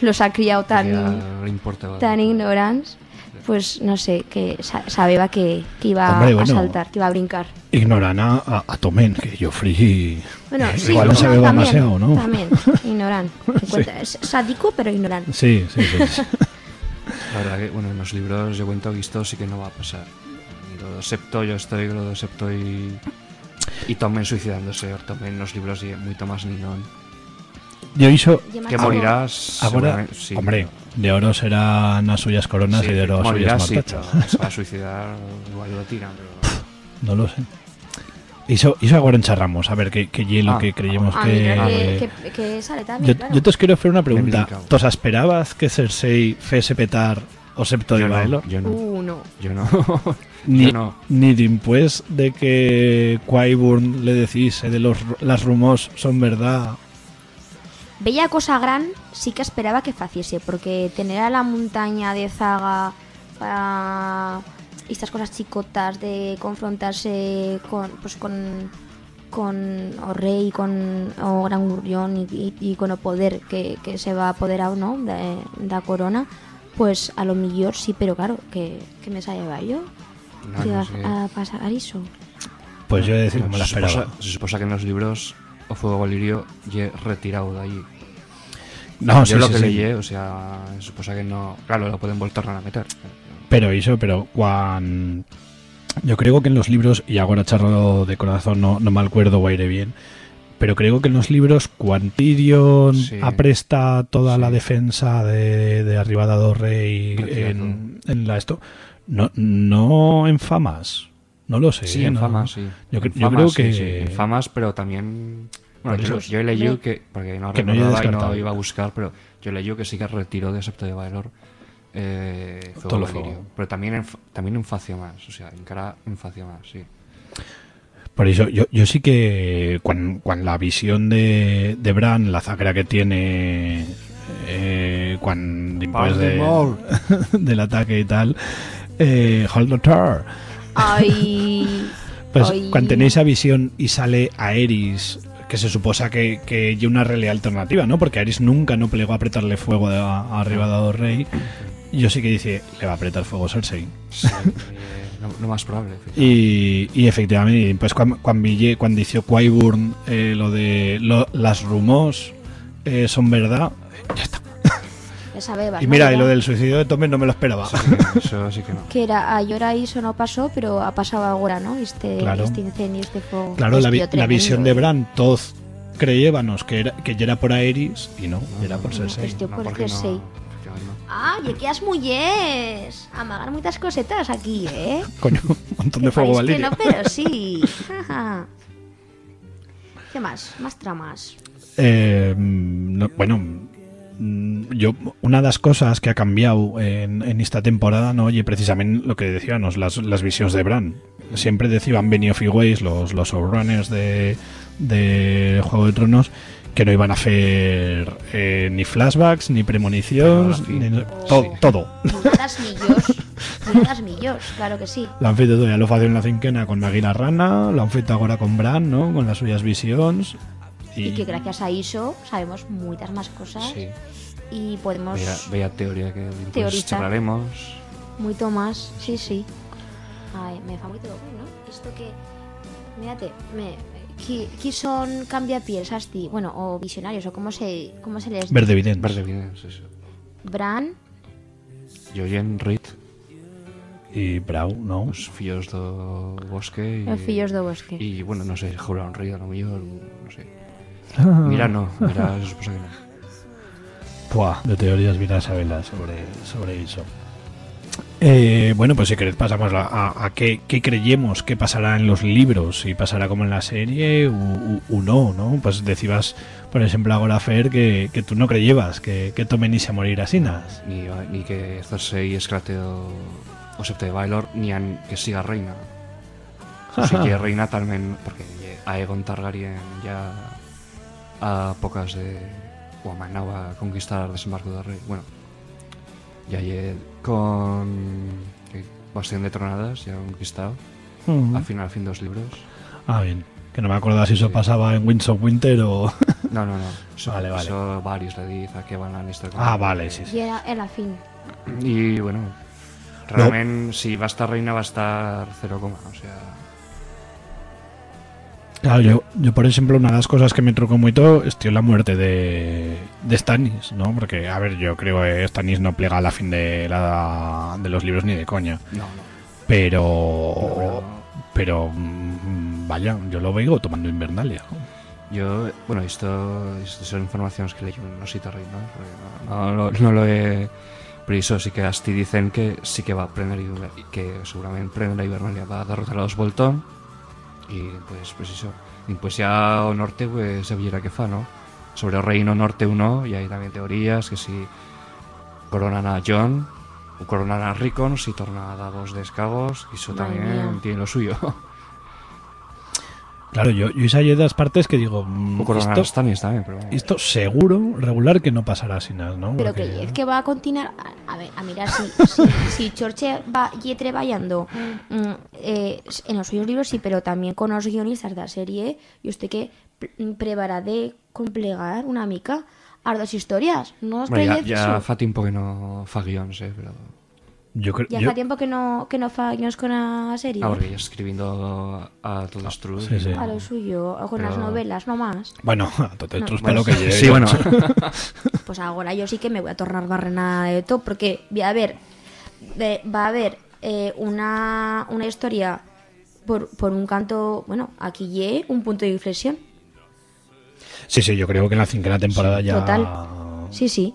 los ha criado tan Ya tan ignorants, pues no sé, que sa- sabeba que, que iba Hombre, a saltar, que iba a brincar. Ignoran a, a, a Tomen, que yo fui. Bueno, sí, Igual no no, sabe también, demasiado, ¿no? También, ignoran. En Es sádico, pero ignoran. Sí, sí, sí. sí. La verdad que, bueno, en los libros yo cuento que esto sí que no va a pasar. lo acepto, yo estoy, lo acepto y... Y tomen suicidándose, o tomen los libros y moito máis ni non. Yo hizo Que morirás Ahora, sí. hombre, de oro serán as suyas coronas Sí, y de oro as suyas sí, martachas. pero se va a suicidar, igual lo tiran, pero... No lo sé. Iso, iso agora encharramos, a ver que, que hielo Ah, que creemos A que... que, que, que sale también, Yo, claro. yo te os quiero hacer una pregunta. ¿Tos esperabas que Cersei fese petar o septo de Yo no, Baelor? yo no. Uh, no. Yo no. Ni, Yo no. ni después de que Qyburn le decís eh, de los las rumores son verdad. Bella cosa gran sí que esperaba que faciese, porque tener a la montaña de Zaga para estas cosas chicotas de confrontarse con pues con con o rey con o gran gurrión y, y, y con el poder que, que se va a apoderar ¿no? de, da corona pues a lo mejor sí pero claro que, que me saiba yo No, no a, sé. a pasar eso Pues yo he de decir como la esperaba. suposa, se suposa que en los libros o Fuego Valirio lle retirado de allí. No, Yo sí, lo sí, que sí. leí, o sea, se suposa que no... Claro, lo pueden volver a meter. Pero eso, pero cuando... Yo creo que en los libros, y ahora charlo de corazón, no, no me acuerdo o iré bien, pero creo que en los libros, cuando Tyrion apresta toda la defensa de, de Arribada do Rey en, en la esto, no, no en famas, no lo sé. Sí, en ¿no? famas, sí. Yo, cre- En yo famas, creo que... sí, sí, en famas, pero también... Bueno, yo, yo he leído que... Porque no Que no y no iba a buscar, pero yo he leído que sí que retiró de Septo de Baelor eh, Todo lo. Pero también en, fa- también en facio más, o sea, en cara en facio más, sí. Por eso, yo, yo sí que cuando, la visión de, de Bran, la zacra que tiene eh, cuando después de, del ataque y tal, eh, hold the door. Ay Pues ay. cuando tenéis esa visión y sale Aerys, que se suposa que, que hay una realidad alternativa, ¿no? Porque Aerys nunca no plegó a apretarle fuego a, a arriba de Rey. Yo sí que dice, le va a apretar fuego Cersei. Sí, eh, no, no más probable. Y, y efectivamente, pues cuando, cuando, Qyburn eh, lo de lo- las rumores eh, son verdad, ya está. Esa Y ¿no? mira, y lo del suicidio de Tommen no me lo esperaba. Eso que- eso sí que no. que era a llorar eso no pasó pero ha pasado ahora no este Claro. este incendio este fuego Claro, la, vi- Hostia, la visión de tremendo, Bran, todos creíamos que era, que ya era por Aerys y no, era por Cersei. No, por porque no, Cersei. no. Ah, y que as mullers Amagar muchas cosetas aquí, ¿eh? Coño, un montón de fuego país que no, pero sí. ¿Qué más? Más tramas. Eh, no, bueno, yo una de las cosas que ha cambiado en, en esta temporada, ¿no? Oye, precisamente lo que decíamos, las, las visiones de Bran. Siempre decían Benioff Fiways, los, los showrunners de, de Juego de Tronos, que no iban a hacer eh, ni flashbacks, ni premoniciones, ni, to- Sí. todo. Miradas millos. Miradas millos, claro que sí. Lo han feito todo, ya lo facen en la cinquena con Maggie la Rana, lo han feito ahora con Bran, ¿no? Con las suyas visiones. Y que gracias a eso sabemos muchas más cosas Sí. y podemos Bella, bella teoría que después Teorizar. charlaremos. mucho más. Sí, sí. Ay, me fa muy todo ¿no? Esto que mírate, me qui, qui son cambiapiels asti, bueno, o visionarios o cómo se cómo se les Verde evidente. Verde evidence, eso. Bran, Jojen, Reed, Y Brau, ¿no? os fillos do bosque y, Os fillos do bosque. Y bueno, no sé, Juran Reed a lo mejor, no sé. Mira, no, mira, suposa que no. De teorías viras a sobre, sobre eso. Eh, bueno, pues si queréis pasamos a, a- a qué, qué creyemos que pasará en los libros, si pasará como en la serie o, no, ¿no? Pues decías, por ejemplo, ahora Fer, que, que tú no creyebas que, que tomen y se morir así, Ni, ni que Cersei esclate o, o septe de Baelor, ni an, que siga reina. O si que reina también, porque Aegon Targaryen ya a pocas de... o amanaba a conquistar desembarco de rey. Bueno, ya lle con Bastión de Tronadas ya conquistado. Ujú. Al final, al fin dos libros. Ah, bien. Que no me acordaba si eso pasaba en Winds of Winter o... No, no, no. Eso, Vale, vale. eso varios le dice a que van a Lannister. Ah, vale, sí, y era el fin. Y bueno, realmente si va a estar reina va a estar 0, o sea... Claro, yo, yo por ejemplo, una de las cosas que me trucó mucho es tío, la muerte de, de Stannis, ¿no? Porque, a ver, yo creo que Stannis no plega a la fin de, la, de los libros ni de coña. No, no. Pero. Pero. mm, Vaya, yo lo veo tomando Invernalia. Yo, bueno, esto, esto son informaciones que leí en rey, ¿no? No, no, lo- no lo he... Pero eso sí que Asti dicen que sí que va a prender que seguramente prende la Hibernalia va a derrotar a los Bolton y pues pues eso. Y pues ya o norte pues se viera que fa, ¿no? Sobre el reino norte uno y hay también teorías que si coronan a John o coronan a Rickon si torna a Davos de Escagos y eso Madre también mía. tiene lo suyo. Claro, yo, yo hay las partes que digo. mm, esto- también, pero. Esto seguro, regular, que no pasará sin nada, ¿no? Pero Porque- que es que va a continuar a, a ver a mirar si si, si Chorche va y trabajando mm, eh, en los suyos libros sí pero también con los guionistas de la serie y usted que pre- preparará de complegar una mica a dos historias no os Bueno, ya, creéis ya fa tiempo que no fa guions, eh, pero... Yo creo. ya yo- hace tiempo que no que no fa con la serie Ah, porque ya escribiendo a todo Struz. sí, sí. a lo suyo o con las novelas no más Bueno, a Tote No. Trus Bueno, para lo que llegue. sí, bueno. pues ahora yo sí que me voy a tornar barrena de todo porque voy a ver de- va a haber eh, una, una historia por, por un canto bueno aquí ye un punto de inflexión Sí, sí, yo creo que en la cinquena temporada ya. Total. sí sí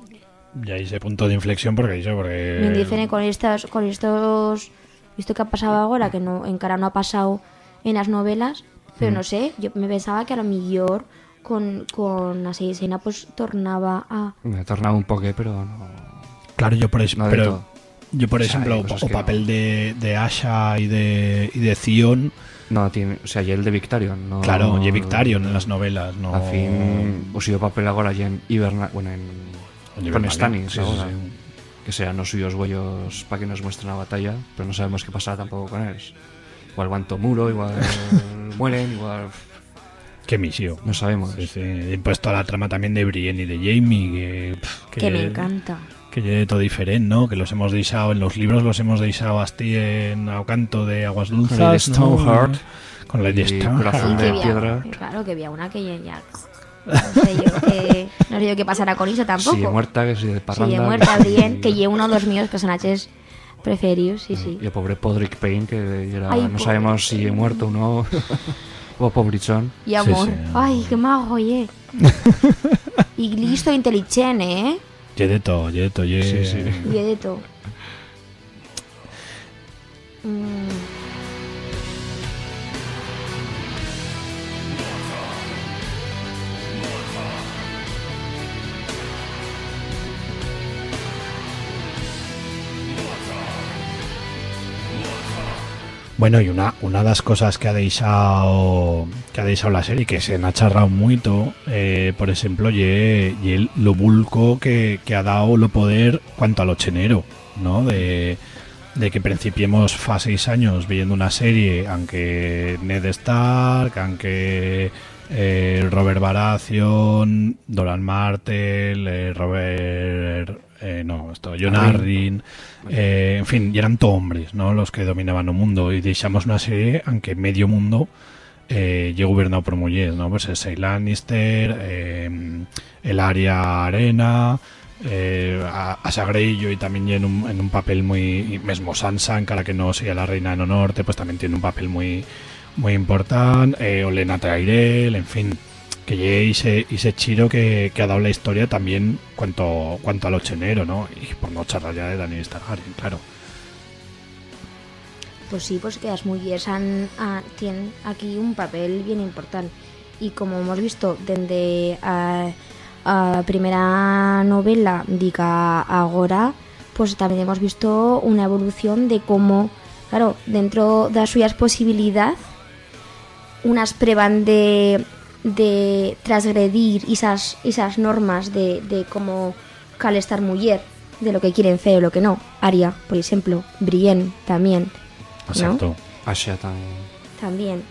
Ya hay ese punto de inflexión porque dice, porque. me dicen con estos con estos esto que ha pasado ahora que no en cara no ha pasado en las novelas pero Mm. no sé yo me pensaba que a lo mejor con, con la escena pues tornaba a Me he tornado un poco, pero no... Claro, yo por, eso, No de pero todo. yo por O sea, ejemplo, o, papel de, de Asha y de, y de Zion, No, tiene, o sea, y el de Victarion, no... claro, y Victarion en las novelas, no. A fin, o sido papel agora ya en Hiberna... Bueno, en... Con Stannis sí, sí, ahora. sí. Que sean los suyos huellos para que nos muestren la batalla, pero no sabemos qué pasará tampoco con ellos. Igual guanto muro, igual mueren, igual... Qué misión. No sabemos. Sí, sí. Y pues toda la trama también de Brienne y de Jamie, que, pff, que me encanta Que lleve todo diferente, ¿no? Que los hemos deixado en los libros, los hemos deixado así en a canto de aguas dulces. Con Lady Stoneheart. Con Lady Y Stoneheart. Corazón de piedra. Claro, que había una que ya... no sé yo qué, no sé yo qué pasará con eso tampoco. Sigue muerta, que sigue de parranda. Sigue muerta, bien, que lleve uno de los míos personajes preferidos, sí, sí. Y el pobre Podrick Payne, que era- Ay, no pobre sabemos si he muerto o no. o pobrichón. Y amor. Ay, qué mago, oye. y listo, inteligente, ¿eh? Lle de todo, lle de todo, lle- Sí, sí. De todo. Mm, Bueno, y una, una de las cosas que ha deixado que ha la serie que se ha charrado mucho, eh, por ejemplo, y lo bulco que, que ha dado lo poder cuanto a lo chenero, ¿no? De, de que principiemos fa seis años viendo una serie, aunque Ned Stark, aunque eh, Robert Baratheon, Doran Martell, eh, Robert... eh, no, esto, John Arryn. Eh, en fin, y eran todos hombres, ¿no? Los que dominaban el mundo. Y deixamos una serie aunque medio mundo eh, lle gobernado por mujeres, ¿no? Pues el Lannister, el Arya Arena, eh, a, a Sagreillo y también en un, en un papel muy... Mesmo Sansa, encara que no sea la reina en norte, pues también tiene un papel muy muy importante, eh, Olena Tyrell, en fin, que llegue ese, ese chiro que, que ha dado la historia también cuanto, cuanto a lo chenero, ¿no? Y por no charlar ya de Daniel Targaryen, claro. Pues sí, pues que las mujeres han, tienen aquí un papel bien importante. Y como hemos visto desde a, a primera novela, diga ahora, pues también hemos visto una evolución de cómo, claro, dentro de las suyas posibilidades, unas prueban de, de transgredir esas, esas normas de, de cómo cal estar mujer, de lo que quieren hacer o lo que no. Aria, por ejemplo, Brienne también. ¿no? Exacto. Asha también. También.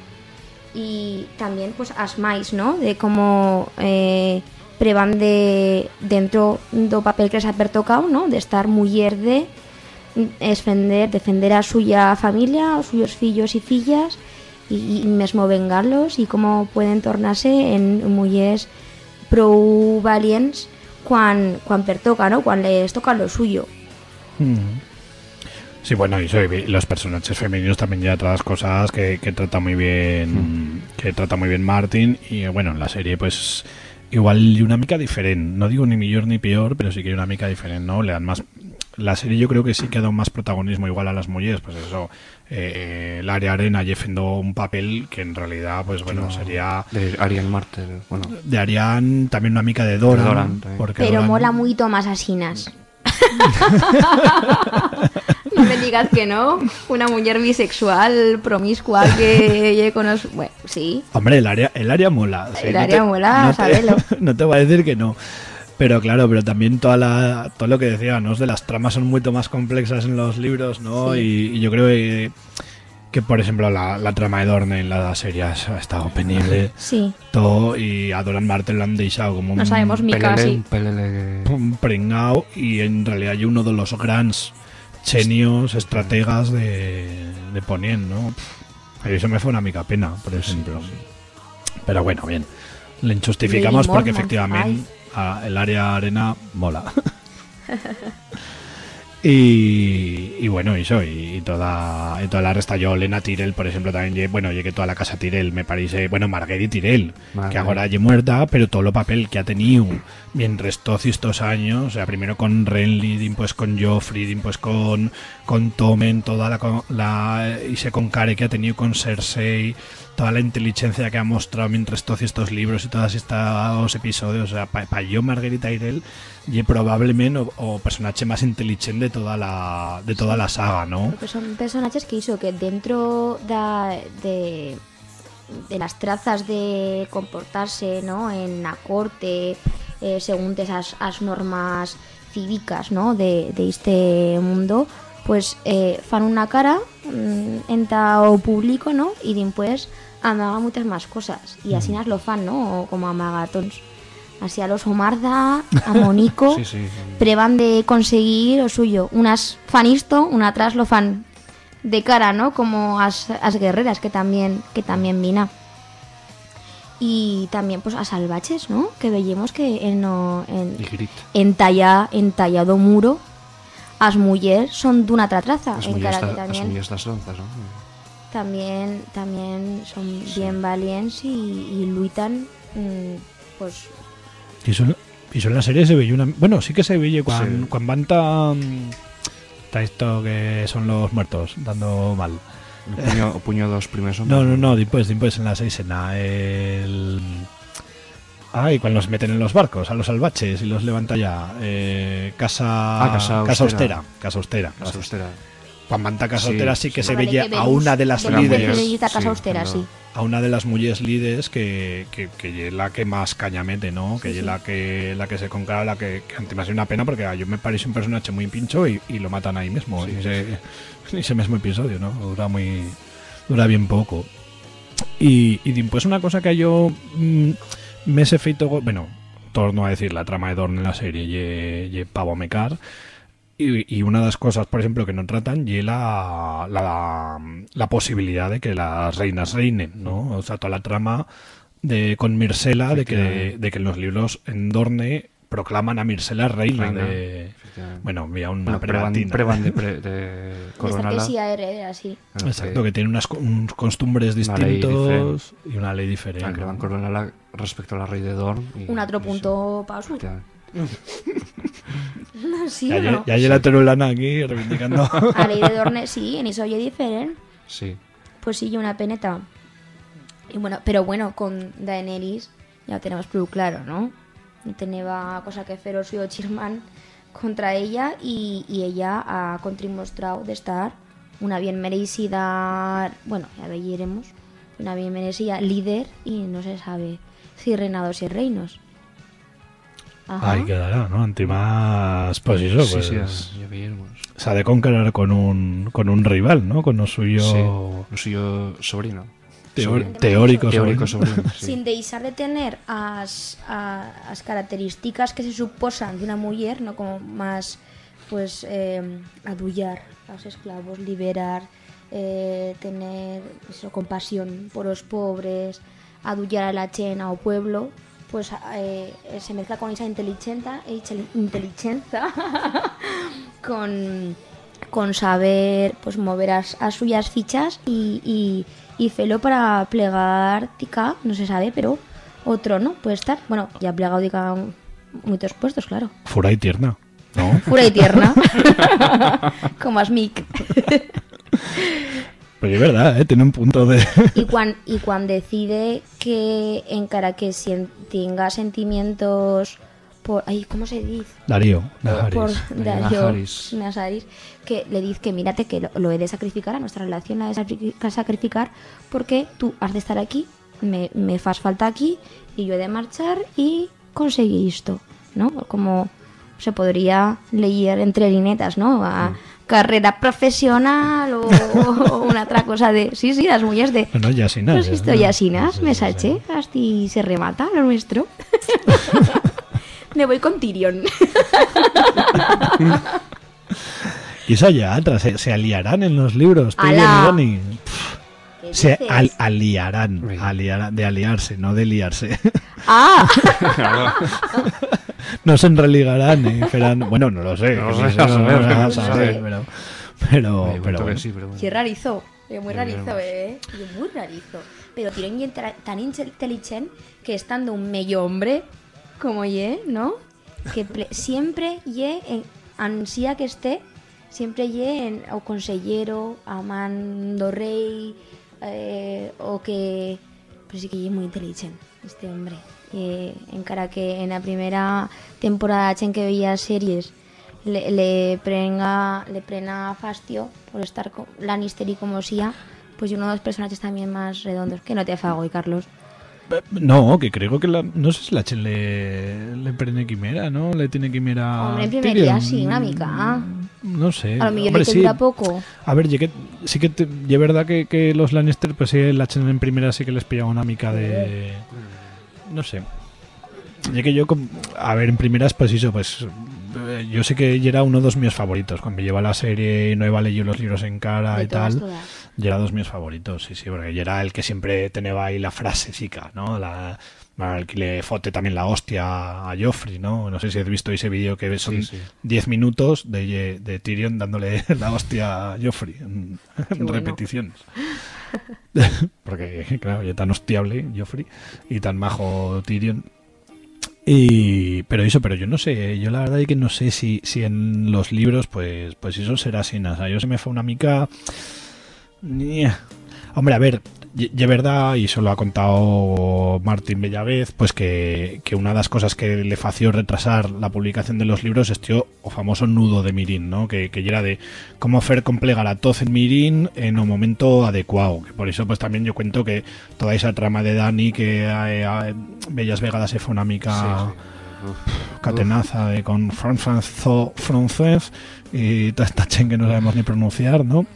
Y también, pues, asmáis, ¿no? De cómo eh, prevan de dentro do papel que se ha pertocado, ¿no? De estar muller de defender, defender a suya familia, a suyos fillos y fillas y, y mesmo vengarlos y cómo pueden tornarse en mujeres pro valients cuan, cuan pertoca, ¿no? Cuando les toca lo suyo. Mm. Sí, bueno, y soy- los personajes femeninos también ya otras cosas que, que trata muy bien que trata muy bien Martin y eh, bueno, en la serie pues igual una mica diferente, no digo ni mejor ni peor, pero sí que hay una mica diferente, ¿no? Le dan más la serie yo creo que sí que ha dado más protagonismo igual a las mujeres, pues eso, eh, el área arena llevando un papel que en realidad pues bueno, No, sería De Ariel Martel, bueno. de Ariane, también una mica de Doran, Doran, porque Pero Doran- mola mucho más asinas. no me digas que no. Una mujer bisexual, promiscua, que yo conozco. Bueno, sí. Hombre, el área, el área mola. El área mola, no te, sabelo. no te voy a decir que no. Pero claro, pero también toda la, todo lo que decía, ¿no? De las tramas son mucho más complexas en los libros, ¿no? Sí. Y, y yo creo que, que, por ejemplo, la, la trama de Dorne en la serie ha estado penible. Sí. Todo, y a Doran Martel lo han dejado como No un, sabemos mica, Pelele, pelele. un pringao y en realidad hay uno de los grandes genios, estrategas de, de Ponien, ¿no? Pff, Eso me fue una mica pena, por ejemplo. Pero bueno, bien. Le justificamos Lady porque efectivamente a- el área arena mola. Y, y bueno, eso, y, y toda, y toda la resta. Yo, Lena Tirel, por ejemplo, también, bueno, llegué toda la casa Tirel, me parece, bueno, Marguerite Tirel, que ahora ya muerta, pero todo lo papel que ha tenido mientras todos estos años, o sea, primero con Renly, después con Joffrey, después con, con Tommen, toda la, la, y se con Care que ha tenido con Cersei, toda la inteligencia que ha mostrado mientras todos estos libros y todos estos episodios, o sea, para yo, Marguerite Tirel, y probablemente o, personaje más inteligente de toda la, de toda la saga, ¿no? Porque son personajes que hizo que dentro de, de las trazas de comportarse ¿no? en la corte, eh, según esas as normas cívicas ¿no? de, de este mundo, pues eh, fan una cara mm, en o público ¿no? y después amaga muchas más cosas y así nas lo fan ¿no? como amagatons así a los Omarda, a Monico Sí, sí. prevan de conseguir lo suyo. Unas fan esto, una atrás lo fan de cara, ¿no? Como as, as guerreras que también que también vina. Y también pues a salvaches, ¿no? Que veíamos que en o- en, en talla en tallado muro as mujeres son de una tratraza, As en cara. También también son bien valientes y, y luitan mm, pues Y eso, y eso en la serie se veía una... Bueno, sí que se veía cuando, Sí. cuando van tan... Está esto que son los muertos, dando mal. O puño, o puño dos primeros No, hombres. no, no, después, después en la seisena. El... Ah, y cuando los meten en los barcos, a los salvaches y los levanta ya. Eh, casa, Ah, Casa casa austera. Casa austera. Casa austera. Cuando van a casa Sí, sí que sí. se vale, veía a una de las de la líderes. Sí, a una de las mujeres líderes que, que, que es la que más caña mete, ¿no? que Sí, es sí. la que la que se concara, la que, que antes me hace una pena porque a yo me parece un personaje muy pincho y, y lo matan ahí mismo, Sí, en ese, en ese mismo episodio, ¿no? Dura muy dura bien poco. Y, y después una cosa que yo mm, me ese feito, bueno, torno a decir la trama de Dorn en la serie y, y pavo mecar y, y una de las cosas, por ejemplo, que no tratan y la, la, la posibilidad de que las reinas reinen, ¿no? O sea, toda la trama de con Mirsela de que, de que en los libros en Dorne proclaman a Mirsela reina, Reina, de... Bueno, había una Bueno, prevan de, pre, de Esta que coronala. sí a heredera, sí. Claro, Exacto, que tiene unas co- unos costumbres Una distintos y una ley que- diferente. que van coronala respecto a la rey de Dorn. y- Un otro punto para efectivamente. ¿Sí Ya, o lle- no? hay la terulana aquí reivindicando. A ley de Dorne, sí, en eso oye diferente. Sí. Pues sí, yo una peneta. Y bueno, pero bueno, con Daenerys ya lo tenemos muy claro, ¿no? No tenía cosa que hacer o suyo Chisman contra ella y, y ella ha contrimostrado de estar una bien merecida, bueno, ya veremos, una bien merecida líder y no se sabe si reinados y reinos. Ajá. Ahí quedará, ¿no? Ante más, pues eso, pues, sí, ya, ya veremos. se ha de conquerir con un, con un rival, ¿no? Con lo suyo Sí, suyo sobrino. teor- teórico. Teórico sobrino. sobrino. sí. sin deixar de tener as, a- as características que se suposan de una mujer, no como más pues eh, adullar a los esclavos, liberar, eh, tener eso, compasión por los pobres, adullar a la chena o pueblo, pues eh, se mezcla con esa inteligencia, con, con saber pues mover as suyas fichas y, y, y felo para plegar tica, no se sabe, pero otro, ¿no? Puede estar. Bueno, ya ha plegado tica muchos puestos, claro. Fura y tierna. ¿no? Pura y tierna. Como as Pero es verdad, ¿eh? tiene un punto de... y cuando y cuan decide que encara que tenga sentimientos por ay cómo se dice Darío, Najaris. por Darío Najaris. Najaris, que le dice que mírate que lo, lo he de sacrificar a nuestra relación la he de sacri- sacrificar porque tú has de estar aquí me, me fas falta aquí y yo he de marchar y conseguir esto ¿no? como se podría leer entre linetas ¿no? a carrera profesional o, o una otra cosa de sí, sí, las muñas de No, no, ya sin nada. pues estoy asinas, me saché, así se remata lo nuestro. Me voy con Tyrion. Y eso ya, atrás, se, se aliarán en los libros. Tyrion y Dany. ¿Qué Se dices? al- aliarán, aliarán, de aliarse, no de liarse. Ah, no se enreligarán, eh, farán- bueno, no lo sé. No sé, no sé. pero, pero, pero bueno. sí, pero bueno. sí, rarizo. Es muy rarizo, eh. Es muy rarizo. Pero tra- tan inteligente que estando un medio hombre como ye, ¿no? Que siempre ye, en, ansía que esté, siempre ye en, o consellero, amando rey, eh, o que... Pero sí que ye muy inteligente este hombre. Eh, encara que en la primera temporada en que veía series le, le prenga le prena fastio por estar con Lannister y como sea pues uno de los personajes también más redondos que no te afago y Carlos No, que creo que la, no sé si la Chen le, le prende quimera, ¿no? Le tiene quimera. hombre en primer día sí una mica No sé. a lo mejor Hombre, sí. poco A ver, que, sí que te- ye verdad que, que los Lannister, pues sí, la Chen en primera sí que les pillaba una mica de. No sé. Ya que yo, a ver, en primeras, pues eso, pues. eh, Yo sé que ya era uno de los míos favoritos. Cuando lleva la serie y no iba leído los libros en cara De y tal. todas. Y era dos míos favoritos, sí, sí, porque ya era el que siempre tenía ahí la frase chica, ¿no? La, el que le fote también la hostia a Joffrey, ¿no? No sé si has visto ese vídeo que son Sí, sí. 10 minutos de, de Tyrion dándole la hostia a Joffrey en, en bueno. repeticiones. porque, claro, ya tan hostiable Joffrey y tan majo Tyrion. Y, pero eso, pero yo no sé, yo la verdad es que no sé si, si en los libros, pues, pues eso será así. O sea, yo se me fue una mica. Hombre, a ver, es verdad, y eso lo ha contado Martín Bellavez, pues que, que una de las cosas que le fació retrasar la publicación de los libros es tío, o famoso nudo de Mirín, ¿no? Que, que era de cómo fer complegar a toz en Mirín en un momento adecuado. Que por eso pues también yo cuento que toda esa trama de Dani que eh, eh, Bellas Vegadas se fue una mica catenaza de con Franzo francés y toda esta chen que no sabemos ni pronunciar, ¿no?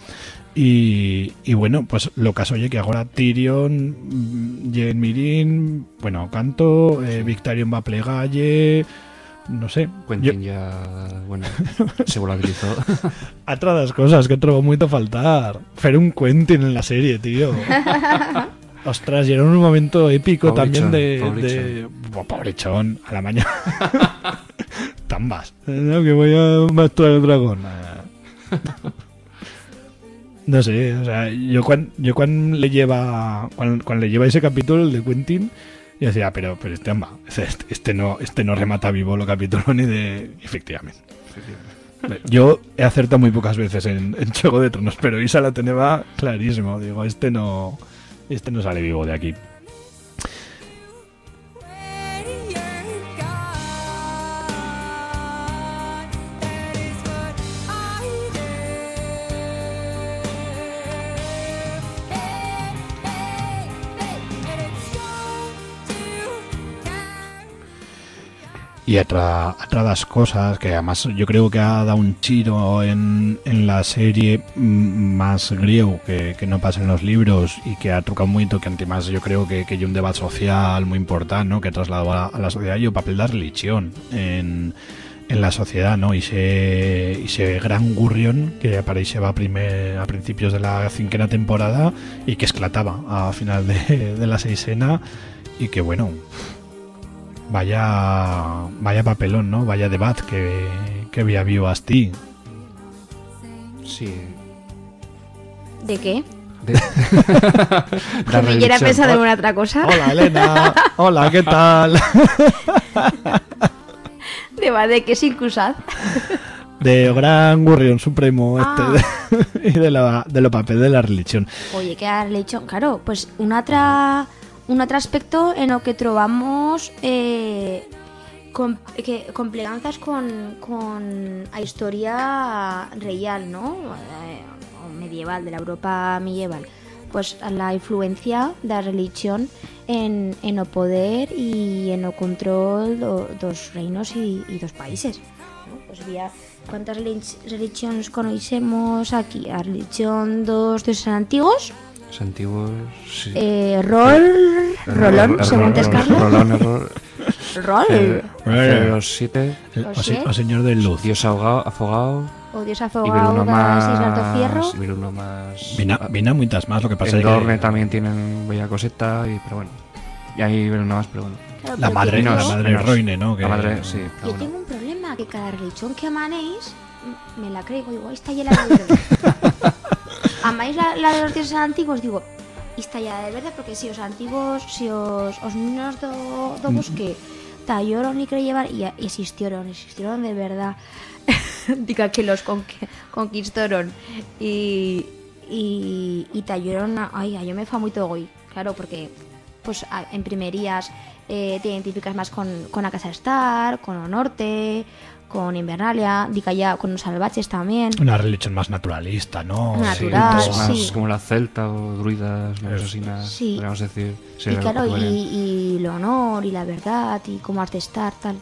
Y, y bueno, pues lo caso oye que ahora Tyrion, mm, Jen Mirin, bueno, Canto, eh, Victarion va a plegalle, no sé. Quentin ya, bueno, se volatilizó. Otras cosas que trobo muy a faltar. Fer un Quentin en la serie, tío. Ostras, y era un momento épico Pobrechón, también de... pobrechón. de Buah, pobrechón, a la mañana. Tambas. No, que voy a matar al dragón. Ah. No sé, o sea, yo cuando yo cuando le lleva cuando, cuando le lleva ese capítulo el de Quentin yo decía, pero pero este amba, este, este no este no remata vivo lo capítulo ni de efectivamente. Yo he acertado muy pocas veces en, en Juego de Tronos, pero Isa la tenía clarísimo. Digo, este no, este no sale vivo de aquí. Y otra, otra de las cosas que además yo creo que ha dado un giro en, en la serie mm, más griego que, que no pasa en los libros y que ha tocado mucho, que además yo creo que, que hay un debate social muy importante ¿no? que ha trasladado a, a la sociedad y el papel de la religión en, en la sociedad ¿no? y ese, y gran gurrión que aparecía a, primer, a principios de la cinquena temporada y que esclataba a final de, de la seisena y que bueno vaya vaya papelón, ¿no? Vaya debate que, que había habido hasta Sí. ¿De qué? De... Que me quiera pensar en una otra cosa. Hola, Elena. Hola, ¿qué tal? De, va, de qué circunstància? De Gran Gurrión Supremo este, Ah. de, y de, la, de lo papel de la religión. Oye, que has dicho, claro, pues un otra un otro aspecto en lo que trobamos eh, com, que compleganzas con, con a historia real, ¿no? Eh, medieval, de la Europa medieval. Pues la influencia da religión en, en o poder y en o control do, dos reinos y, dos países. ¿no? Pues había ¿Cuántas relig- religiones conocemos aquí? A religión dos dioses antiguos, Los antiguos. Sí. eh, rol, rolón, Rol- según te rol- Carlos. Rolón, error. Rol. Eh, Eh. los siete. El- O señor de luz. Dios ahogado, afogado. O Dios afogado más. Fierro. y Bruno más. Vina, muchas más, lo que pasa es Dorne que también tienen bella coseta, y, pero bueno. Y ahí Bruno más, pero bueno. Claro, la madre, que la madre Menos. Roine, ¿no? Que, La madre, sí. Yo bueno. tengo un problema, que cada religión que amanéis, me la creo, digo, esta ya la de verdad. Amáis la, la de los dioses antiguos, digo, esta ya de verdad, porque si os antiguos, si os, os niños do, do bosque tallaron y creyeron, y existieron, existieron de verdad. Diga que los conqui- conquistaron y, y, y tallaron, a- ay, yo me fa muy goi, claro, porque pues en primerías eh, te identificas más con, con la Casa Star, con o Norte, con Invernalia, diga ya con los salvajes también. Una religión más naturalista, ¿no? Natural, Sí, más sí. como la celta o druidas, no asesinas, Sí. podríamos decir. Sí, y claro, y, y el honor y la verdad y cómo has de estar, tal.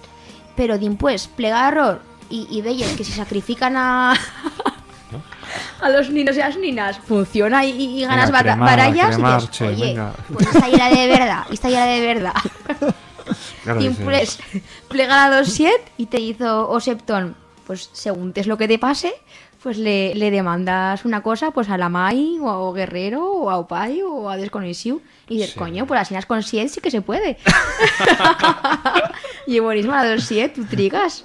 Pero después, plegar error y, y veis que si sacrifican a... A los niños y las niñas funciona y, y ganas barallas y cremar, dices, che, oye, venga". pues esta ya era de verdad, esta ya era de verdad. Claro, pues plegar a dos siete y te hizo o septón, pues según te es lo que te pase, pues le, le demandas una cosa pues a la Mai o a Guerrero o a Opai o a Desconocido y dices, Sí. coño, pues así las con siete sí que se puede. y buenísima a dos siete, tú trigas.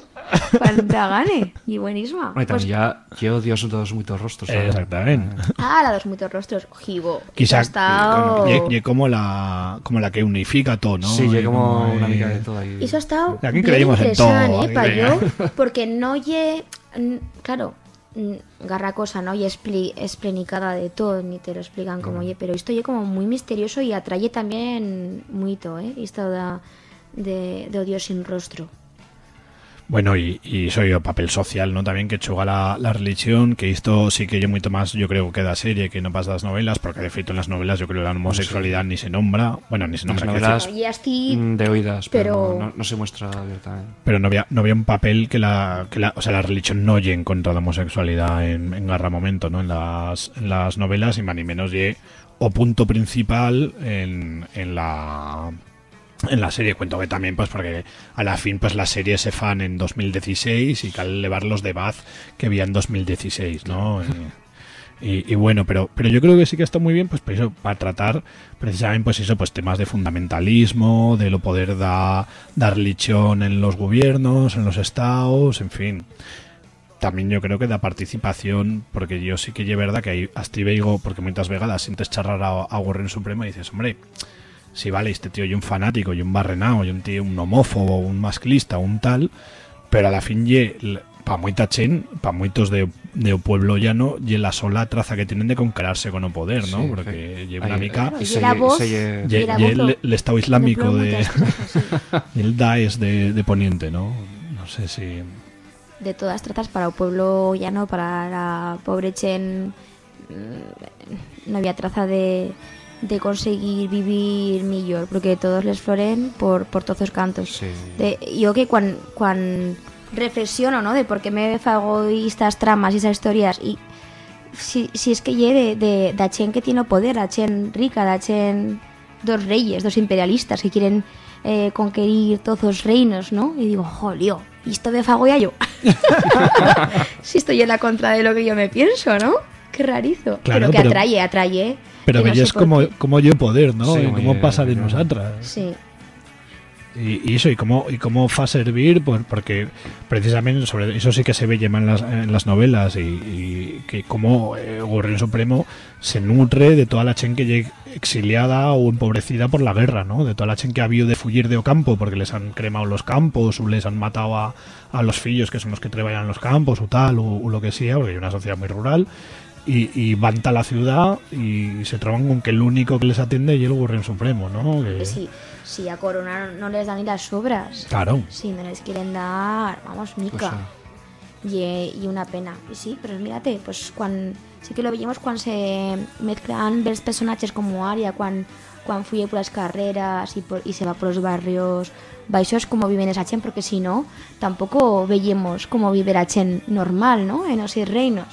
Cuando te gane. Y buenísima. Bueno, y Pues, también ya, yo Dios todos muchos rostros. ¿sabes? Exactamente. ah, la dos muchos rostros. Jibo. Quizá Ya está. y, y como la como la que unifica todo, ¿no? Sí, Y como una eh, mica de todo ahí. Eso ha estado Aquí bien creímos en todo, interesante, ¿eh? aquí Pa yo, porque no lle... n- Claro, garra cosa, ¿no? Y expli explicada de todo, ni te lo explican como ye, pero esto ye como muy misterioso y atrae también mucho, ¿eh? Esto da, de, de odio sin rostro. Bueno, y, y soy o papel social, ¿no? También que chuga la, la religión, que esto sí que yo mucho más, yo creo que da serie, que no pasa las novelas, porque de hecho en las novelas yo creo que la homosexualidad ni se nombra, bueno, ni se Las nombra, novelas estoy... mm, de oídas, pero, pero- no, no se muestra abiertamente. pero no había, no había un papel que la, que la, o sea, la religión no oye en contra de la homosexualidad en, en Garra Momento, ¿no? En las, en las novelas, y más ni menos ye o punto principal en, en la en la serie cuento que también pues porque a la fin pues la serie se fan en 2016 y cal elevar los de Baz que había en 2016 ¿no? Y, y- bueno pero pero yo creo que sí que está muy bien pues, pues eso, para tratar precisamente pues eso pues temas de fundamentalismo de lo poder da, dar religión en los gobiernos en los estados en fin también yo creo que da participación, porque yo sí que es verdad que hay digo, porque muchas vegadas sientes charrar a, a Warren Suprema y dices, hombre, si vale, este tío y un fanático, y un barrenao, y un tío, un homófobo, un masclista, un tal, pero a la fin ye, para muita chen, para muchos de, de o pueblo llano, y la sola traza que tienen de conquerarse con o poder, ¿no? Sí, porque sí. lleva una Ahí, mica... Y se la voz- y el, el estado islámico de, preguntas, sí. y el Daesh de, de Poniente, ¿no? No sé si... de todas tratas para el pueblo llano, para la pobre Chen, mm, no había traza de, de conseguir vivir mejor, porque todos les floren por, por todos los cantos. Sí. De, yo que cuando cuan reflexiono, ¿no? De por qué me fago estas tramas y esas historias y si, si es que lle de, de, chen que tiene poder, da chen rica, da chen dos reyes, dos imperialistas que quieren eh, conquerir todos los reinos, ¿no? Y digo, jolio, ¿y esto me fago ya yo? si estoy en la contra de lo que yo me pienso, ¿no? Qué rarizo. Claro, pero que pero- atrae, atrae. Pero no veías por como, como yo poder, ¿no? Sí, y cómo bien, pasa de bien. nosotras. Sí. y, y eso, y cómo, y cómo fa servir, por, porque precisamente sobre eso sí que se ve llema en las, en las novelas, y, y que cómo eh, el Gobierno Supremo se nutre de toda la chen que llegue exiliada o empobrecida por la guerra, ¿no? De toda la chen que ha habido de fugir de o campo porque les han cremado los campos o les han matado a, a los fillos que son los que trabajan en los campos o tal, o, o lo que sea, porque hay una sociedad muy rural. Y, y van a la ciudad y se troban con que el único que les atiende es el Gobierno Supremo, ¿no? Que- Si, si a Corona no les dan ni las obras. Claro. Si no les quieren dar, vamos, mica. y, y una pena. Y sí, pero mírate, pues cuando sí que lo veíamos cuando se mezclan los personajes como Aria, cuando cuando fui por las carreras y, por- y se va por los barrios baixos como viven esa chen, porque si no, tampoco veíamos cómo vive la chen normal, ¿no? En los reinos.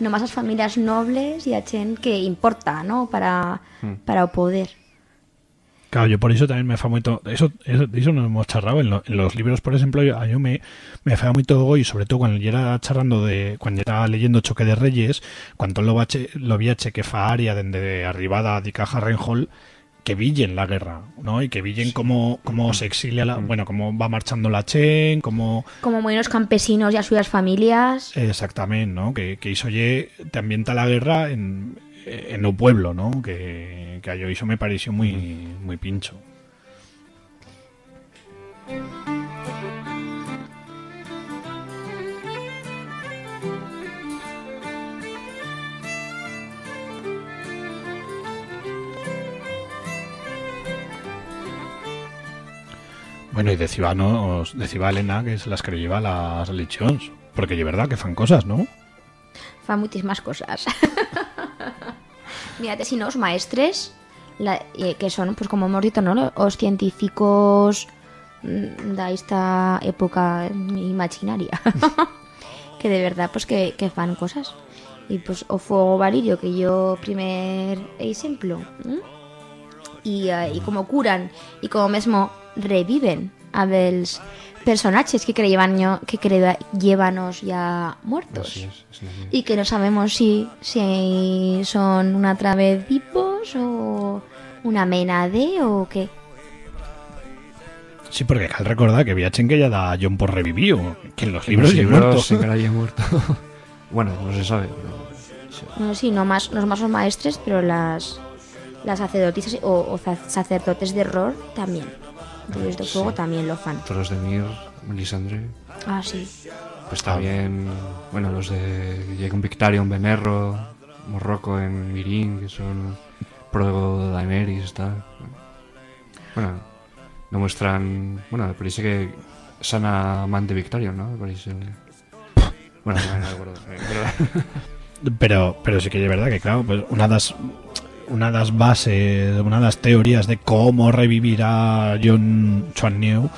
Nomás las familias nobles y la chen que importa, ¿no? Para, Mm. para o poder. Claro, yo por eso también me fa moito eso, eso, de eso nos hemos charrado en, lo- en los libros, por ejemplo, yo, a yo me, me fa moito y sobre todo cuando yo era charrando de cuando era leyendo Choque de Reyes, cuando lo bache, lo viache que fa área dende arribada de Caja Renhol que villen la guerra, ¿no? Y que villen cómo, cómo se exilia la, bueno, cómo va marchando la Chen, cómo Como buenos campesinos y a sus familias. Exactamente, ¿no? Que, que hizo ye te ambienta la guerra en, en el pueblo, ¿no? Que, que a yo eso me pareció muy, muy pincho. Bueno, y decía, ¿no? Os decía Elena que se las que lleva las religions. Porque de verdad que fan cosas, ¿no? fa muchísimas cosas. Mírate, si no, los maestres, la- eh, que son, pues como hemos dicho, ¿no? Los científicos mm, de esta época imaginaria. que de verdad, pues que, que fan cosas. Y pues o fuego valirio, que yo primer ejemplo. ¿m? Y, eh, y como curan y como mismo reviven a los personajes que creían que llevanos ya muertos Así es, es así. y que no sabemos si, si son una vivos o una mena de o qué. Sí, porque cal recordar que Viachen que ya da John por revivido. Que en los En libros ya muerto. sí muerto. bueno, no se sabe. pero- No, sí, no más, no más los maestres, pero las, las sacerdotisas o, o sa- sacerdotes de error también. Dios de Sí. fuego también lo fan. Toros de Mir, Melisandre. Ah, sí. Pues también, bueno, los de Jacob Victarion, Benerro, Morroco en Mirin, que son pro Daenerys, tal. Bueno, no muestran. Bueno, parece que sana amante Victarion, ¿no? Parece. Bueno, no me acuerdo. pero- Pero, pero sí que es verdad que, claro, pues una de las una de las bases, una de las teorías de cómo revivir a John Chuan New,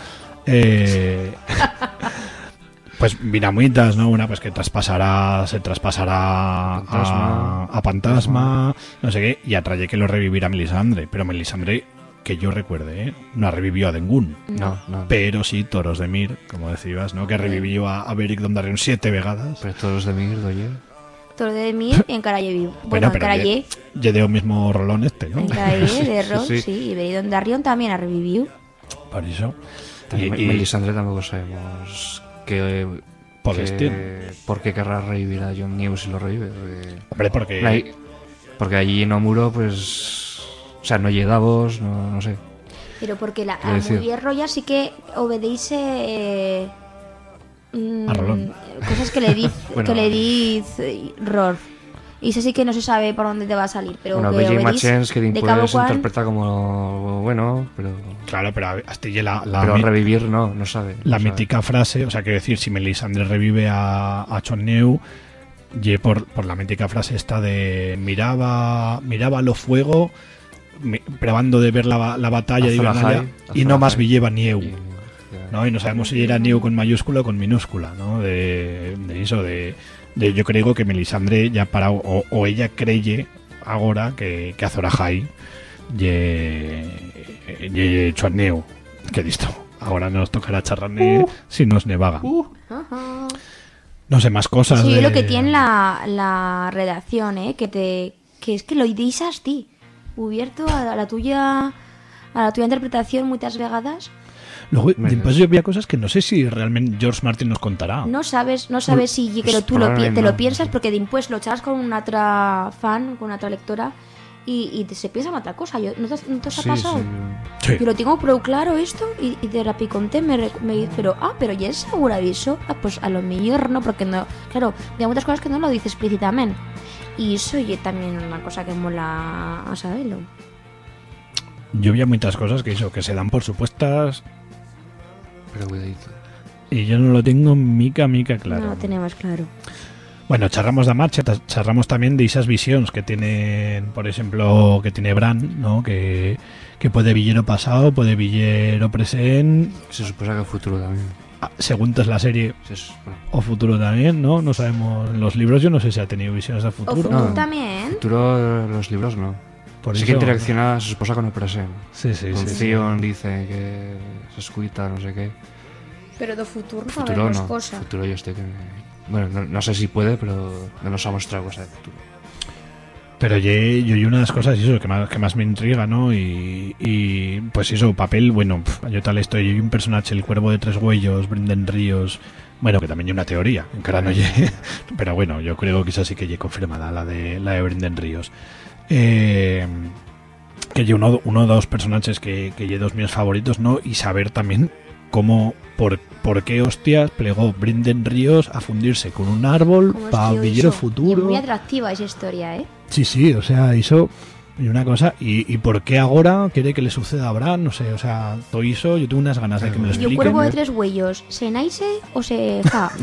eh, pues vinamuitas, ¿no? Una pues que traspasará, se traspasará Fantasma. a, a Fantasma, no sé qué, y atrae que lo revivirá Melisandre. Pero Melisandre, que yo recuerde, ¿eh? no ha revivido a Dengun. No, no. Pero sí, Toros de Mir, como decías, ¿no? Que revivió a, a Beric Dondarrion siete vegadas. Pero todos de Mir, oye. De mí y en Caraye vivo. Bueno, en ya, ya dio mismo rolón este, ¿no? en Caraye de error, Sí. sí. Y también ha revivido. Por eso. También Y- y- Melisandre tampoco sabemos que, por qué querrá revivir a John New si lo revive. Porque, Hombre, porque- Ahí- porque allí en Omuro, pues. O sea, no llegamos, no, no sé. Pero porque la a Roya sí que obedece eh, mm, A Rolón. cosas que le dice Bueno. que le dice Ror. Y eso sí que no se sabe por dónde te va a salir, pero bueno, que obedís Machens que de cual- interpreta como bueno, pero. Claro, pero hasta ya la, la, pero mi- revivir no, no sabe. la no sabe. mítica frase, o sea, quiero decir, si Melisandre revive a, a Chon New, ye por, por la mítica frase esta de miraba, miraba lo fuego, mi- probando de ver la, la batalla de Ibernaya, y no más. Villeva Nieu. Y- ¿no? Y no sabemos si era New con mayúscula o con minúscula, ¿no? De, de eso, de, de yo creo que Melisandre ya para o, o ella creye ahora que, que Azor Ahai ye, ye Chuan New. Que listo. Ahora nos tocará charlar Uh. si nos nevaga. Ajá. No sé, más cosas. Sí, de- lo que tiene la, la redacción, ¿eh? Que te que es que lo dices ti. Hubierto a la tuya a la tuya interpretación muchas vegadas Luego, después yo había cosas que no sé si realmente George Martin nos contará. no sabes no sabes si que lo- tú lo, te lo piensas porque después lo charlas con una otra fan con una otra lectora y, se piensa en otra cosa Yo- ¿no te, no te ha pasado? sí. Sí. Yo lo tengo pero claro esto y, y de rapiconte me, me dice, pero, ah, pero ya es seguro aviso. Ah, pues a lo mejor no, porque no, claro, hay muchas cosas que no lo dice explícitamente. Y eso y también una cosa que mola a saberlo. Yo había muchas cosas que eso, que se dan por supuestas Pero cuidadito. y yo no lo tengo mica, mica claro. No lo tenemos claro. Bueno, charramos de marcha, charramos también de esas visiones que tienen, por ejemplo, que tiene Bran, ¿no? Que, que puede villero pasado, puede villero presente, Se supone que el futuro también. ah, según es la serie, Sí, es- bueno, o futuro también, ¿no? No sabemos, en los libros yo no sé si ha tenido visiones de O futuro. futuro No. también. futuro, los libros no. Por sí eso- que interacciona su esposa con el presente. Sí, sí, con sí, sí. Theon dice que se escuita, no sé qué. Pero de futuro no Futuro no. cosas. Futuro yo estoy que me- Bueno, no, no sé si puede, pero no nos ha mostrado cosas de futuro. Pero yo, yo y una de las cosas eso, que, más, que más me intriga, ¿no? Y, y, pues eso, papel, bueno, yo tal estoy, yo y un personaje, el cuervo de tres huellos, Brendan Ríos, bueno, que también hay una teoría, encara no lle- pero bueno, yo creo que esa sí que ya confirmada, la de la de Brendan Ríos. Eh, que yo uno, uno de los personajes que, que dos mis favoritos, ¿no? Y saber también cómo, por, por qué hostias plegó Brendan Ríos a fundirse con un árbol ¿Cómo es para villero? Y futuro. muy atractiva esa historia, ¿eh? Sí, sí, o sea, hizo y una cosa. ¿Y, y por qué ahora quiere que le suceda a Bran? No sé, o sea, todo hizo. Yo tengo unas ganas de que me lo ¿Y expliquen. el cuervo de tres huellos? ¿Se naise o se fa?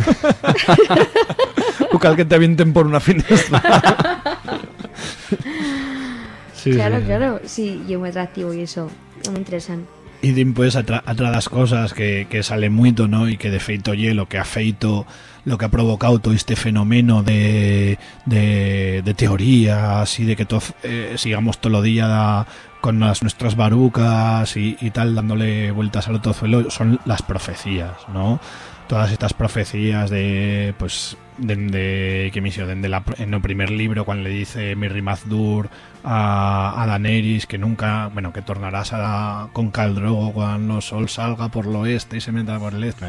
O que te avienten por una finestra. sí, claro, sí. claro. Sí, y es muy atractivo y eso. Es muy interesante. Y después otra, otra das cosas que, que sale mucho, ¿no? Y que de feito ye lo que ha feito, lo que ha provocado todo este fenómeno de, de, de teorías y de que todos eh, sigamos todo el día da- con las, nuestras barucas y, y tal, dándole vueltas al tozuelo, son las profecías, ¿no? Todas estas profecías de, pues, de, que dende la, en el primer libro, cuando le dice Mirri Mazdur a, a Daenerys que nunca, bueno, que tornarás a, con Caldrogo cuando el sol salga por el oeste y se meta por el este,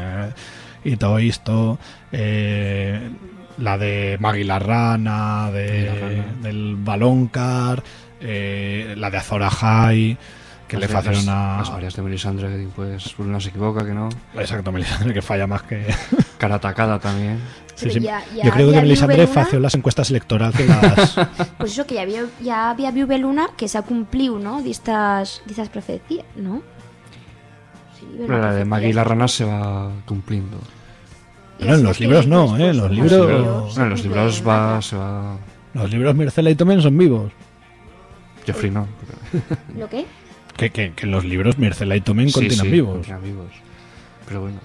y todo esto, eh, la de Maggie la Rana, de, La Rana. del Baloncar, eh, la de Azor Ahai, que le varias- una... Las varias de Melisandre, pues no se equivoca, que no. Exacto, Melisandre, que falla más que... Cara atacada también. Sí, Pero sí. ya- ya Yo creo que Melisandre fació las encuestas electorales que las... Pues eso que ya había, ya había Viuve Luna que se ha cumplido, ¿no? De estas, de estas profecías, ¿no? Sí, Pero la de Maggie y la rana se va cumpliendo. Bueno, en los libros no, ¿eh? En los libros... No, en los libros va, se va. Los libros Mircela y Tomen son vivos. Jeffrey no. ¿Lo qué? Que, que, que los libros Mircela y Tomen Sí, continúan sí, vivos. continúan vivos. Pero bueno,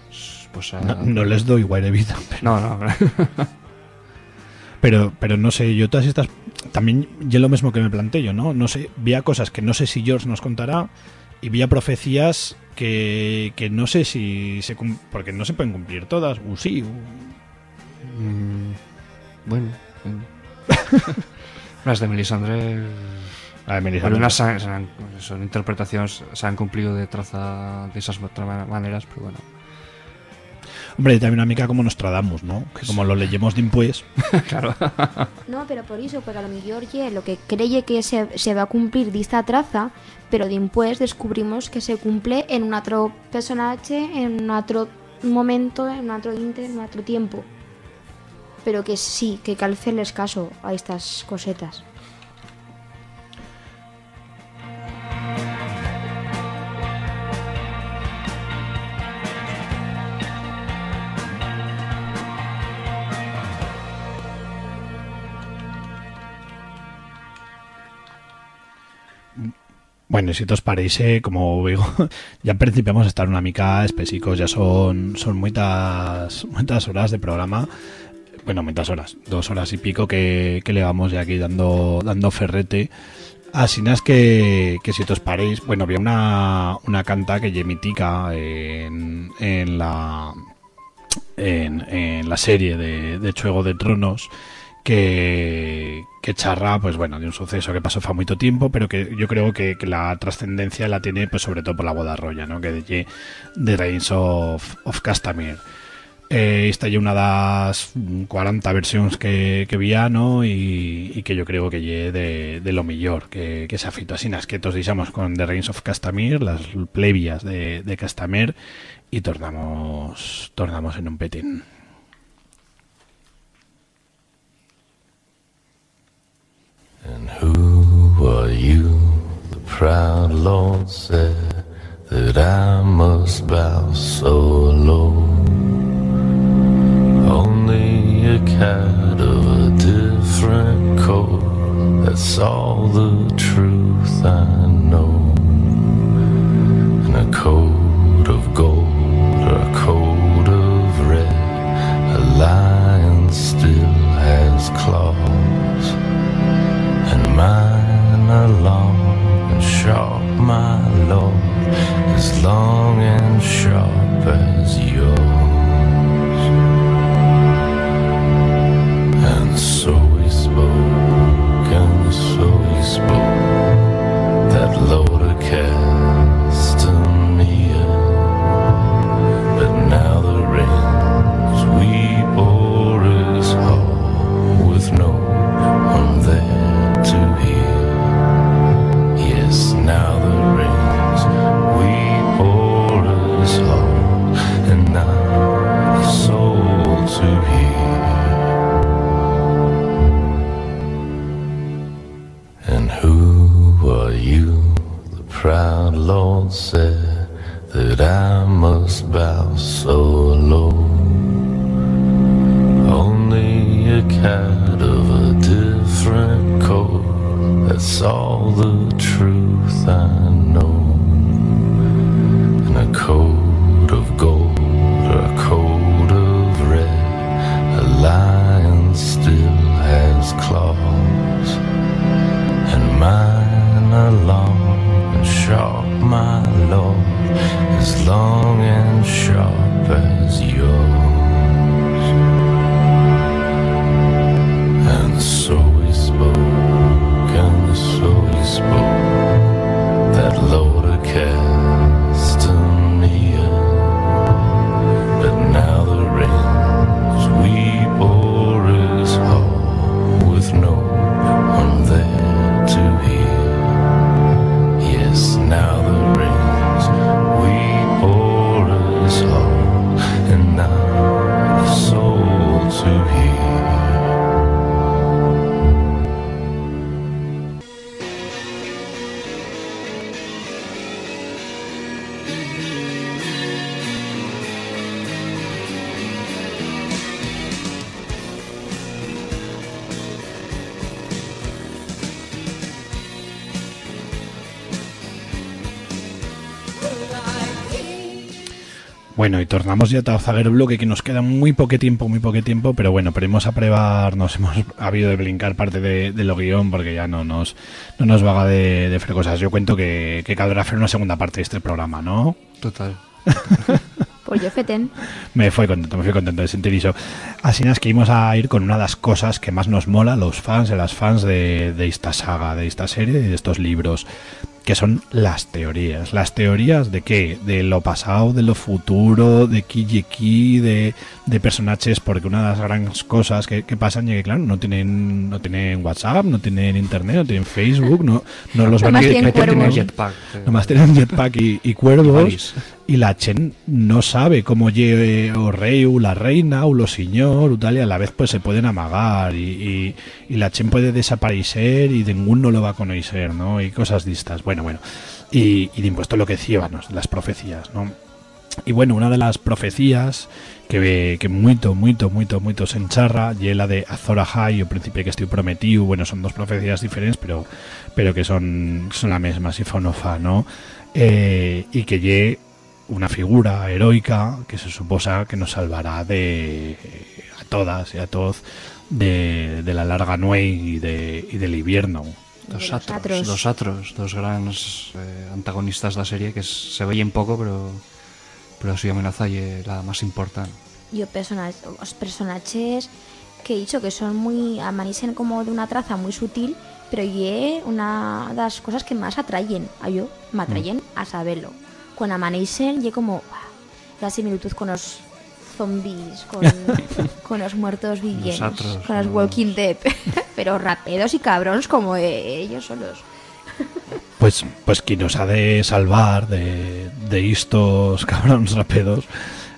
pues. ah, No, no les doy guaire vida. Pero, No, no. pero, pero no sé, yo todas estas... También yo lo mismo que me planteo, ¿no? No sé, vía cosas que no sé si George nos contará y vía profecías que, que no sé si se... Porque no se pueden cumplir todas. U sí, u- Mm, bueno. bueno. Las de Melisandre. Algunas se han- se han- son interpretaciones, se han cumplido de traza de esas otra- maneras, pero bueno. Hombre, también una mica como Nostradamus, ¿no? Que como lo leyemos de impues... claro. No, pero por eso, porque a lo mejor ye lo que creye que se, se va a cumplir de esta traza, pero después descubrimos que se cumple en un otro personaje, en un otro momento, en un otro inter, en un otro tiempo. Pero que sí, que calceles caso a estas cosetas. Bueno, si os parece, como digo, ya principiamos a estar una mica espesicos, ya son son muchas muchas horas de programa. Bueno, muchas horas, dos horas y pico que, que le vamos ya aquí dando dando ferrete. Así es que, que si os paréis, bueno, había una, una canta que ye mitica en, en la en, la serie de, de Juego de Tronos que, charra, pues bueno, de un suceso que pasó hace mucho tiempo, pero que yo creo que, la trascendencia la tiene, pues sobre todo por la boda roya, ¿no? Que de The Reigns of, of Castamere. Eh, esta ya una de las 40 versiones que, que había, ¿no? Y, y que yo creo que lle de, de lo mejor que, que se así, que todos digamos con The Reigns of Castamere, las plebias de, de y tornamos, tornamos en un petín. And who are you? The proud Lord said that I must bow so low. Only a cat of a different coat. That's all the truth I know. And a coat Bueno, y tornamos ya a zaguer bloque que nos queda muy poco tiempo, muy poco tiempo, pero bueno, pero hemos a prevar, nos hemos habido de brincar parte de, de lo guion porque ya no nos, no nos vaga de, de frecosas. Yo cuento que, que cabrá hacer una segunda parte de este programa, ¿no? Total. Pues yo feten. Me fue contento, me fui contento de sentir eso. Así es que íbamos a ir con una de las cosas que más nos mola, los fans, de las fans de, de esta saga, de esta serie, de estos libros, que son las teorías. ¿Las teorías de qué? De lo pasado, de lo futuro, de qui y qui, de, de personajes, porque una de las grandes cosas que, que pasan es que, claro, no tienen, no tienen WhatsApp, no tienen Internet, no tienen Facebook, no, no los van a tienen cuervos. jetpack. Nomás tienen jetpack y, y cuervos. Y la Chen no sabe cómo lle o rey o la reina o lo señor o tal, y a la vez pues se pueden amagar y, y, y la Chen puede desaparecer y ninguno lo va a conocer, ¿no? Y cosas distas. Bueno, bueno. Y, y de impuesto lo que decíamos, las profecías, ¿no? Y bueno, una de las profecías que que muito, muito, muito, muito se encharra y la de Azor Ahai, o príncipe que estoy prometido, bueno, son dos profecías diferentes, pero pero que son, son la misma, si fa o no fa, ¿no? Eh, y que lle una figura heroica que se suposa que nos salvará de a todas y a todos de, de la larga nuey y, de, y del invierno. Dos los atros, atros. dos atros, dos grandes eh, antagonistas da serie que se veien poco, pero pero a súa amenaza é la máis importante. Y o persona- os personajes que he dicho que son muy amanisen como de una traza muy sutil, pero ye una de las cosas que más atrayen a yo, me atrayen a saberlo. Con amanisen ye como "Buah, la similitud con los zombies, con, con los muertos vivientes, Nosotros, con los. Walking Dead, pero raperos y cabrones como eh, ellos solos. Pues, pues quien nos ha de salvar de, de estos cabrones rapedos,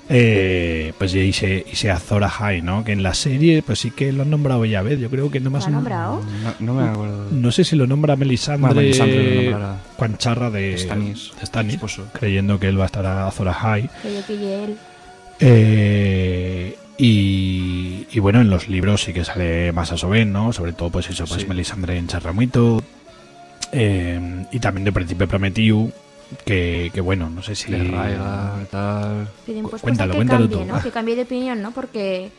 eh, pues ya hice, hice a Zora High, ¿no? Que en la serie, pues sí que lo han nombrado ya vez. Yo creo que no ¿Lo más. ha nombrado? No, no me acuerdo. No sé si lo nombra Melisandre, Bueno, Melisandre lo nombrará. Cuancharra de Stannis, de Stannis, esposo. creyendo que él va a estar a Zora High. Que yo él. Eh, y, y bueno, en los libros sí que sale más a Soben, ¿no? Sobre todo, pues eso, pues Sí. Melisandre en Charramuito. Eh, y también de Príncipe Prometiu, que, que bueno, no sé si. De Rhaegar, tal. Piden, Cu- pues, cuéntalo, que cuéntalo cambie, tú. ¿no? Que cambie de opinión, ¿no? Porque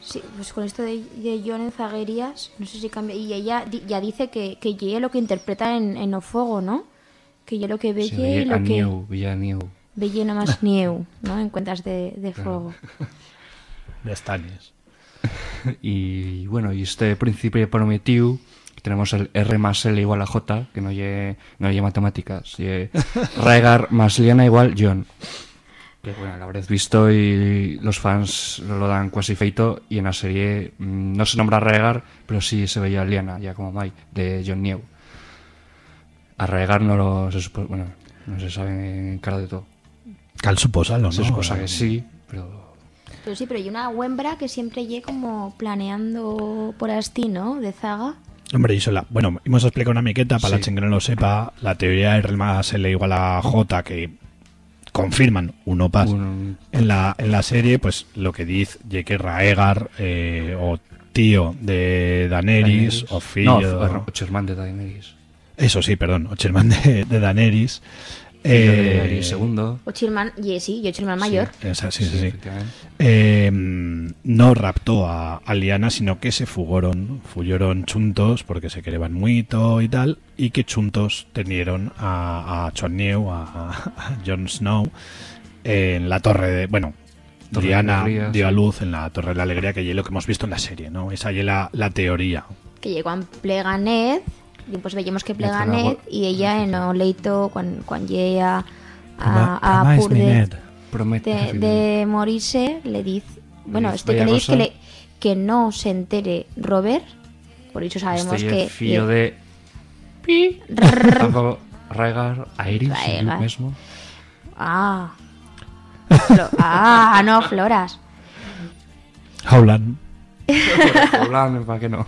sí, pues con esto de, de John en zaguerías, no sé si cambia. Y ella di- ya dice que, que ella lo que interpreta en, en O Fuego, ¿no? Que ella lo que ve Sí, y lo que Nieu, veía a Nieu. ¿no? En cuentas de, de fuego. De Stannis. Y bueno, y este príncipe prometiu, tenemos el R más L igual a J, que no lle, no lle matemáticas, lle Rhaegar más Liana igual John. Que bueno, lo habréis visto y los fans lo dan casi feito, y en la serie mm, no se nombra Rhaegar, pero sí se veía Liana, ya como Mai, de John New. A Rhaegar no lo se supo- bueno, no se sabe en cara de todo. Cal suposalo, Se ¿no? suposa que sí, pero Pero sí, pero hay una hembra que siempre lle como planeando por así, ¿no? De zaga. Hombre, y sola. Bueno, hemos explicado una miqueta para la Sí. gente que no lo sepa. La teoría de R más L igual a J, que confirman uno pas un- en la, en la serie, pues lo que dice ye que Raegar eh, o tío de Daenerys, o No, fillo... bueno, Ocherman de Daenerys. Eso sí, perdón, Ocherman de, de Daenerys. Eh, segundo. O Chirman, y sí, yo Chirman mayor. Esa, sí, sí, sí. efectivamente. Eh, no raptó a, a Liana, sino que se fugaron, fuyeron chuntos porque se querían mucho y tal, y que chuntos tenieron a, a Snow, a, a Jon Snow, en la torre de... Bueno, Torre Liana dio a sí. luz en la Torre de la Alegría, que es lo que hemos visto en la serie, ¿no? Esa es la, la teoría. que llegó en Pleganet y pues veíamos que Pleganet agua. y ella en o leito cuando cuando llega a, a, pur de, morirse le dice bueno este que "Vaya le dice que, cosa". le- que no se entere Robert por eso sabemos Este que es fillo que- de... Pi. Tampoco Rhaegar, Aerys, Rhaegar. el mismo. ah Flo- ah no floras Howland. Hola, ¿para qué no?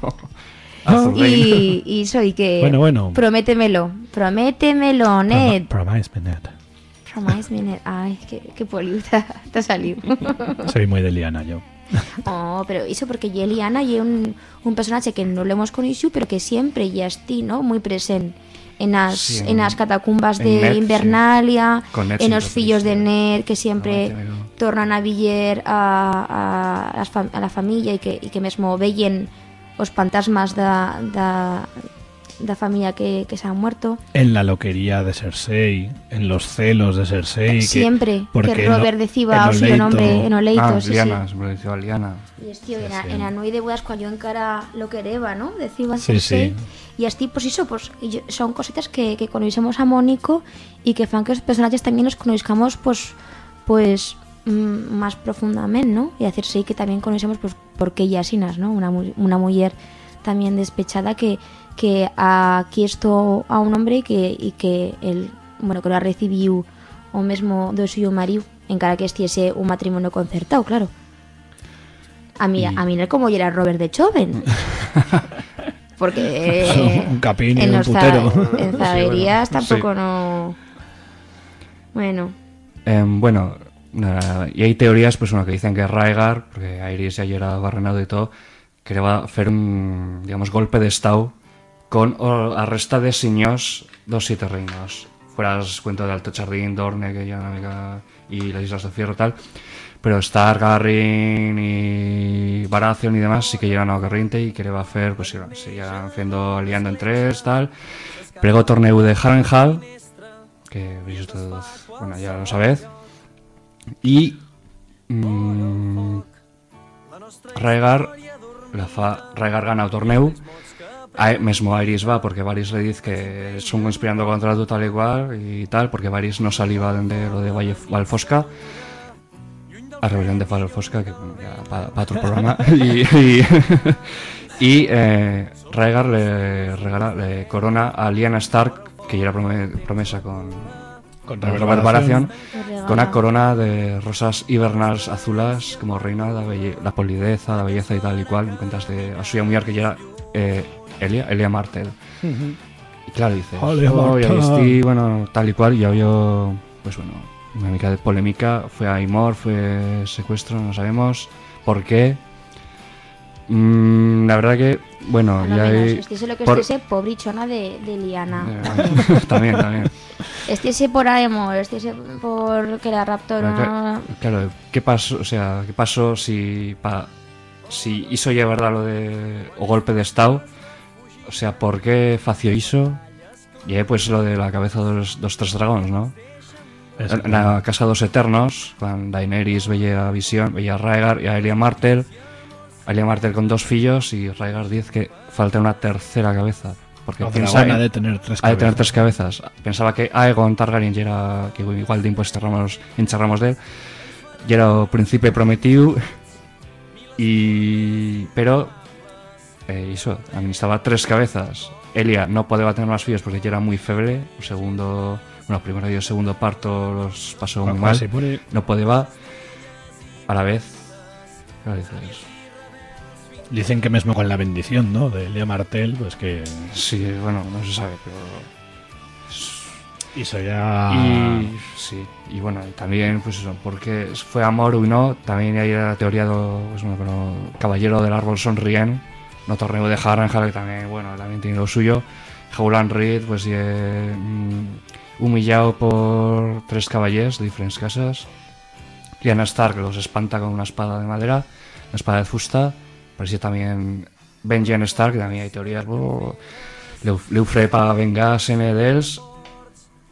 Y, y soy que Bueno, bueno. prométemelo prométemelo Ned Promise me, Ned. Promise me, Ned. Ay, qué, qué poliuta te ha salido. Soy muy de Liana yo. oh, pero eso porque ye Liana y un, un personaje que no lo hemos conocido, pero que siempre ya está, ¿no? Muy presente en las, Sí, en las catacumbas de sí. Invernalia, Ned en los fillos de. Ned, que siempre Prométemelo. tornan a Viller a, a, a la familia y que, y que mesmo veien os fantasmas da, da, da familia que, que se han muerto. En la loquería de Cersei, en los celos de Cersei. que- Siempre porque que no- Robert decía en o Oleito- nombre en Oleito, Ah, sí, sí. Liana, lo decía Liana. Y es tío, Sí, en, a, sí. en Anui de bodas cuando yo encara lo que era, ¿no? Decía Sí, Cersei. sí. Y así, pues eso, pues son cositas que, que conocemos a Mónico y que fan que los personajes también los conozcamos, pues, pues más profundamente, ¿no? Y a Cersei que también conocemos, pues, porque ella asinas, ¿no? Una, una mujer también despechada que, que aquí esto a un hombre y que, y que él, bueno, que lo ha recibido o mismo de suyo marido, en cara que estiese un matrimonio concertado, claro. A mí, a mí no es como era Robert de Choven. Porque eh, Un capín y en, un putero. en Sí, bueno, tampoco sí. no... Bueno, Em, bueno, y hay teorías pues bueno, que dicen que Rhaegar, porque Aerys ya era barrenado y todo, que le va a hacer un, digamos, golpe de estado con o, a resta de señores dos siete reinos. Fueras cuento de Alto Jardín, Dorne, que ya una y las Islas de Fierro tal. Pero Stark, Garrin y Baratheon y demás sí que llegan a Garrinte y que le va a hacer, pues ya haciendo aliando en tres, tal. Prego torneo de Harrenhal, que bueno, ya lo sabéis. Y mm, Rhaegar la fa gana o torneu a, mesmo va porque Varys le dice que son conspirando contra tú tal y cual y tal porque Varys no saliva de lo de Valle Valfosca a rebelión de Valfosca que para otro programa. Y, y, eh, le regala le corona a Lyanna Stark que ya era prome- promesa con Con reverberación. con una corona de rosas hibernals azulas como reina de belle- la polideza, la belleza y tal y cual en cuentas de a suya mujer que ya era eh, Elia, Elia Martel. Y claro dices oh, ya bueno tal y cual y ya vio pues bueno una mica de polémica fue Aymor fue secuestro no sabemos por qué Mm, la verdad que bueno ya menos, hay lo que por- estiese, pobrichona de, de Liana. Eh, también también Estiese por amor, estiese por que la raptor Pero una... cla- Claro, ¿qué pasó? O sea, ¿qué pasó si pa, si hizo ya verdad lo de o golpe de estado? O sea, ¿por qué fació hizo? Y ahí, pues lo de la cabeza dos, dos tres dragones, ¿no? En la casa dos eternos, cuando Daenerys veía a Visión, veía a Rhaegar y a Elia Martel, Elia Martel con dos fillos y Rhaegar dice que falta una tercera cabeza. Porque O piensa dragón ha de tener tres de tener cabezas. tres cabezas. Pensaba que Aegon Targaryen ya era que igual de impuestos encharramos de él. Ya era príncipe prometido y pero eh, iso, administraba tres cabezas. Elia no podía tener más fillos porque ya era muy febre. O segundo, bueno, primero y el segundo parto los pasó muy mal. No podía a la vez. claro, dices, Dicen que mismo con la bendición, ¿no? De Elia Martel, pues que Sí, bueno, no se sabe, pero hizo ya... Y sí, y bueno, y también, pues eso, porque fue amor o no, también hay la teoría do, pues bueno, Caballero del Árbol Sonrien, no torneo de Harrenhal, que también, bueno, también tiene lo suyo. Howland Reed, pues eh, mm, humillado por tres caballeros de diferentes casas. Lyanna Stark los espanta con una espada de madera, una espada de fusta. Parecía también Benjen Stark, que también hay teorías, bueno, le, le ofrece para vengarse de ellos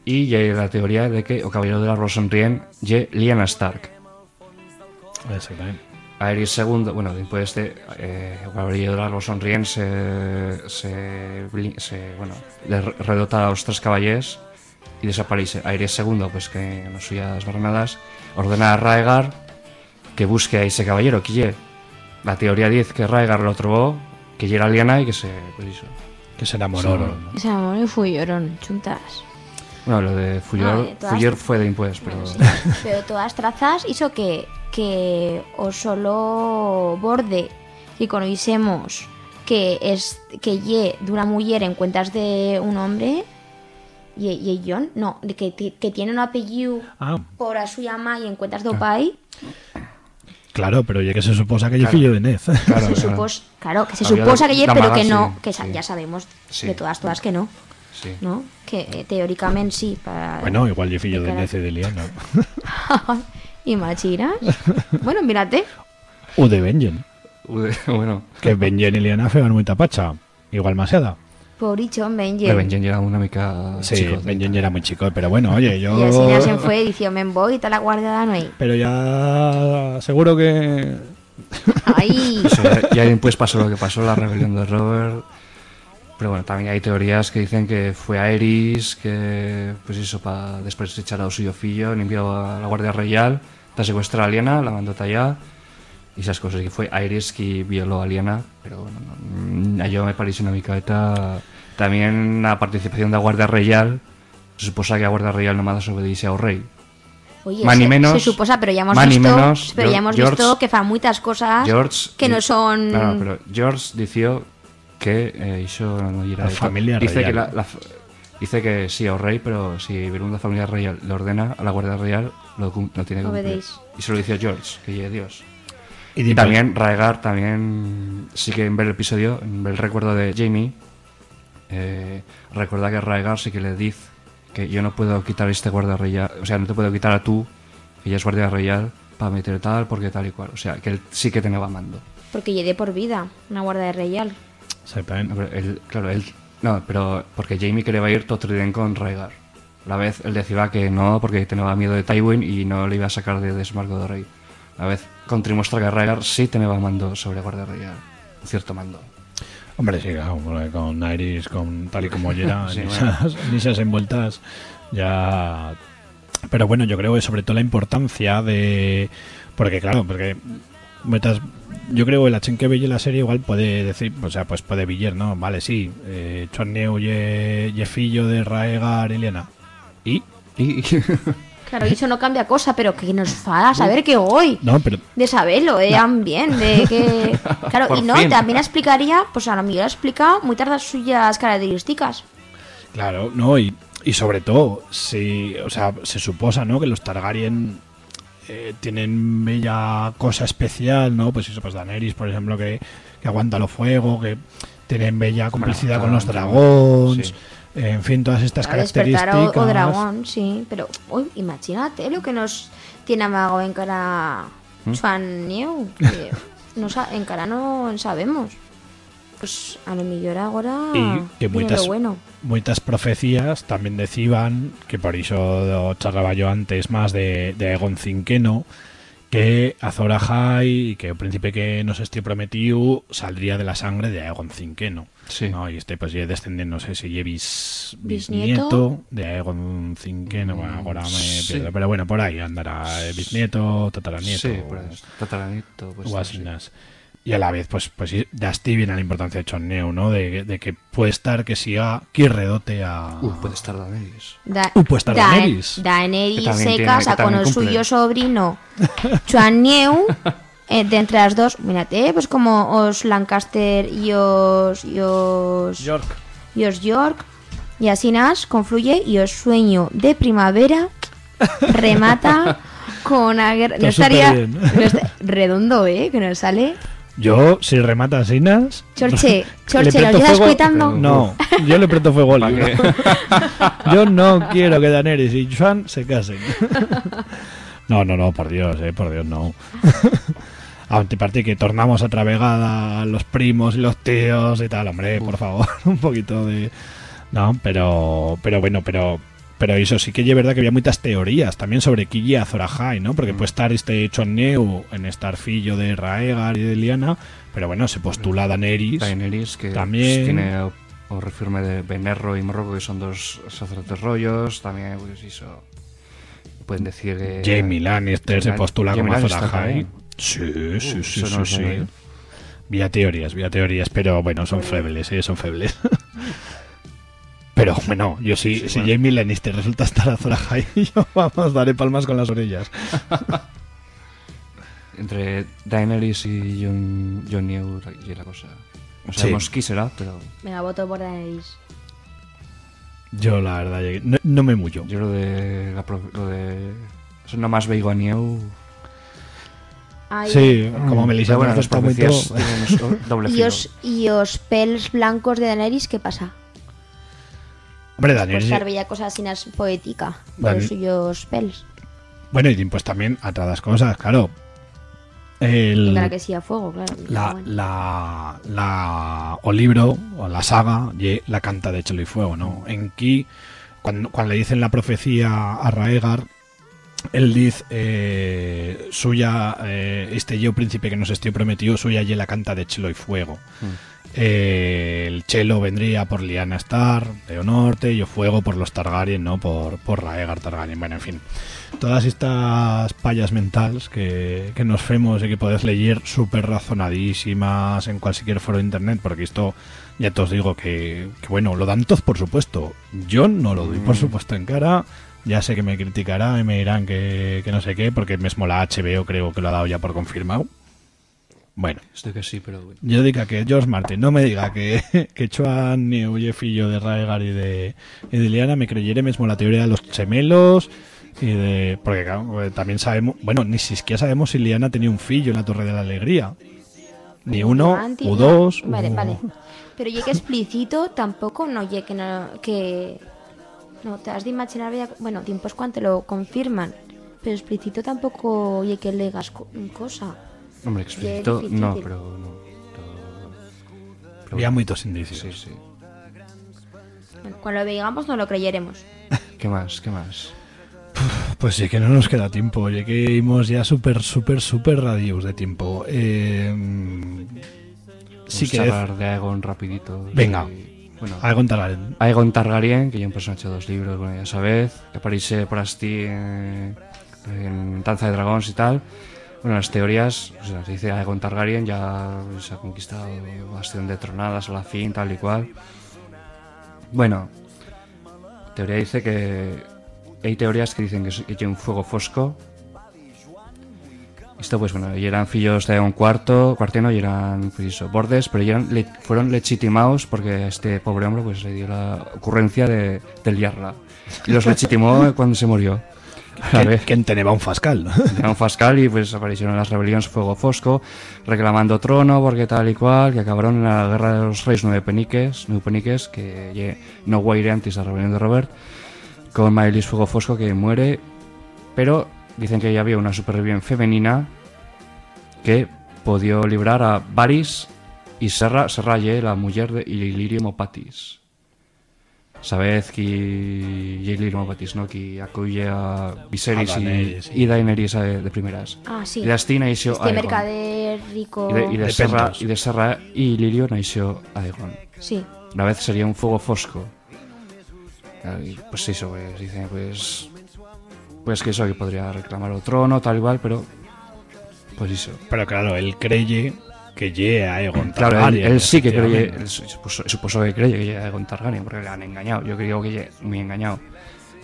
y hay la teoría de que o Caballero del Árbol Sonrien ye Lyanna Stark. Exactamente. Aerys II, bueno, después de eh, o Caballero del Árbol Sonrien se, se, bueno, le re- redota a los tres caballeros y desaparece. Aerys II, pues que las suyas granadas, ordena a Raegar que busque a ese caballero, que ye. La teoría dice que Raegar lo trobó, que ye era Lyanna y que se, pues. Que se enamoró. ¿no? Ese amor y fueron chuntas. Bueno, lo de Fuller, Ah, de Fuller fue de impuestos, pero... Pero todas trazas hizo que, que o solo borde y conocemos que es que ye de una mujer en cuentas de un hombre y, y John, no, de que, que tiene un apellido Ah. por a su llama y en cuentas de pai, Claro, pero ya que se suposa que yo Claro. fillo de Nez. Claro, se claro. supos, claro, que se Había suposa que de pero que no, sí, que sa- sí. ya sabemos Sí. de todas, todas que no, Sí. ¿no? Que eh, teóricamente sí, para... Bueno, igual yo fillo de cara- Nez y de Liana. y machiras. bueno, mírate. O de Benjen. bueno, Que Benjen y Liana feban muy tapacha. Igual masiada. Pobricho, Benjen. Pero Benjen era una mica Sí, chico. Benjen ya era muy chico, pero bueno, oye, yo... Y así ya se fue, dice, me voy y toda la guardia no hay. Pero ya seguro que... Ay, O sea, ya después pasó lo que pasó, la rebelión de Robert. Pero bueno, también hay teorías que dicen que fue Aerys, que pues eso, para después de echar a suyo fillo, envió a la Guardia Real, te secuestra a Liana, la mandó allá, y esas cosas. Y fue Aerys que violó a Liana, pero bueno, no, a yo me parece una micadeta. También la participación de la Guardia Real, se suposa que la Guardia Real nomás desobedece ao rey. Oye, Más ni se, menos, se suposa, pero ya hemos más ni visto, menos, pero ya George- hemos visto George- que fa muchas cosas George que no son No, no, pero George dició que eh, iso no era La familia dice real. que la, la dice que sí ao rey, pero si una familia real le ordena a la Guardia Real lo, lo tiene que cumplir. Obedéis. Y se lo dice George, que llegue Dios. Y también Raegar también sí que en ver el episodio, en ver el recuerdo de Jamie, eh, recuerda que Raegar sí que le dice que yo no puedo quitar este guardia real, o sea, no te puedo quitar a tú, que ya es guardia real, para meter tal, porque tal y cual. O sea, que él sí que tenía mando. porque llegué por vida, una guardia real. Exactamente. No, pero él, claro, él. No, pero porque Jamie quería ir todo trident con Rhaegar. A la vez él decía que no, porque tenía miedo de Tywin y no le iba a sacar de desmarco de rey. A la vez contramuestra que Rhaegar sí tenía mando sobre Guardia Real. un cierto mando. Hombre, sí, claro, con Iris, con tal y como era, Sí, en, bueno. esas, en esas envueltas, ya. Pero bueno, yo creo que sobre todo la importancia de. Porque, claro, porque. metas- yo creo que la chen que la serie igual puede decir, o sea, pues puede billar, ¿no? Vale, sí, eh, Chorneu y, y fillo de Raegar y Liana. ¿Y? ¿Y? Claro, y eso no cambia cosa, pero que nos fa a saber que hoy. No, pero De saberlo, de bien, de que... Claro, Por y no, fin. también explicaría, pues a lo mejor explica muy tarde suyas características. Claro, no, y, y sobre todo, si, o sea, se suposa, ¿no? Que los Targaryen eh, tienen bella cosa especial, ¿no? Pues eso, pues Daenerys, por ejemplo, que, que aguanta lo fuego, que tienen bella complicidad con los dragones, sí. En fin, todas estas Para despertar o, características. o dragón, sí. Pero, uy, imagínate lo que nos tiene amago en cara ¿Mm? Chuan Niu. no en cara no sabemos. Pues a lo mejor ahora Y que lo bueno. muchas profecías también decían, que por eso charlaba yo antes más de, de Aegon Cinqueno, que Azor Ahai, que el príncipe que nos esté prometido, saldría de la sangre de Aegon Cinqueno. ¿No? Y este pues ya descendiente, no sé si ya bis, Bisnieto. de Aegon Cinqueno, bueno, ahora me Sí. pierdo, pero bueno, por ahí andará eh, bisnieto, tataranieto. Sí. Tataranieto, pues, o sí. asinas. Y a la vez, pues, pues ya estoy bien a la importancia de Chonneu, ¿no? De, de que puede estar que siga redote a. Uh, puede estar Daenerys. Da- Uh, está Da- Daenerys. Daenerys se casa con el cumple. suyo sobrino Chuan Niu. Eh, de entre las dos, mírate, pues como os Lancaster y os, y os York. y os York y así nas confluye y os sueño de primavera remata con una guerra. No estaría superbién. no está- redondo, ¿eh? Que nos sale. Yo, si remata Asinas. Chorche, Chorche, ¿lo llevas cuitando? No, yo le preto fuego. Yo no quiero que Daenerys y Juan se casen. No, no, no, por Dios, eh, por Dios, no. Aparte que tornamos otra vegada los primos y los tíos y tal, hombre, por favor, un poquito de... No, pero, pero bueno, pero... Pero eso sí que es verdad que había muchas teorías también sobre Kiji Azorahai, ¿no? Porque puede estar este Chonneu en estar fillo de Raegar y de Liana, pero bueno, se postula Daenerys. Daenerys, que también pues, tiene o, o refirme de Benerro y Morroco, que son dos sacerdotes rollos. También, pues eso. Pueden decir que. Jamie Lannister se Jamie postula como Lannister Azor Ahai. también. Sí, sí, Uh, sí, eso sí, no sí. Vía teorías, vía teorías, pero bueno, son febles, ¿eh? son febles. pero bueno, yo sí, Sí, si bueno. Jamie Lannister resulta estar Azor Ahai, yo vamos, daré palmas con las orillas. Entre Daenerys y Jon, Jon Niu y la cosa. No Sí. sabemos quién será, pero Venga, voto por Daenerys. Yo la verdad, llegué- no, no me mullo. yo lo de. La, lo de. Eso nomás veigo a Niu. Ay, Sí, como Mm, Melissa pero bueno, tienen un doble Y filo. os, y os pels blancos de Daenerys, ¿qué pasa? Hombre, Pues Daenerys... estar bella cosa así poética Dan- los suyos pels. Bueno, y pues también a otras cosas, claro. El, cara que sí a fuego, claro. la, Bueno. la, la- o libro o la saga la canta de Chelo y Fuego, ¿no? En cuando, cuando le dicen la profecía a Raegar, él dice eh, suya eh, este yo príncipe que nos esté prometido suya ye la canta de Chelo y Fuego. Eh, el Chelo vendría por Lyanna Star, de Norte, y el Fuego por los Targaryen, ¿no? Por, por Raegar Targaryen. Bueno, en fin. Todas estas payas mentales que, que nos vemos y que podés leer súper razonadísimas en cualquier foro de internet, porque esto ya te os digo que, que, bueno, lo dan todos por supuesto. Yo no lo doy por Mm. supuesto en cara. Ya sé que me criticarán y me dirán que, que no sé qué, porque mismo la HBO creo que lo ha dado ya por confirmado. Bueno, Estoy que sí, pero bueno. yo diga que George Martin no me diga que, que Chuan ni huye fillo de Raegar y de, y de Liana, me creyere mismo la teoría de los gemelos y de... Porque claro, eh, también sabemos... Bueno, ni siquiera sabemos si Liana tenía un fillo en la Torre de la Alegría. Ni uno, no, dos... Vale, vale. Pero llegue explícito tampoco no llegue que no, que no te has de imaginar bella- bueno, tiempos cuando te lo confirman, pero explícito tampoco llegue que legas co- cosa. Hombre, explícito, no, pero no. Pero, pero Había muchos indicios. Sí, sí. Bueno, cuando lo veamos no lo creyeremos. ¿Qué más? ¿Qué más? Pues sí que no nos queda tiempo, oye que hemos ya súper, súper, súper radios de tiempo. Eh, sí Vamos que hablar de Aegon rapidito. Venga. Y, bueno, Aegon Targaryen. Aegon Targaryen, que ya un personaje de dos libros, bueno, ya sabéis, que aparece por así en, en Danza de Dragons y tal. Bueno, las teorías, o sea, se dice Aegon Targaryen ya se ha conquistado Bastión de Tronadas a la fin, tal y cual. Bueno, teoría dice que hay teorías que dicen que que tiene un fuego fosco. Esto pues bueno, y eran fillos de un cuarto, cuarteno y eran pues eso, bordes, pero eran le- fueron legitimados porque a este pobre hombre pues le dio la ocurrencia de, de liarla. Y los legitimó cuando se murió. A Que, ver. que teneba un fascal. Era un fascal y pues aparecieron las rebeliones Fuego Fosco reclamando trono porque tal y cual, que acabaron en la guerra de los reyes nueve peniques, nueve peniques que ye, no guaire antes la rebelión de Robert, con Maelis Fuego Fosco que muere, pero dicen que ya había una superviviente femenina que podía librar a Varys y Serra, Serra ye la mujer de Ilirio Mopatis. Sabed que Ilirio Mopatis, ¿no? Que acuye a Viserys A y, Daenerys, sí. y Daenerys eh, de primeras. Ah, sí. Y Dusty nació Este Aegon. mercader rico. Y de, y de De Serra, y de Serra y Lirio nació Aegon. Sí. Una vez sería un fuego fosco. Y, pues eso, pues dice, pues. Pues que eso, que podría reclamar el trono, tal igual, pero. Pues eso. Pero claro, él creye que ye a Claro, él, Targaryen. él sí que cree, él supuso, supuso que cree que llega Aegon Targaryen, porque le han engañado. Yo creo que llegue muy engañado.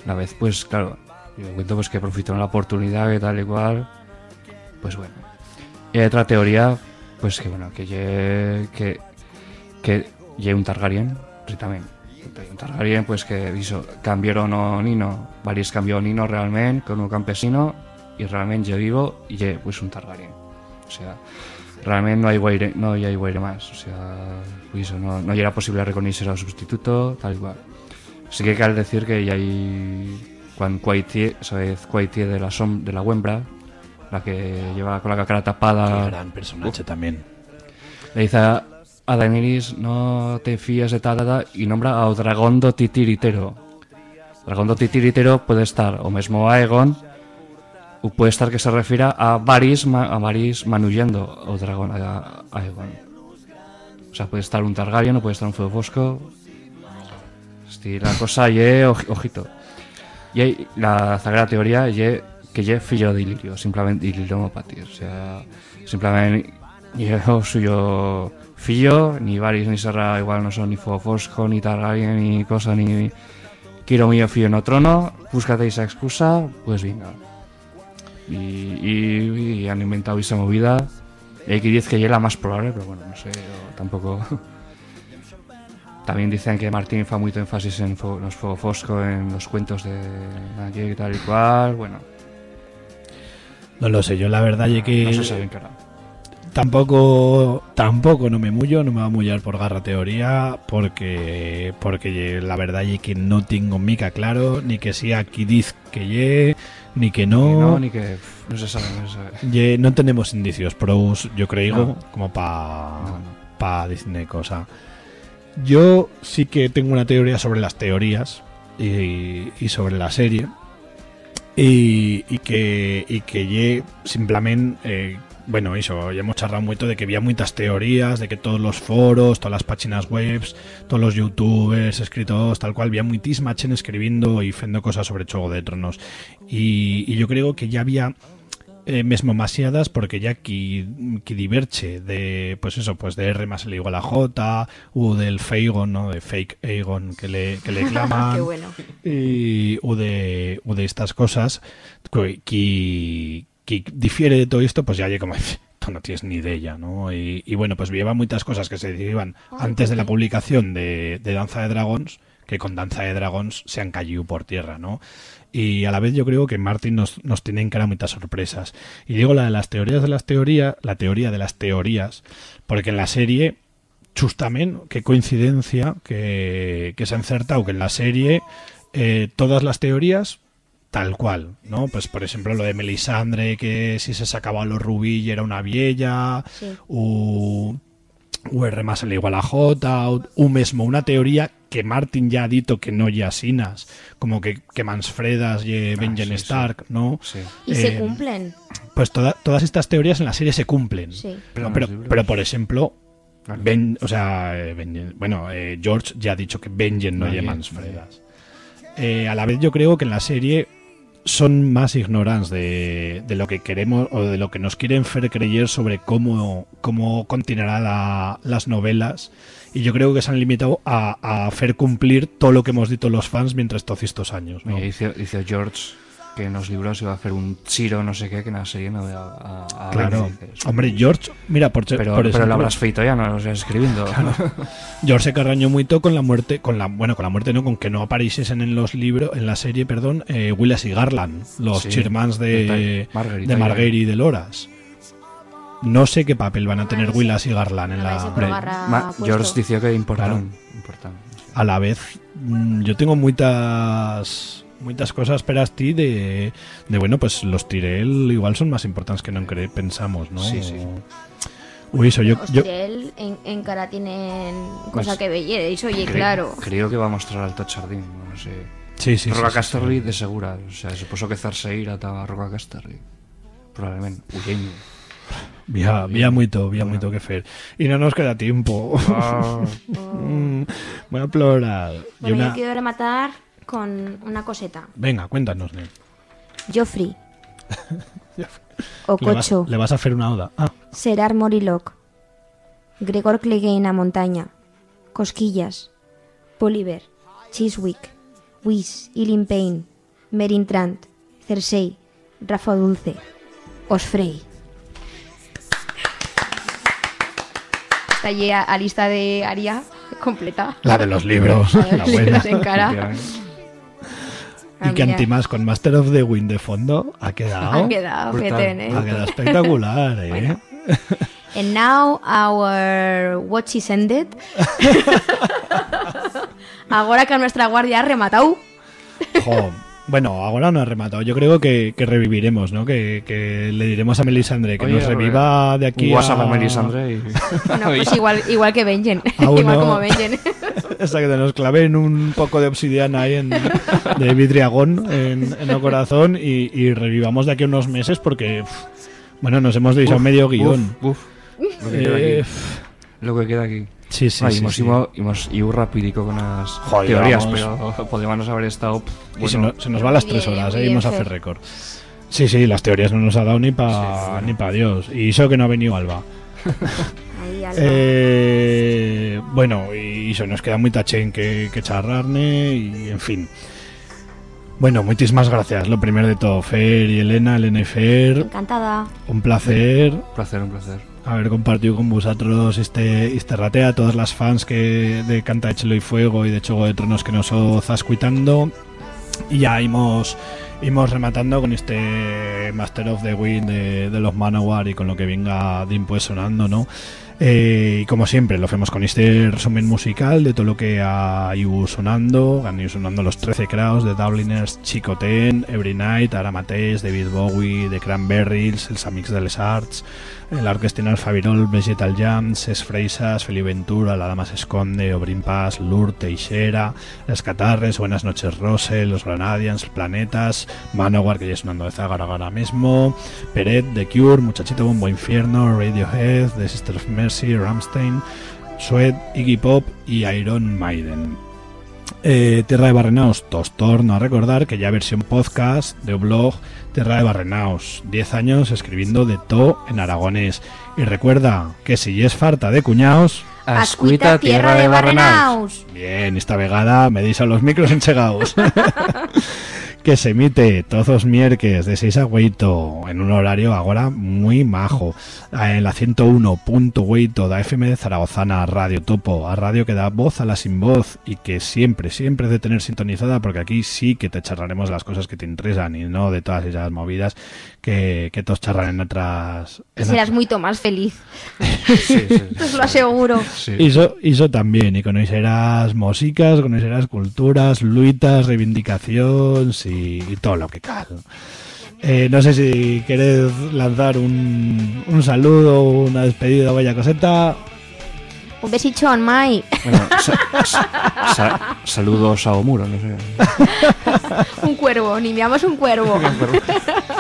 La vez, pues claro, yo cuento pues que profitaron la oportunidad y tal y cual. Pues bueno. Y hay otra teoría, pues que bueno, que llegue, que, que llegue un Targaryen, sí, también. Un Targaryen, pues que hizo, cambiaron o Nino, varios cambió Nino realmente con un campesino y realmente yo vivo y ye, pues un Targaryen. O sea, realmente no hay guaire, no hay guaire más. O sea, pues eso, no, no era posible reconocer al sustituto, tal y cual. Sí que cal decir que ya hay cuando Quaitier, ¿sabes? Quaitier de la som de la Wembra, la que lleva con la cara tapada. Qué gran personaje también. Le dice a, a Daenerys, no te fíes de tal", y nombra a Dragondo Titiritero. Dragondo Titiritero puede estar o mesmo Aegon, o puede estar que se refiera a Varys, a Varys manullando o dragón a, Aegon. O sea, puede estar un Targaryen o puede estar un Fuego Fosco. Esti, la cosa ye oj- ojito. Y la sagrada teoría ye que ye fillo de Ilirio, simplemente Ilirio Mopatis. O sea, simplemente yo suyo fillo, ni Varys ni Serra igual no son ni Fuego Fosco, ni Targaryen, ni cosa, ni quiero mío fillo no trono, búscate esa excusa, pues venga. Y, y- y han inventado esa movida. Y hay que decir que ya la más probable, pero bueno, no sé, tampoco. También dicen que Martín fa mucho énfasis en los Fuego Fosco, en los cuentos de aquí y tal y cual. Bueno, No lo sé, yo la verdad es que no se sabe cara. Tampoco tampoco no me mullo, no me va a mullar por garra teoría porque porque la verdad es que no tengo mica claro ni que sea aquí diz que ye ni que no, Ni no, ni que no se sabe, no se sabe. Ye- no tenemos indicios pros, yo creo, No. como para No, no. pa decirme cosa. Yo sí que tengo una teoría sobre las teorías y, y sobre la serie. Y, y que y que ye simplemente eh, bueno, eso, ya hemos charlado mucho de que había muchas teorías, de que todos los foros, todas las páginas webs, todos los youtubers, escritores, tal cual, había muchísima chen escribiendo y haciendo cosas sobre Juego de Tronos. Y, y yo creo que ya había eh, mesmo demasiadas porque ya que, que diverge de pues eso pues de R más L igual a J o del Feigon no de fake Aegon que le que le claman Qué bueno. y, o de o de estas cosas que, que, que difiere de todo esto pues ya hay como tú no tienes ni idea no y, y bueno pues lleva muchas cosas que se derivan antes de la publicación de, de Danza de Dragons que con Danza de Dragons se han caído por tierra, ¿no? Y a la vez yo creo que Martin nos, nos tiene en cara muchas sorpresas. Y digo la de las teorías de las teorías, la teoría de las teorías, porque en la serie, justamente, qué coincidencia que, que se ha encertado que en la serie eh, todas las teorías tal cual, ¿no? Pues por ejemplo lo de Melisandre, que si se sacaba los rubí y era una vieja, Sí. o, o R más L igual a J, o, o mesmo una teoría que Martin ya ha dicho que no ya sinas, como que, que Mansfredas y Benjen sí, sí. Stark, ¿no? Sí. Y se Eh, cumplen. Pues toda- todas estas teorías en la serie se cumplen. Pero, pero, por ejemplo, Ben, o sea, eh, Benjen- bueno, eh, George ya ha dicho que Benjen no No lle lle, mans no lle. fredas. Eh, a la vez yo creo que en la serie son más ignorants de, de lo que queremos o de lo que nos quieren fer creer sobre cómo, cómo continuará la- las novelas y yo creo que se han limitado a, a hacer cumplir todo lo que hemos dicho los fans mientras todos estos años. ¿no? Dice George que en los libros iba a hacer un chiro, no sé qué, que en la serie no va a, a Claro. ver, dices. Hombre, George, mira, por, Pero, por pero ejemplo- lo habrás feito ya, no lo estás escribiendo. George se carrañó mucho con la muerte, con la bueno, con la muerte no, con que no apareciesen en los libros, en la serie, perdón, eh, Willis y Garland, los Sí, chirmans de, de Marguerite de y Marguerite y de Loras. No sé qué papel van a tener Willis y Garland en la. George decía que importaron. Claro. importaron. A la vez, mm, yo tengo muchas muchas cosas para ti de, de bueno, pues los Tyrell igual son más importantes que no cre- pensamos, ¿no? Sí, sí. Uy, eso yo, Los yo Tyrell en, en cara tienen cosa Pues, que veía, eso oye, claro. Creo que va a mostrar al Jardín, no sé. Sí, sí, Roca sí, sí, Casterly de segura. O sea, suposo que Cersei era a Roca Casterly. Probablemente. Huyendo. Vía, había mucho, había mucho que hacer. Y no nos queda tiempo. Ah. Mm, Voy a plorar. Y Bueno, una- yo quiero rematar con una coseta. Venga, cuéntanos, Nel. Joffrey. Le Ococho. le vas a hacer una oda. Ah, Serar Morilock. Gregor Clegane a Montaña. Cosquillas. Poliver. Chiswick. Whis. Ilin Payne. Merin Trant. Cersei. Rafa Dulce. Osfrey. Está allí a, a lista de Aria completa. la de los libros. La de la buena. libros en cara. Y que Antimas con Master of the Wind de fondo ha quedado. Ha quedado Brutal. eh. Ha quedado espectacular, ¿eh? Bueno. And now our watch is ended. Ahora que nuestra guardia ha rematado. Jo, Bueno, ahora no ha rematado. Yo creo que, que reviviremos, ¿no? Que, que le diremos a Melisandre que Oye, nos reviva de aquí WhatsApp a... a Melisandre y... Bueno, pues igual, igual que Benjen. Igual como Benjen. Hasta que nos claven un poco de obsidiana ahí en, de vidriagón en, en el corazón y, y revivamos de aquí a unos meses porque, uf, bueno, nos hemos dicho Uf, medio guion. uf. Lo que queda Eh, aquí. Lo que queda aquí. Sí, sí, Ah, sí, hemos sí. ido- hemos ido rapidico con las Joder, teorías, vamos. pero podríamos haber estado... pff, Y se, bueno, nos, se nos va las tres horas, ¿eh? Íbamos a hacer récord. Sí, sí, las teorías no nos ha dado ni para ni pa Dios. Y eso que no ha venido Alba. Ahí, Alba. Eh, bueno, y eso nos queda muy tachén que, que charrarne y en fin. Bueno, muchísimas gracias. Lo primero de todo, Fer y Elena, Elena y Fer, Encantada. un placer Un placer, un placer. Haber compartido con vosotros este, este ratea, todas las fans que de Canta de Chelo y Fuego y de Chogo de Tronos que nos os zascuitando. Y ya íbamos, íbamos rematando con este Master of the Wind de, los Manowar y con lo que venga de pues sonando, ¿no? Eh, y como siempre, lo hacemos con este resumen musical de todo lo que ha ido sonando. Han ido sonando los 13 Kraus de Dubliners, Chico Ten, Every Night, Aramates, David Bowie, The Cranberries, el Samix de les Arts, el Orquestinal Fabirol, Vegetal Jam, Ses Freisas, Felipe Ventura, La Dama se esconde, Obrin Paz, Lur, Teixeira, Las Catarres, Buenas noches Rose, Los Granadians, Planetas, Manowar, que ya sonando de Zagara ahora mismo, Peret, The Cure, Muchachito Bombo Infierno, Radiohead, The Sister of Mercy, Ramstein, Sweat, Iggy Pop y Iron Maiden. Eh, Tierra de Barrenaos, tos torno a recordar que ya versión podcast de blog Tierra de Barrenaos, 10 años escribiendo de to en aragonés. Y recuerda que si es farta de cuñaos, Ascuita tierra de Barrenaus. bien, esta vegada me deis a los micros enchegados. que se emite todos los miércoles de 6 a 8 en un horario ahora muy majo en la 101.8 da FM de Zaragozana Radio Topo a radio que da voz a la sin voz y que siempre, siempre es de tener sintonizada porque aquí sí que te charlaremos las cosas que te interesan y no de todas esas movidas que, que todos charran en otras en Serás mucho más feliz. Sí, sí, Te lo aseguro. sí. Iso, iso también, y conocerás músicas, conocerás culturas, luitas, reivindicaciones y, y todo lo que cal. Eh, no sé si queréis lanzar un, un saludo, una despedida, vaya coseta. Un besichón, Mai. Bueno, sa- sa- sa- saludos a Omuro, no sé. un cuervo, ni enviamos un cuervo.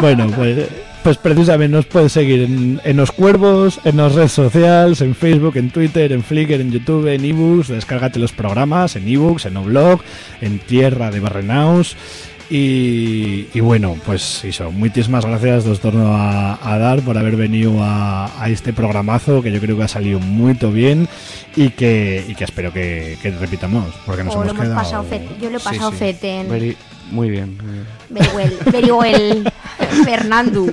Bueno, pues, pues precisamente nos puedes seguir en, en Los Cuervos, en las redes sociales, en Facebook, en Twitter, en Flickr, en YouTube, en ebooks, descárgate los programas, en ebooks, en blog, en Tierra de Barrenaus. Y, y bueno, pues eso, muchísimas gracias os torno a, a dar por haber venido a, a este programazo que yo creo que ha salido muy bien y que, y que espero que, que repitamos, porque nos Oh, hemos hemos quedado... pasado fete- Yo lo he Sí, pasado sí. Very- muy bien, muy bien. Very well, very well. Fernando.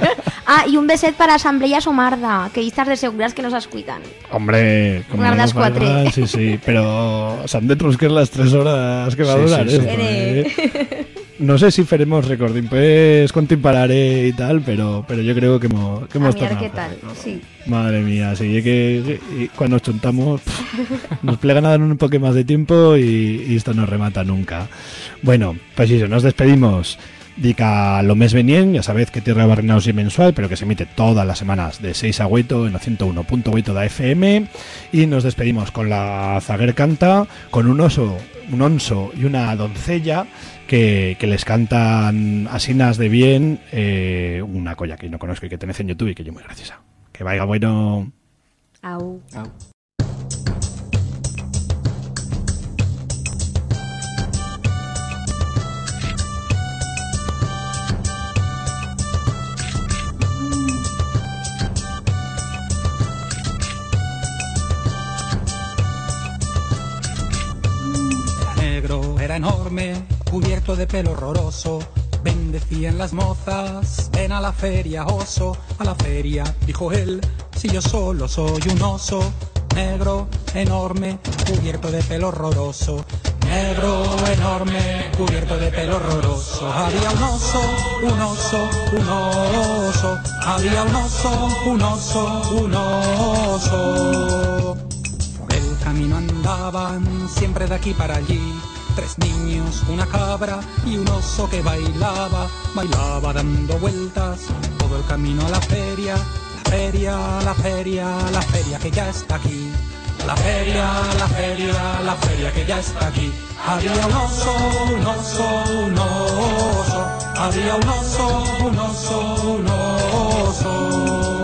ah, y un beset para Asamblea Somarda, que estas de seguras que nos escuchan. Hombre, como falta, cuatre. Sí, sí, pero se han de truscar las tres horas que va a durar sí, sí. esto, ¿eh? No sé si faremos recording, pues contempararé y tal, pero, pero yo creo que hemos, que A hemos mirar tornado qué tal. Sí. Madre mía, sí, que, que- cuando nos chuntamos nos plegan a dar un poco más de tiempo y, y esto no remata nunca. Bueno, pues eso, nos despedimos. Dica lo mes venien, ya sabéis que Tierra de Barrenaos y mensual, pero que se emite todas las semanas de 6 a 8 en la 101.8 da FM. Y nos despedimos con la Zaguer Canta, con un oso, un onso y una doncella que, que les cantan asinas de bien eh, una colla que no conozco y que tenéis en YouTube y que yo muy graciosa. Que vaya bueno. Au. Era negro, era enorme, cubierto de pelo horroroso. Bendecían las mozas, ven a la feria, oso, a la feria, dijo él, si yo solo soy un oso. Negro, enorme, cubierto de pelo horroroso. Negro, enorme, cubierto de pelo horroroso. Había un oso, un oso, un oso. Había un oso, un oso, un oso. Por el camino andaban siempre de aquí para allí. Tres niños, una cabra y un oso que bailaba, bailaba dando vueltas todo el camino a la feria. La feria, la feria, la feria que ya está aquí. La feria, la feria, la feria que ya está aquí. Había un oso, un oso, un oso. Había un oso, un oso, un oso.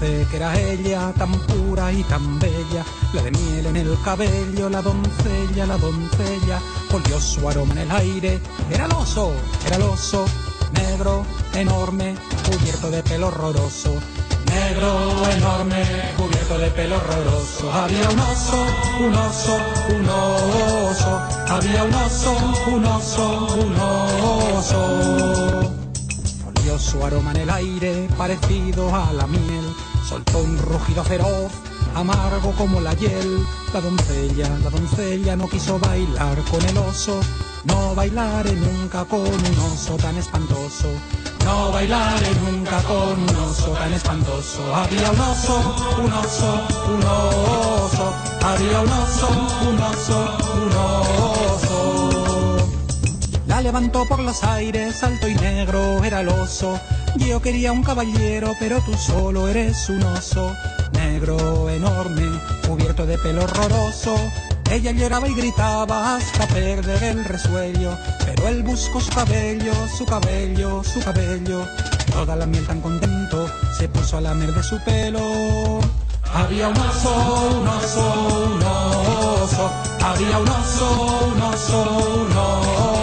Que era ella, tan pura y tan bella, la de miel en el cabello, la doncella, la doncella, olió su aroma en el aire, era el oso, era el oso, negro, enorme, cubierto de pelo horroroso, negro, enorme, cubierto de pelo horroroso, había un oso, un oso, un oso, había un oso, un oso, un oso. Olió su aroma en el aire, parecido a la miel. Soltó un rugido feroz, amargo como la hiel. La doncella, la doncella no quiso bailar con el oso. No bailaré nunca con un oso tan espantoso. No bailaré nunca con un oso tan espantoso. Había un oso, un oso, un oso. Había un oso, un oso, un oso. Levantó por los aires, alto y negro era el oso. Yo quería un caballero, pero tú solo eres un oso. Negro, enorme, cubierto de pelo horroroso. Ella lloraba y gritaba hasta perder el resuello. Pero él buscó su cabello, su cabello, su cabello. Toda la miel tan contento se puso a lamer de su pelo. Había un oso, un oso, un oso. Había un oso, un oso, un oso.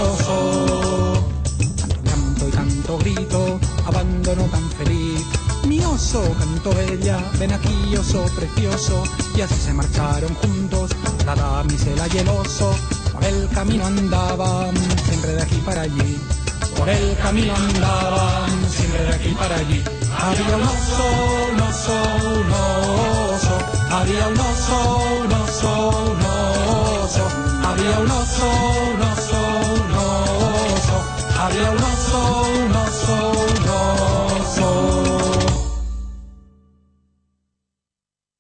Abandono tan feliz. Mi oso, cantó ella, ven aquí, oso precioso. Y así se marcharon juntos, la damisela y el oso. Por el camino andaban, siempre de aquí para allí. Por el camino andaban, siempre de aquí para allí. Había un oso, un oso, un oso. Había un oso, un oso, un oso. Había un oso, un oso, un oso. Había un oso,